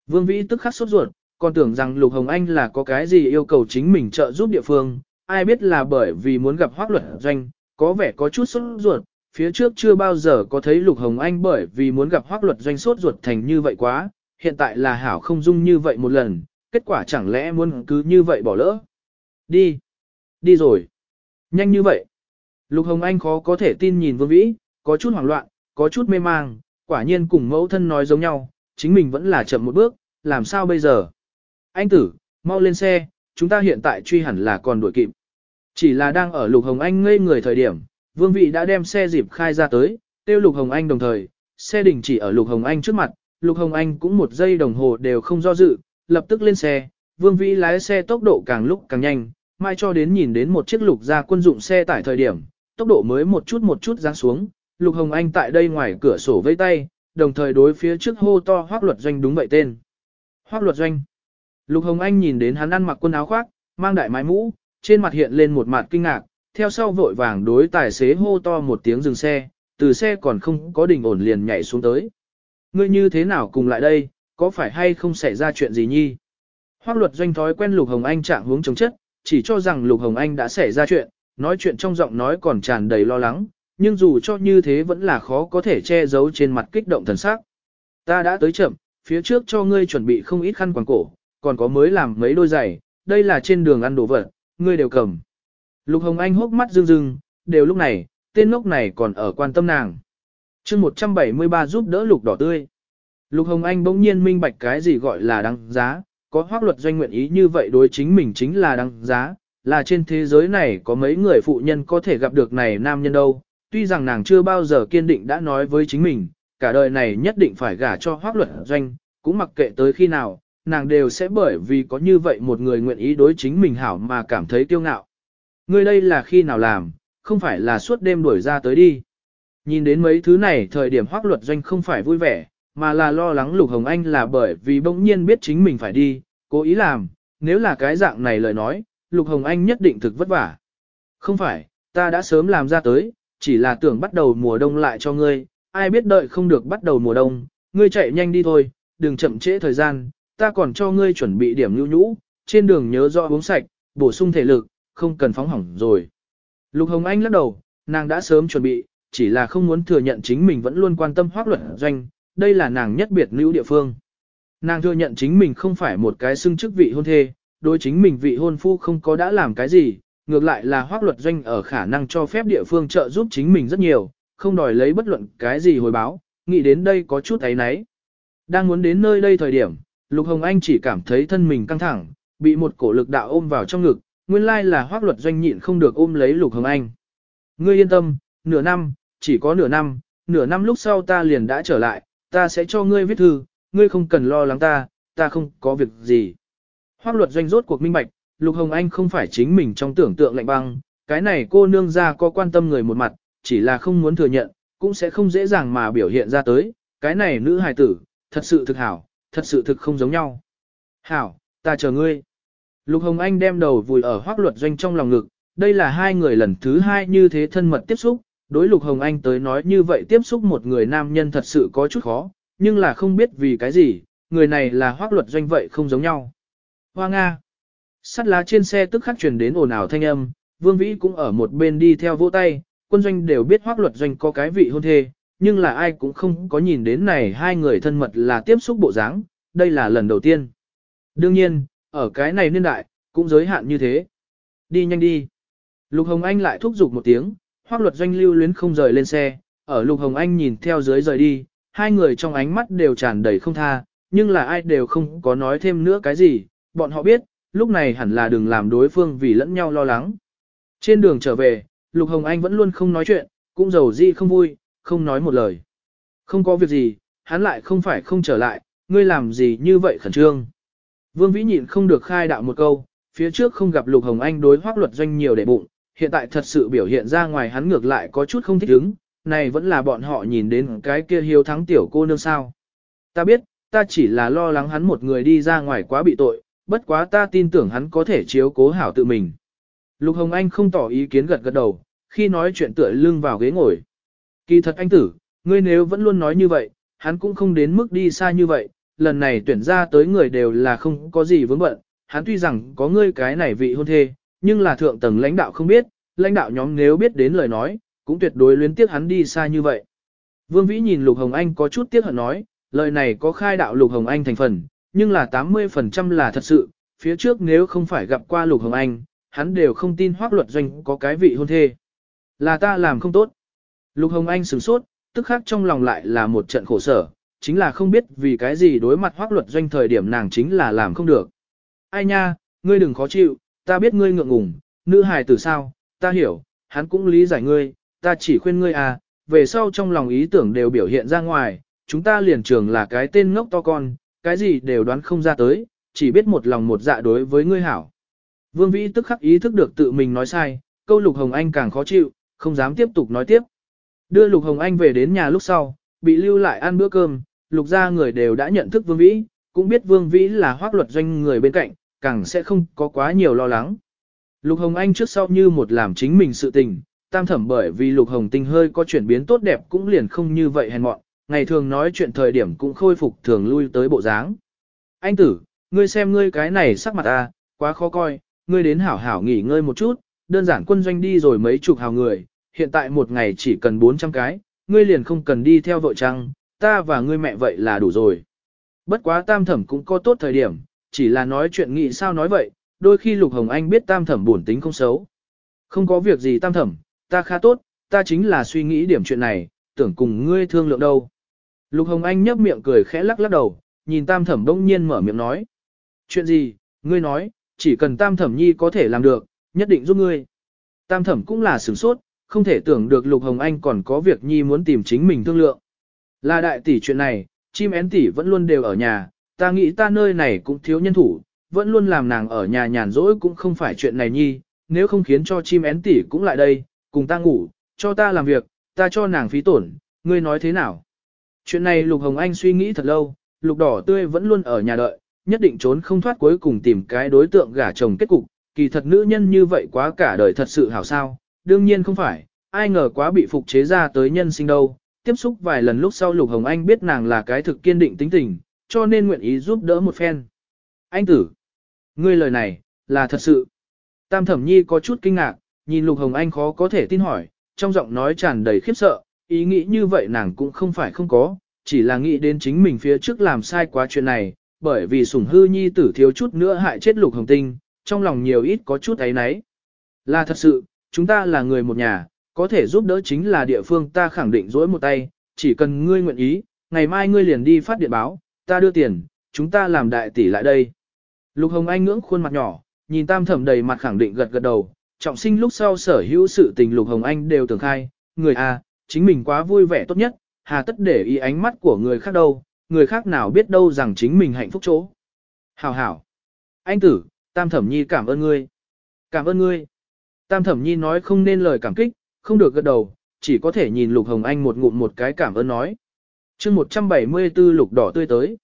Vương Vĩ tức khắc sốt ruột, còn tưởng rằng Lục Hồng Anh là có cái gì yêu cầu chính mình trợ giúp địa phương, ai biết là bởi vì muốn gặp hoác luật doanh, có vẻ có chút sốt ruột, phía trước chưa bao giờ có thấy Lục Hồng Anh bởi vì muốn gặp hoác luật doanh sốt ruột thành như vậy quá, hiện tại là hảo không dung như vậy một lần, kết quả chẳng lẽ muốn cứ như vậy bỏ lỡ. Đi, đi rồi, nhanh như vậy. Lục Hồng Anh khó có thể tin nhìn Vương Vĩ, có chút hoảng loạn, có chút mê mang, quả nhiên cùng mẫu thân nói giống nhau, chính mình vẫn là chậm một bước, làm sao bây giờ? Anh tử, mau lên xe, chúng ta hiện tại truy hẳn là còn đuổi kịp. Chỉ là đang ở Lục Hồng Anh ngây người thời điểm, Vương Vị đã đem xe dịp khai ra tới, tiêu Lục Hồng Anh đồng thời, xe đình chỉ ở Lục Hồng Anh trước mặt, Lục Hồng Anh cũng một giây đồng hồ đều không do dự, lập tức lên xe, Vương Vĩ lái xe tốc độ càng lúc càng nhanh, mai cho đến nhìn đến một chiếc lục gia quân dụng xe tải thời điểm, tốc độ mới một chút một chút giáng xuống, Lục Hồng Anh tại đây ngoài cửa sổ vây tay, đồng thời đối phía trước hô to hoác luật doanh đúng vậy tên. Hoác luật doanh. Lục Hồng Anh nhìn đến hắn ăn mặc quần áo khoác, mang đại mái mũ, trên mặt hiện lên một mặt kinh ngạc, theo sau vội vàng đối tài xế hô to một tiếng dừng xe, từ xe còn không có đình ổn liền nhảy xuống tới. Ngươi như thế nào cùng lại đây, có phải hay không xảy ra chuyện gì nhi? Hoác luật doanh thói quen Lục Hồng Anh trạng hướng chống chất, chỉ cho rằng Lục Hồng Anh đã xảy ra chuyện, nói chuyện trong giọng nói còn tràn đầy lo lắng, nhưng dù cho như thế vẫn là khó có thể che giấu trên mặt kích động thần sắc. Ta đã tới chậm, phía trước cho ngươi chuẩn bị không ít khăn quàng cổ, còn có mới làm mấy đôi giày, đây là trên đường ăn đồ vật, ngươi đều cầm. Lục Hồng Anh hốc mắt rưng rưng, đều lúc này, tên ngốc này còn ở quan tâm nàng. chương 173 giúp đỡ lục đỏ tươi. Lục Hồng Anh bỗng nhiên minh bạch cái gì gọi là đăng giá, có hoác luật doanh nguyện ý như vậy đối chính mình chính là đăng giá, là trên thế giới này có mấy người phụ nhân có thể gặp được này nam nhân đâu, tuy rằng nàng chưa bao giờ kiên định đã nói với chính mình, cả đời này nhất định phải gả cho hoác luật doanh, cũng mặc kệ tới khi nào, nàng đều sẽ bởi vì có như vậy một người nguyện ý đối chính mình hảo mà cảm thấy kiêu ngạo. Ngươi đây là khi nào làm, không phải là suốt đêm đuổi ra tới đi. Nhìn đến mấy thứ này thời điểm hoác luật doanh không phải vui vẻ, mà là lo lắng Lục Hồng Anh là bởi vì bỗng nhiên biết chính mình phải đi, cố ý làm, nếu là cái dạng này lời nói, Lục Hồng Anh nhất định thực vất vả. Không phải, ta đã sớm làm ra tới, chỉ là tưởng bắt đầu mùa đông lại cho ngươi, ai biết đợi không được bắt đầu mùa đông, ngươi chạy nhanh đi thôi, đừng chậm trễ thời gian, ta còn cho ngươi chuẩn bị điểm nhu nhũ, trên đường nhớ rõ uống sạch, bổ sung thể lực, không cần phóng hỏng rồi. Lục Hồng Anh lắc đầu, nàng đã sớm chuẩn bị, chỉ là không muốn thừa nhận chính mình vẫn luôn quan tâm hoác luật doanh, đây là nàng nhất biệt nữ địa phương. Nàng thừa nhận chính mình không phải một cái xưng chức vị hôn thê, đối chính mình vị hôn phu không có đã làm cái gì, ngược lại là hoác luật doanh ở khả năng cho phép địa phương trợ giúp chính mình rất nhiều, không đòi lấy bất luận cái gì hồi báo, nghĩ đến đây có chút ấy náy. Đang muốn đến nơi đây thời điểm, Lục Hồng Anh chỉ cảm thấy thân mình căng thẳng, bị một cổ lực đạo ôm vào trong ngực, nguyên lai là hoác luật doanh nhịn không được ôm lấy Lục Hồng Anh. Ngươi yên tâm, nửa năm, chỉ có nửa năm, nửa năm lúc sau ta liền đã trở lại, ta sẽ cho ngươi viết thư, ngươi không cần lo lắng ta, ta không có việc gì. Hoác luật doanh rốt cuộc minh bạch, Lục Hồng Anh không phải chính mình trong tưởng tượng lạnh băng, cái này cô nương ra có quan tâm người một mặt, chỉ là không muốn thừa nhận, cũng sẽ không dễ dàng mà biểu hiện ra tới, cái này nữ hài tử, thật sự thực hảo, thật sự thực không giống nhau. Hảo, ta chờ ngươi. Lục Hồng Anh đem đầu vùi ở hoác luật doanh trong lòng ngực, đây là hai người lần thứ hai như thế thân mật tiếp xúc, đối Lục Hồng Anh tới nói như vậy tiếp xúc một người nam nhân thật sự có chút khó, nhưng là không biết vì cái gì, người này là hoác luật doanh vậy không giống nhau. Hoa Nga Sắt lá trên xe tức khắc truyền đến ồn ào thanh âm, Vương Vĩ cũng ở một bên đi theo vỗ tay, quân doanh đều biết hoác luật doanh có cái vị hôn thê, nhưng là ai cũng không có nhìn đến này hai người thân mật là tiếp xúc bộ dáng, đây là lần đầu tiên. Đương nhiên, ở cái này niên đại, cũng giới hạn như thế. Đi nhanh đi. Lục Hồng Anh lại thúc giục một tiếng, hoác luật doanh lưu luyến không rời lên xe, ở Lục Hồng Anh nhìn theo dưới rời đi, hai người trong ánh mắt đều tràn đầy không tha, nhưng là ai đều không có nói thêm nữa cái gì, bọn họ biết, lúc này hẳn là đừng làm đối phương vì lẫn nhau lo lắng. Trên đường trở về, Lục Hồng Anh vẫn luôn không nói chuyện, cũng giàu gì không vui, không nói một lời. Không có việc gì, hắn lại không phải không trở lại, ngươi làm gì như vậy khẩn trương. Vương Vĩ nhịn không được khai đạo một câu, phía trước không gặp Lục Hồng Anh đối hoác luật doanh nhiều để bụng, hiện tại thật sự biểu hiện ra ngoài hắn ngược lại có chút không thích ứng, này vẫn là bọn họ nhìn đến cái kia hiếu thắng tiểu cô nương sao. Ta biết, ta chỉ là lo lắng hắn một người đi ra ngoài quá bị tội, bất quá ta tin tưởng hắn có thể chiếu cố hảo tự mình. Lục Hồng Anh không tỏ ý kiến gật gật đầu, khi nói chuyện tựa lưng vào ghế ngồi. Kỳ thật anh tử, ngươi nếu vẫn luôn nói như vậy, hắn cũng không đến mức đi xa như vậy, lần này tuyển ra tới người đều là không có gì vướng bận, hắn tuy rằng có ngươi cái này vị hôn thê, nhưng là thượng tầng lãnh đạo không biết, lãnh đạo nhóm nếu biết đến lời nói, cũng tuyệt đối luyến tiếc hắn đi xa như vậy. Vương Vĩ nhìn Lục Hồng Anh có chút tiếc hận nói, lời này có khai đạo Lục Hồng Anh thành phần, nhưng là 80% là thật sự, phía trước nếu không phải gặp qua Lục Hồng Anh, hắn đều không tin hoác luật doanh có cái vị hôn thê. Là ta làm không tốt. Lục Hồng Anh sửng sốt, tức khác trong lòng lại là một trận khổ sở, chính là không biết vì cái gì đối mặt hoác luật doanh thời điểm nàng chính là làm không được. Ai nha, ngươi đừng khó chịu, ta biết ngươi ngượng ngùng, nữ hài từ sao, ta hiểu, hắn cũng lý giải ngươi, ta chỉ khuyên ngươi à, về sau trong lòng ý tưởng đều biểu hiện ra ngoài, chúng ta liền trường là cái tên ngốc to con, cái gì đều đoán không ra tới, chỉ biết một lòng một dạ đối với ngươi hảo. Vương Vĩ tức khắc ý thức được tự mình nói sai, câu Lục Hồng Anh càng khó chịu, không dám tiếp tục nói tiếp. Đưa Lục Hồng Anh về đến nhà lúc sau, bị lưu lại ăn bữa cơm, Lục gia người đều đã nhận thức Vương Vĩ, cũng biết Vương Vĩ là hoác luật doanh người bên cạnh, càng sẽ không có quá nhiều lo lắng. Lục Hồng Anh trước sau như một làm chính mình sự tình, tam thẩm bởi vì Lục Hồng Tinh hơi có chuyển biến tốt đẹp cũng liền không như vậy hèn mọn, ngày thường nói chuyện thời điểm cũng khôi phục thường lui tới bộ dáng. Anh tử, ngươi xem ngươi cái này sắc mặt ta, quá khó coi, ngươi đến hảo hảo nghỉ ngơi một chút, đơn giản quân doanh đi rồi mấy chục hào người, hiện tại một ngày chỉ cần 400 cái, ngươi liền không cần đi theo vội trăng, ta và ngươi mẹ vậy là đủ rồi. Bất quá tam thẩm cũng có tốt thời điểm, chỉ là nói chuyện nghị sao nói vậy, đôi khi Lục Hồng Anh biết tam thẩm buồn tính không xấu. Không có việc gì tam thẩm, ta khá tốt, ta chính là suy nghĩ điểm chuyện này, tưởng cùng ngươi thương lượng đâu. Lục Hồng Anh nhấp miệng cười khẽ lắc lắc đầu, nhìn tam thẩm đông nhiên mở miệng nói. Chuyện gì, ngươi nói, chỉ cần tam thẩm nhi có thể làm được, nhất định giúp ngươi. Tam thẩm cũng là sửng sốt, không thể tưởng được Lục Hồng Anh còn có việc nhi muốn tìm chính mình thương lượng. Là đại tỷ chuyện này, chim én tỷ vẫn luôn đều ở nhà, ta nghĩ ta nơi này cũng thiếu nhân thủ, vẫn luôn làm nàng ở nhà nhàn rỗi cũng không phải chuyện này nhi, nếu không khiến cho chim én tỷ cũng lại đây, cùng ta ngủ, cho ta làm việc, ta cho nàng phí tổn, ngươi nói thế nào? Chuyện này Lục Hồng Anh suy nghĩ thật lâu, Lục Đỏ Tươi vẫn luôn ở nhà đợi, nhất định trốn không thoát cuối cùng tìm cái đối tượng gả chồng kết cục, kỳ thật nữ nhân như vậy quá cả đời thật sự hảo sao, đương nhiên không phải, ai ngờ quá bị phục chế ra tới nhân sinh đâu. Tiếp xúc vài lần lúc sau Lục Hồng Anh biết nàng là cái thực kiên định tính tình, cho nên nguyện ý giúp đỡ một phen. Anh tử, ngươi lời này, là thật sự. Tam Thẩm Nhi có chút kinh ngạc, nhìn Lục Hồng Anh khó có thể tin hỏi, trong giọng nói tràn đầy khiếp sợ, ý nghĩ như vậy nàng cũng không phải không có, chỉ là nghĩ đến chính mình phía trước làm sai quá chuyện này, bởi vì sủng hư nhi tử thiếu chút nữa hại chết lục hồng tinh, trong lòng nhiều ít có chút ấy nấy. Là thật sự, chúng ta là người một nhà, có thể giúp đỡ chính là địa phương ta khẳng định dỗi một tay, chỉ cần ngươi nguyện ý, ngày mai ngươi liền đi phát điện báo, ta đưa tiền, chúng ta làm đại tỷ lại đây. Lục Hồng Anh ngưỡng khuôn mặt nhỏ, nhìn tam thẩm đầy mặt khẳng định gật gật đầu, trọng sinh lúc sau sở hữu sự tình Lục Hồng Anh đều tưởng khai, người à, chính mình quá vui vẻ tốt nhất, hà tất để ý ánh mắt của người khác đâu, người khác nào biết đâu rằng chính mình hạnh phúc chỗ. Hảo hảo. Anh tử, tam thẩm nhi cảm ơn ngươi. Cảm ơn ngươi. Tam thẩm nhi nói không nên lời cảm kích, không được gật đầu, chỉ có thể nhìn Lục Hồng Anh một ngụm một cái cảm ơn nói. chương 174 lục đỏ tươi tới.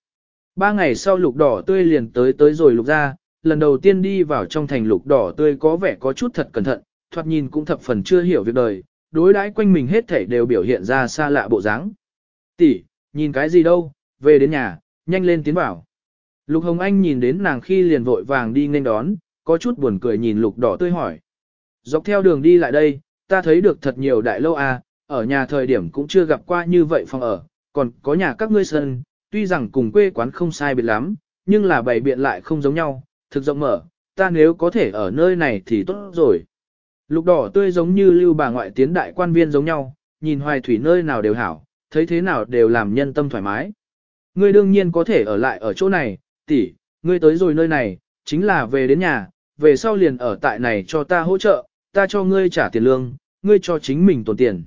Ba ngày sau lục đỏ tươi liền tới tới rồi lục ra, lần đầu tiên đi vào trong thành lục đỏ tươi có vẻ có chút thật cẩn thận, thoạt nhìn cũng thập phần chưa hiểu việc đời, đối đãi quanh mình hết thảy đều biểu hiện ra xa lạ bộ dáng. Tỷ, nhìn cái gì đâu, về đến nhà, nhanh lên tiến vào. Lục Hồng Anh nhìn đến nàng khi liền vội vàng đi nên đón, có chút buồn cười nhìn lục đỏ tươi hỏi. Dọc theo đường đi lại đây, ta thấy được thật nhiều đại lâu à, ở nhà thời điểm cũng chưa gặp qua như vậy phòng ở, còn có nhà các ngươi sân, tuy rằng cùng quê quán không sai biệt lắm, nhưng là bày biện lại không giống nhau, thực rộng mở, ta nếu có thể ở nơi này thì tốt rồi. Lục đỏ tươi giống như lưu bà ngoại tiến đại quan viên giống nhau, nhìn hoài thủy nơi nào đều hảo, thấy thế nào đều làm nhân tâm thoải mái. Ngươi đương nhiên có thể ở lại ở chỗ này, tỷ, ngươi tới rồi nơi này, chính là về đến nhà, về sau liền ở tại này cho ta hỗ trợ, ta cho ngươi trả tiền lương, ngươi cho chính mình tồn tiền.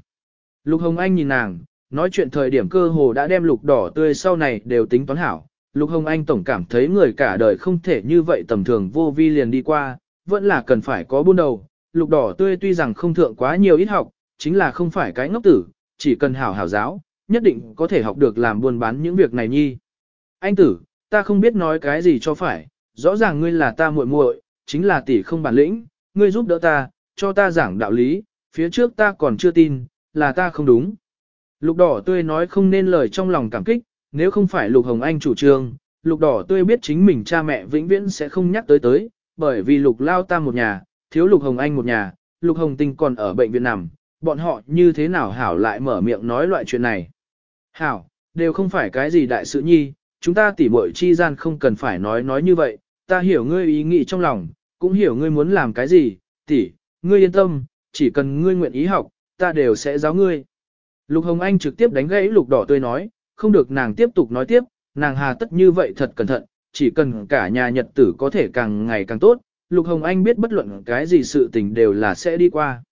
Lục Hồng Anh nhìn nàng, nói chuyện thời điểm cơ hồ đã đem lục đỏ tươi sau này đều tính toán hảo. Lục Hồng Anh tổng cảm thấy người cả đời không thể như vậy tầm thường vô vi liền đi qua, vẫn là cần phải có buôn đầu. Lục đỏ tươi tuy rằng không thượng quá nhiều ít học, chính là không phải cái ngốc tử, chỉ cần hảo hảo giáo, nhất định có thể học được làm buôn bán những việc này nhi. Anh tử, ta không biết nói cái gì cho phải, rõ ràng ngươi là ta muội muội, chính là tỷ không bản lĩnh, ngươi giúp đỡ ta, cho ta giảng đạo lý, phía trước ta còn chưa tin, là ta không đúng. Lục đỏ tươi nói không nên lời trong lòng cảm kích, nếu không phải lục hồng anh chủ trương, lục đỏ tươi biết chính mình cha mẹ vĩnh viễn sẽ không nhắc tới tới, bởi vì lục lao ta một nhà, thiếu lục hồng anh một nhà, lục hồng tinh còn ở bệnh viện nằm, bọn họ như thế nào hảo lại mở miệng nói loại chuyện này. Hảo, đều không phải cái gì đại sự nhi, chúng ta tỉ muội chi gian không cần phải nói nói như vậy, ta hiểu ngươi ý nghĩ trong lòng, cũng hiểu ngươi muốn làm cái gì, tỉ, ngươi yên tâm, chỉ cần ngươi nguyện ý học, ta đều sẽ giáo ngươi. Lục Hồng Anh trực tiếp đánh gãy lục đỏ tươi nói, không được nàng tiếp tục nói tiếp, nàng hà tất như vậy thật cẩn thận, chỉ cần cả nhà nhật tử có thể càng ngày càng tốt, Lục Hồng Anh biết bất luận cái gì sự tình đều là sẽ đi qua.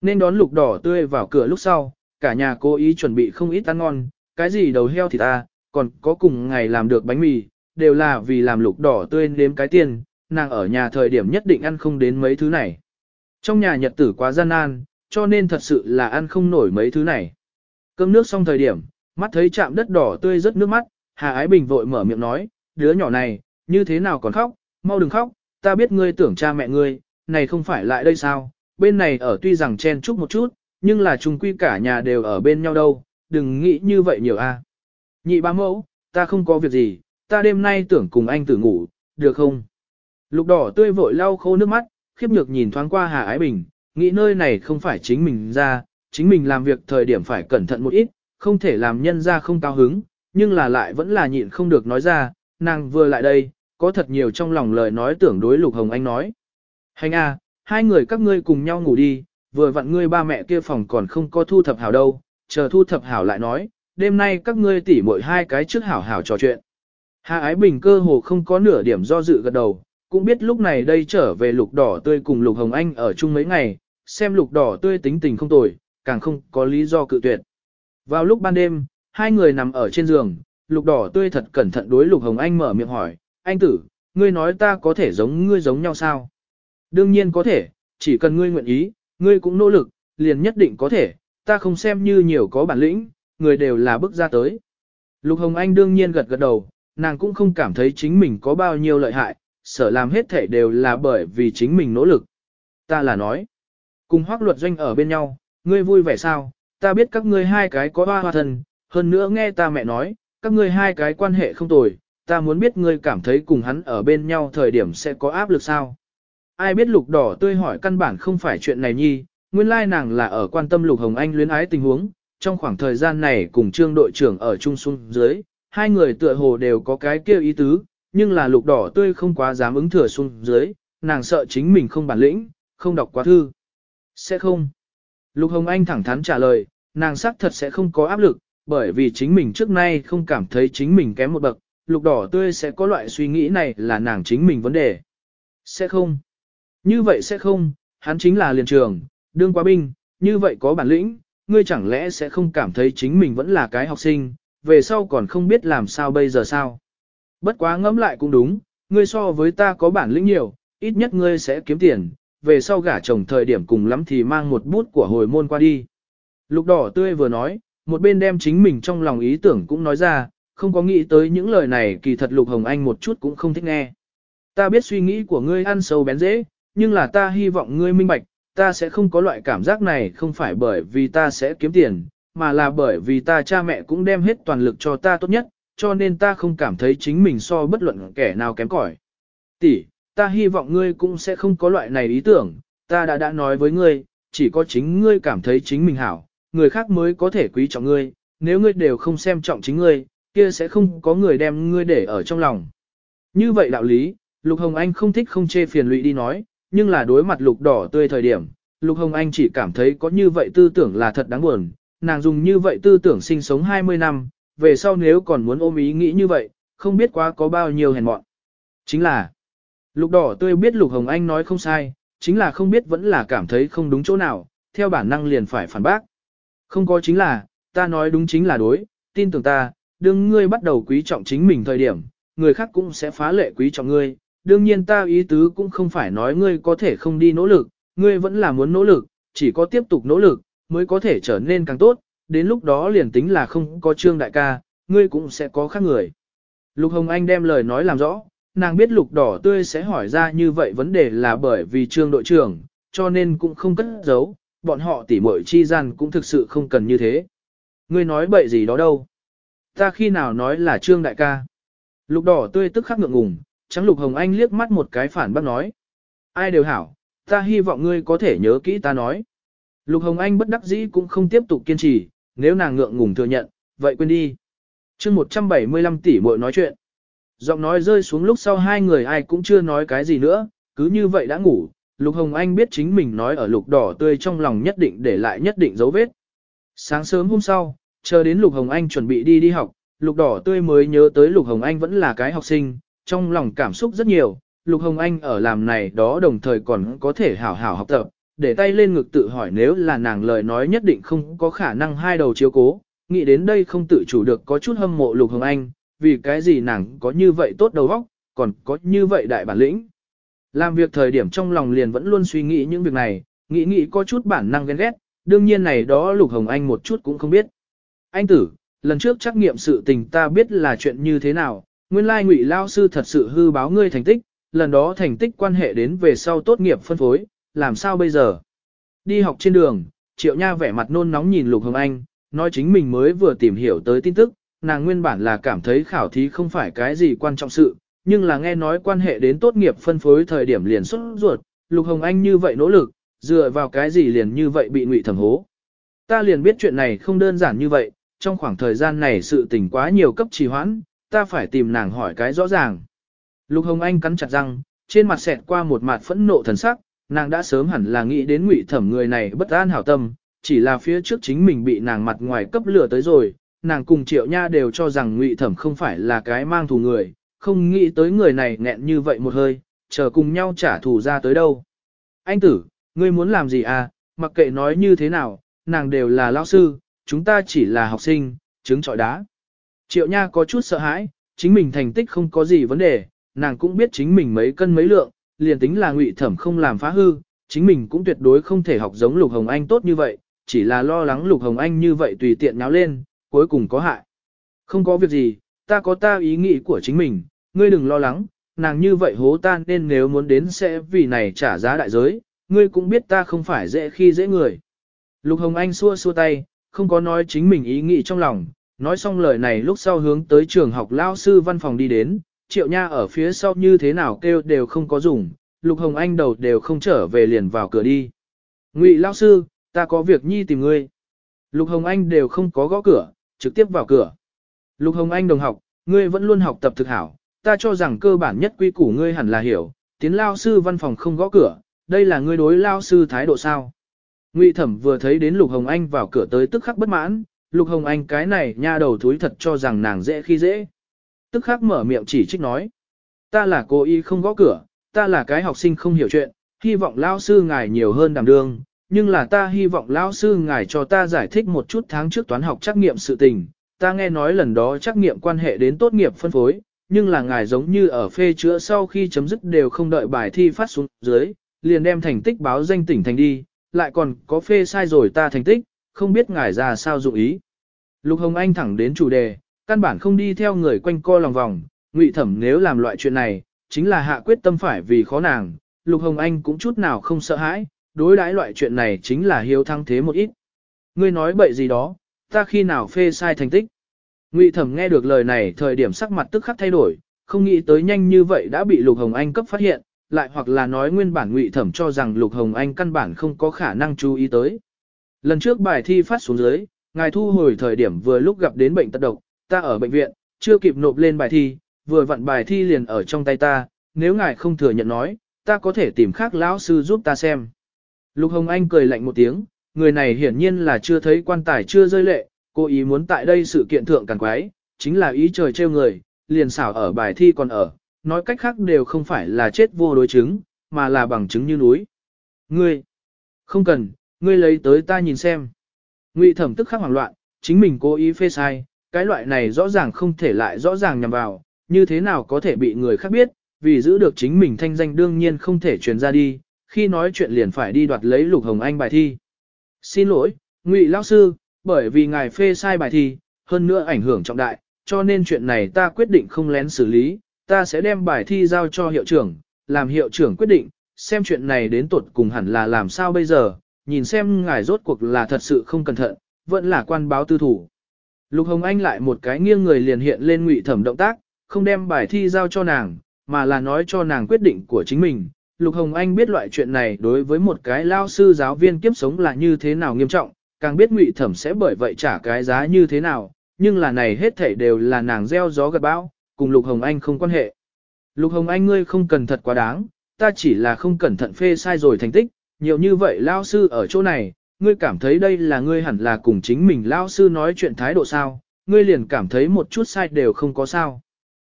Nên đón lục đỏ tươi vào cửa lúc sau, cả nhà cố ý chuẩn bị không ít ăn ngon, cái gì đầu heo thì ta, còn có cùng ngày làm được bánh mì, đều là vì làm lục đỏ tươi nếm cái tiền, nàng ở nhà thời điểm nhất định ăn không đến mấy thứ này. Trong nhà nhật tử quá gian nan, cho nên thật sự là ăn không nổi mấy thứ này. Cơm nước xong thời điểm, mắt thấy chạm đất đỏ tươi rất nước mắt, Hà Ái Bình vội mở miệng nói, đứa nhỏ này, như thế nào còn khóc, mau đừng khóc, ta biết ngươi tưởng cha mẹ ngươi, này không phải lại đây sao, bên này ở tuy rằng chen chúc một chút, nhưng là chung quy cả nhà đều ở bên nhau đâu, đừng nghĩ như vậy nhiều a. À. Nhị ba mẫu, ta không có việc gì, ta đêm nay tưởng cùng anh tử ngủ, được không? Lục đỏ tươi vội lau khô nước mắt, khiếp nhược nhìn thoáng qua Hà Ái Bình, nghĩ nơi này không phải chính mình ra, chính mình làm việc thời điểm phải cẩn thận một ít, không thể làm nhân ra không cao hứng, nhưng là lại vẫn là nhịn không được nói ra, nàng vừa lại đây, có thật nhiều trong lòng lời nói tưởng đối Lục Hồng Anh nói. Hành a, hai người các ngươi cùng nhau ngủ đi, vừa vặn ngươi ba mẹ kia phòng còn không có thu thập hảo đâu, chờ thu thập hảo lại nói, đêm nay các ngươi tỉ mỗi hai cái trước hảo hảo trò chuyện. Hà Ái Bình cơ hồ không có nửa điểm do dự gật đầu, cũng biết lúc này đây trở về lục đỏ tươi cùng lục hồng anh ở chung mấy ngày, xem lục đỏ tươi tính tình không tồi, càng không có lý do cự tuyệt. Vào lúc ban đêm, hai người nằm ở trên giường, lục đỏ tươi thật cẩn thận đối lục hồng anh mở miệng hỏi, anh tử, ngươi nói ta có thể giống ngươi giống nhau sao? Đương nhiên có thể, chỉ cần ngươi nguyện ý, ngươi cũng nỗ lực, liền nhất định có thể, ta không xem như nhiều có bản lĩnh, người đều là bước ra tới. Lục Hồng Anh đương nhiên gật gật đầu, nàng cũng không cảm thấy chính mình có bao nhiêu lợi hại, sở làm hết thể đều là bởi vì chính mình nỗ lực. Ta là nói, cùng hoác luật doanh ở bên nhau, ngươi vui vẻ sao, ta biết các ngươi hai cái có hoa hoa thân, hơn nữa nghe ta mẹ nói, các ngươi hai cái quan hệ không tồi, ta muốn biết ngươi cảm thấy cùng hắn ở bên nhau thời điểm sẽ có áp lực sao. Ai biết lục đỏ tươi hỏi căn bản không phải chuyện này nhi, nguyên lai nàng là ở quan tâm lục hồng anh luyến ái tình huống, trong khoảng thời gian này cùng trương đội trưởng ở chung xuống dưới, hai người tựa hồ đều có cái kêu ý tứ, nhưng là lục đỏ tươi không quá dám ứng thừa xuống dưới, nàng sợ chính mình không bản lĩnh, không đọc quá thư. Sẽ không. Lục Hồng Anh thẳng thắn trả lời, nàng xác thật sẽ không có áp lực, bởi vì chính mình trước nay không cảm thấy chính mình kém một bậc, lục đỏ tươi sẽ có loại suy nghĩ này là nàng chính mình vấn đề. Sẽ không. Như vậy sẽ không, hắn chính là liền trường, đương quá binh, như vậy có bản lĩnh, ngươi chẳng lẽ sẽ không cảm thấy chính mình vẫn là cái học sinh, về sau còn không biết làm sao bây giờ sao. Bất quá ngẫm lại cũng đúng, ngươi so với ta có bản lĩnh nhiều, ít nhất ngươi sẽ kiếm tiền, về sau gả chồng thời điểm cùng lắm thì mang một bút của hồi môn qua đi. Lục đỏ tươi vừa nói, một bên đem chính mình trong lòng ý tưởng cũng nói ra, không có nghĩ tới những lời này kỳ thật Lục Hồng Anh một chút cũng không thích nghe. Ta biết suy nghĩ của ngươi ăn sâu bén dễ, nhưng là ta hy vọng ngươi minh bạch, ta sẽ không có loại cảm giác này không phải bởi vì ta sẽ kiếm tiền, mà là bởi vì ta cha mẹ cũng đem hết toàn lực cho ta tốt nhất, cho nên ta không cảm thấy chính mình so bất luận kẻ nào kém cỏi. Tỷ, ta hy vọng ngươi cũng sẽ không có loại này ý tưởng, ta đã đã nói với ngươi, chỉ có chính ngươi cảm thấy chính mình hảo, người khác mới có thể quý trọng ngươi, nếu ngươi đều không xem trọng chính ngươi, kia sẽ không có người đem ngươi để ở trong lòng. Như vậy đạo lý, Lục Hồng Anh không thích không chê phiền lụy đi nói, nhưng là đối mặt lục đỏ tươi thời điểm, Lục Hồng Anh chỉ cảm thấy có như vậy tư tưởng là thật đáng buồn, nàng dùng như vậy tư tưởng sinh sống 20 năm, về sau nếu còn muốn ôm ý nghĩ như vậy, không biết quá có bao nhiêu hèn mọn. Chính là, lục đỏ tươi biết Lục Hồng Anh nói không sai, chính là không biết vẫn là cảm thấy không đúng chỗ nào, theo bản năng liền phải phản bác. Không có chính là, ta nói đúng chính là đối, tin tưởng ta, đương ngươi bắt đầu quý trọng chính mình thời điểm, người khác cũng sẽ phá lệ quý trọng ngươi. Đương nhiên ta ý tứ cũng không phải nói ngươi có thể không đi nỗ lực, ngươi vẫn là muốn nỗ lực, chỉ có tiếp tục nỗ lực, mới có thể trở nên càng tốt, đến lúc đó liền tính là không có trương đại ca, ngươi cũng sẽ có khác người. Lục Hồng Anh đem lời nói làm rõ, nàng biết lục đỏ tươi sẽ hỏi ra như vậy vấn đề là bởi vì trương đội trưởng, cho nên cũng không cất giấu, bọn họ tỉ muội chi gian cũng thực sự không cần như thế. Ngươi nói bậy gì đó đâu. Ta khi nào nói là trương đại ca. Lục đỏ tươi tức khắc ngượng ngùng, trắng lục hồng anh liếc mắt một cái phản bác nói. Ai đều hảo, ta hy vọng ngươi có thể nhớ kỹ ta nói. Lục hồng anh bất đắc dĩ cũng không tiếp tục kiên trì, nếu nàng ngượng ngùng thừa nhận, vậy quên đi. chương 175 tỷ muội nói chuyện. Giọng nói rơi xuống lúc sau hai người ai cũng chưa nói cái gì nữa, cứ như vậy đã ngủ. Lục Hồng Anh biết chính mình nói ở lục đỏ tươi trong lòng nhất định để lại nhất định dấu vết. Sáng sớm hôm sau, chờ đến Lục Hồng Anh chuẩn bị đi đi học, Lục đỏ tươi mới nhớ tới Lục Hồng Anh vẫn là cái học sinh, trong lòng cảm xúc rất nhiều. Lục Hồng Anh ở làm này đó đồng thời còn có thể hảo hảo học tập, để tay lên ngực tự hỏi nếu là nàng lời nói nhất định không có khả năng hai đầu chiếu cố, nghĩ đến đây không tự chủ được có chút hâm mộ Lục Hồng Anh, vì cái gì nàng có như vậy tốt đầu óc, còn có như vậy đại bản lĩnh. Làm việc thời điểm trong lòng liền vẫn luôn suy nghĩ những việc này, nghĩ nghĩ có chút bản năng ghen ghét, đương nhiên này đó Lục Hồng Anh một chút cũng không biết. Anh tử, lần trước trắc nghiệm sự tình ta biết là chuyện như thế nào, nguyên lai ngụy lao sư thật sự hư báo ngươi thành tích, lần đó thành tích quan hệ đến về sau tốt nghiệp phân phối, làm sao bây giờ? Đi học trên đường, Triệu Nha vẻ mặt nôn nóng nhìn Lục Hồng Anh, nói chính mình mới vừa tìm hiểu tới tin tức, nàng nguyên bản là cảm thấy khảo thí không phải cái gì quan trọng sự, nhưng là nghe nói quan hệ đến tốt nghiệp phân phối thời điểm liền xuất ruột, Lục Hồng Anh như vậy nỗ lực, dựa vào cái gì liền như vậy bị ngụy thẩm hố. Ta liền biết chuyện này không đơn giản như vậy, trong khoảng thời gian này sự tình quá nhiều cấp trì hoãn, ta phải tìm nàng hỏi cái rõ ràng. Lục Hồng Anh cắn chặt răng, trên mặt xẹt qua một mặt phẫn nộ thần sắc, nàng đã sớm hẳn là nghĩ đến ngụy thẩm người này bất an hảo tâm, chỉ là phía trước chính mình bị nàng mặt ngoài cấp lửa tới rồi, nàng cùng triệu nha đều cho rằng ngụy thẩm không phải là cái mang thù người, không nghĩ tới người này nghẹn như vậy một hơi, chờ cùng nhau trả thù ra tới đâu. Anh tử, ngươi muốn làm gì à, mặc kệ nói như thế nào, nàng đều là lao sư, chúng ta chỉ là học sinh, chứng trọi đá. Triệu Nha có chút sợ hãi, chính mình thành tích không có gì vấn đề, nàng cũng biết chính mình mấy cân mấy lượng, liền tính là ngụy thẩm không làm phá hư, chính mình cũng tuyệt đối không thể học giống Lục Hồng Anh tốt như vậy, chỉ là lo lắng Lục Hồng Anh như vậy tùy tiện nháo lên, cuối cùng có hại. Không có việc gì, ta có ta ý nghĩ của chính mình, ngươi đừng lo lắng, nàng như vậy hố ta nên nếu muốn đến sẽ vì này trả giá đại giới, ngươi cũng biết ta không phải dễ khi dễ người. Lục Hồng Anh xua xua tay, không có nói chính mình ý nghĩ trong lòng, nói xong lời này lúc sau hướng tới trường học lao sư văn phòng đi đến, triệu nha ở phía sau như thế nào kêu đều không có dùng, Lục Hồng Anh đầu đều không trở về liền vào cửa đi. Ngụy lao sư, ta có việc nhi tìm ngươi. Lục Hồng Anh đều không có gõ cửa, trực tiếp vào cửa. Lục Hồng Anh đồng học, ngươi vẫn luôn học tập thực hảo, ta cho rằng cơ bản nhất quy củ ngươi hẳn là hiểu, tiến lao sư văn phòng không gõ cửa, đây là ngươi đối lao sư thái độ sao. Ngụy Thẩm vừa thấy đến Lục Hồng Anh vào cửa tới tức khắc bất mãn, Lục Hồng Anh cái này nha đầu thúi thật cho rằng nàng dễ khi dễ. Tức khắc mở miệng chỉ trích nói. Ta là cô y không gõ cửa, ta là cái học sinh không hiểu chuyện, hy vọng lao sư ngài nhiều hơn đảm đương, nhưng là ta hy vọng lao sư ngài cho ta giải thích một chút tháng trước toán học trắc nghiệm sự tình. Ta nghe nói lần đó trắc nghiệm quan hệ đến tốt nghiệp phân phối, nhưng là ngài giống như ở phê chữa sau khi chấm dứt đều không đợi bài thi phát xuống dưới, liền đem thành tích báo danh tỉnh thành đi, lại còn có phê sai rồi ta thành tích, không biết ngài ra sao dụng ý. Lục Hồng Anh thẳng đến chủ đề, căn bản không đi theo người quanh co lòng vòng, ngụy thẩm nếu làm loại chuyện này, chính là hạ quyết tâm phải vì khó nàng, Lục Hồng Anh cũng chút nào không sợ hãi, đối đãi loại chuyện này chính là hiếu thăng thế một ít. Ngươi nói bậy gì đó, ta khi nào phê sai thành tích. Ngụy thẩm nghe được lời này thời điểm sắc mặt tức khắc thay đổi, không nghĩ tới nhanh như vậy đã bị Lục Hồng Anh cấp phát hiện, lại hoặc là nói nguyên bản Ngụy thẩm cho rằng Lục Hồng Anh căn bản không có khả năng chú ý tới. Lần trước bài thi phát xuống dưới, ngài thu hồi thời điểm vừa lúc gặp đến bệnh tật độc, ta ở bệnh viện, chưa kịp nộp lên bài thi, vừa vặn bài thi liền ở trong tay ta, nếu ngài không thừa nhận nói, ta có thể tìm khác lão sư giúp ta xem. Lục Hồng Anh cười lạnh một tiếng, người này hiển nhiên là chưa thấy quan tài chưa rơi lệ, cố ý muốn tại đây sự kiện thượng càng quái, chính là ý trời trêu người, liền xảo ở bài thi còn ở, nói cách khác đều không phải là chết vô đối chứng, mà là bằng chứng như núi. Ngươi, không cần, ngươi lấy tới ta nhìn xem. Ngụy thẩm tức khắc hoảng loạn, chính mình cố ý phê sai, cái loại này rõ ràng không thể lại rõ ràng nhằm vào, như thế nào có thể bị người khác biết, vì giữ được chính mình thanh danh đương nhiên không thể truyền ra đi, khi nói chuyện liền phải đi đoạt lấy Lục Hồng Anh bài thi. Xin lỗi, Ngụy lão sư, bởi vì ngài phê sai bài thi, hơn nữa ảnh hưởng trọng đại, cho nên chuyện này ta quyết định không lén xử lý, ta sẽ đem bài thi giao cho hiệu trưởng, làm hiệu trưởng quyết định, xem chuyện này đến tuột cùng hẳn là làm sao bây giờ, nhìn xem ngài rốt cuộc là thật sự không cẩn thận, vẫn là quan báo tư thủ. Lục Hồng Anh lại một cái nghiêng người liền hiện lên ngụy thẩm động tác, không đem bài thi giao cho nàng, mà là nói cho nàng quyết định của chính mình. Lục Hồng Anh biết loại chuyện này đối với một cái lao sư giáo viên kiếp sống là như thế nào nghiêm trọng, càng biết ngụy thẩm sẽ bởi vậy trả cái giá như thế nào, nhưng là này hết thảy đều là nàng gieo gió gật bão, cùng Lục Hồng Anh không quan hệ. Lục Hồng Anh ngươi không cần thật quá đáng, ta chỉ là không cẩn thận phê sai rồi thành tích, nhiều như vậy lao sư ở chỗ này, ngươi cảm thấy đây là ngươi hẳn là cùng chính mình lao sư nói chuyện thái độ sao, ngươi liền cảm thấy một chút sai đều không có sao.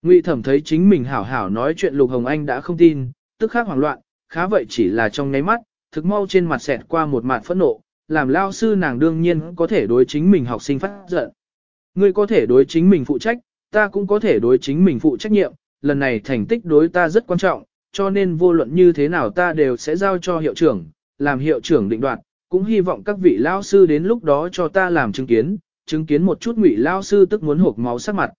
Ngụy thẩm thấy chính mình hảo hảo nói chuyện Lục Hồng Anh đã không tin, tức khắc hoảng loạn, khá vậy chỉ là trong nháy mắt, thực mau trên mặt xẹt qua một mạt phẫn nộ, làm lao sư nàng đương nhiên có thể đối chính mình học sinh phát giận. Ngươi có thể đối chính mình phụ trách, ta cũng có thể đối chính mình phụ trách nhiệm, lần này thành tích đối ta rất quan trọng, cho nên vô luận như thế nào ta đều sẽ giao cho hiệu trưởng, làm hiệu trưởng định đoạt, cũng hy vọng các vị lao sư đến lúc đó cho ta làm chứng kiến, chứng kiến một chút ngụy lao sư tức muốn hộp máu sắc mặt.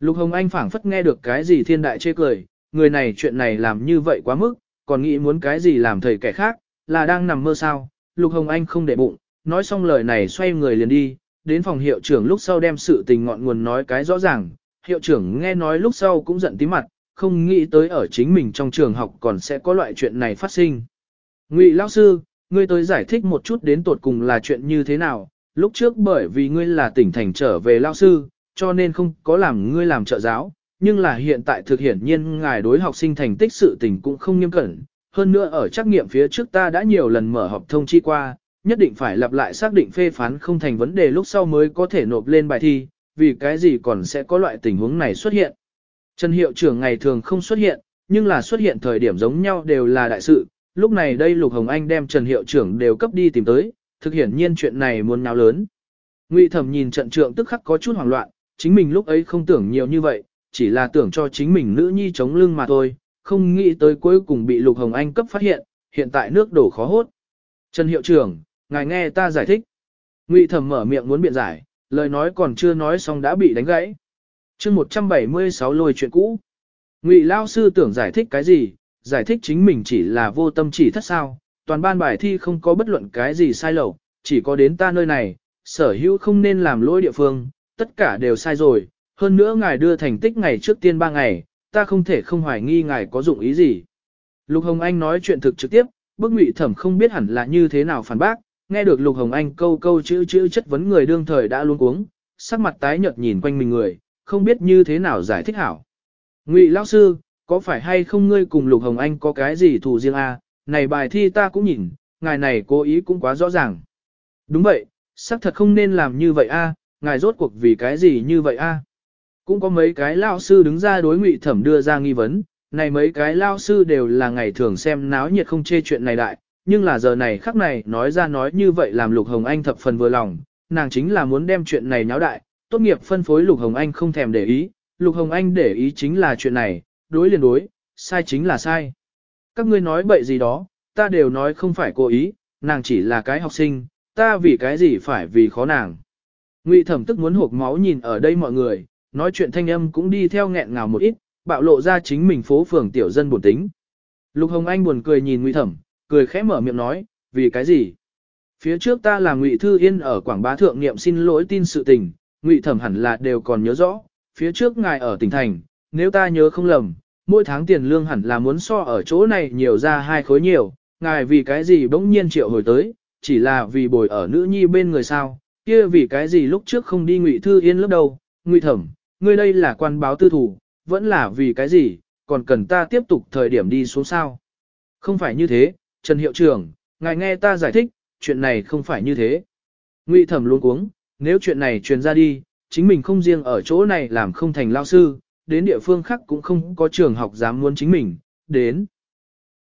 Lục Hồng Anh phảng phất nghe được cái gì thiên đại chê cười, người này chuyện này làm như vậy quá mức, còn nghĩ muốn cái gì làm thầy kẻ khác, là đang nằm mơ sao. Lục Hồng Anh không để bụng, nói xong lời này xoay người liền đi, đến phòng hiệu trưởng lúc sau đem sự tình ngọn nguồn nói cái rõ ràng. Hiệu trưởng nghe nói lúc sau cũng giận tí mặt, không nghĩ tới ở chính mình trong trường học còn sẽ có loại chuyện này phát sinh. Ngụy lão sư, ngươi tới giải thích một chút đến tột cùng là chuyện như thế nào, lúc trước bởi vì ngươi là tỉnh thành trở về lão sư, cho nên không có làm ngươi làm trợ giáo, nhưng là hiện tại thực hiện nhiên ngài đối học sinh thành tích sự tình cũng không nghiêm cẩn. Hơn nữa ở trắc nghiệm phía trước ta đã nhiều lần mở họp thông chi qua, nhất định phải lặp lại xác định phê phán không thành vấn đề lúc sau mới có thể nộp lên bài thi, vì cái gì còn sẽ có loại tình huống này xuất hiện. Trần hiệu trưởng ngày thường không xuất hiện, nhưng là xuất hiện thời điểm giống nhau đều là đại sự, lúc này đây Lục Hồng Anh đem Trần hiệu trưởng đều cấp đi tìm tới, thực hiện nhiên chuyện này muốn nào lớn. Ngụy Thẩm nhìn trận trượng tức khắc có chút hoảng loạn, chính mình lúc ấy không tưởng nhiều như vậy, chỉ là tưởng cho chính mình nữ nhi chống lưng mà thôi, không nghĩ tới cuối cùng bị Lục Hồng Anh cấp phát hiện, hiện tại nước đổ khó hốt. Trần hiệu trưởng, ngài nghe ta giải thích. Ngụy Thẩm mở miệng muốn biện giải, lời nói còn chưa nói xong đã bị đánh gãy. Chương 176 lôi chuyện cũ. Ngụy Lao sư tưởng giải thích cái gì, giải thích chính mình chỉ là vô tâm chỉ thất sao, toàn ban bài thi không có bất luận cái gì sai lầu, chỉ có đến ta nơi này, sở hữu không nên làm lỗi địa phương, tất cả đều sai rồi, hơn nữa ngài đưa thành tích ngày trước tiên ba ngày, ta không thể không hoài nghi ngài có dụng ý gì. Lục Hồng Anh nói chuyện thực trực tiếp, bức ngụy thẩm không biết hẳn là như thế nào phản bác, nghe được Lục Hồng Anh câu câu chữ chữ chất vấn người đương thời đã luôn cuống, sắc mặt tái nhợt nhìn quanh mình người, không biết như thế nào giải thích hảo. Ngụy lão sư, có phải hay không ngươi cùng Lục Hồng Anh có cái gì thù riêng à? Này bài thi ta cũng nhìn, ngài này cố ý cũng quá rõ ràng. Đúng vậy, xác thật không nên làm như vậy a, ngài rốt cuộc vì cái gì như vậy a? Cũng có mấy cái lao sư đứng ra đối ngụy thẩm đưa ra nghi vấn, này mấy cái lao sư đều là ngày thường xem náo nhiệt không chê chuyện này đại, nhưng là giờ này khắc này nói ra nói như vậy làm Lục Hồng Anh thập phần vừa lòng, nàng chính là muốn đem chuyện này nháo đại, tốt nghiệp phân phối Lục Hồng Anh không thèm để ý, Lục Hồng Anh để ý chính là chuyện này, đối liền đối, sai chính là sai. Các ngươi nói bậy gì đó, ta đều nói không phải cố ý, nàng chỉ là cái học sinh, ta vì cái gì phải vì khó nàng. Ngụy thẩm tức muốn hộp máu nhìn ở đây mọi người, nói chuyện thanh âm cũng đi theo nghẹn ngào một ít, bạo lộ ra chính mình phố phường tiểu dân buồn tính. Lục Hồng Anh buồn cười nhìn Ngụy thẩm, cười khẽ mở miệng nói, vì cái gì? Phía trước ta là Ngụy Thư Yên ở Quảng Bá Thượng niệm xin lỗi tin sự tình, Ngụy thẩm hẳn là đều còn nhớ rõ, phía trước ngài ở tỉnh thành, nếu ta nhớ không lầm, mỗi tháng tiền lương hẳn là muốn so ở chỗ này nhiều ra hai khối nhiều, ngài vì cái gì bỗng nhiên triệu hồi tới, chỉ là vì bồi ở nữ nhi bên người sao, kia vì cái gì lúc trước không đi ngụy thư yên lớp đâu, ngụy thẩm, ngươi đây là quan báo tư thủ, vẫn là vì cái gì, còn cần ta tiếp tục thời điểm đi xuống sao. Không phải như thế, Trần Hiệu trưởng, ngài nghe ta giải thích, chuyện này không phải như thế. Ngụy thẩm luôn cuống, nếu chuyện này truyền ra đi, chính mình không riêng ở chỗ này làm không thành lao sư, đến địa phương khác cũng không có trường học dám muốn chính mình, đến.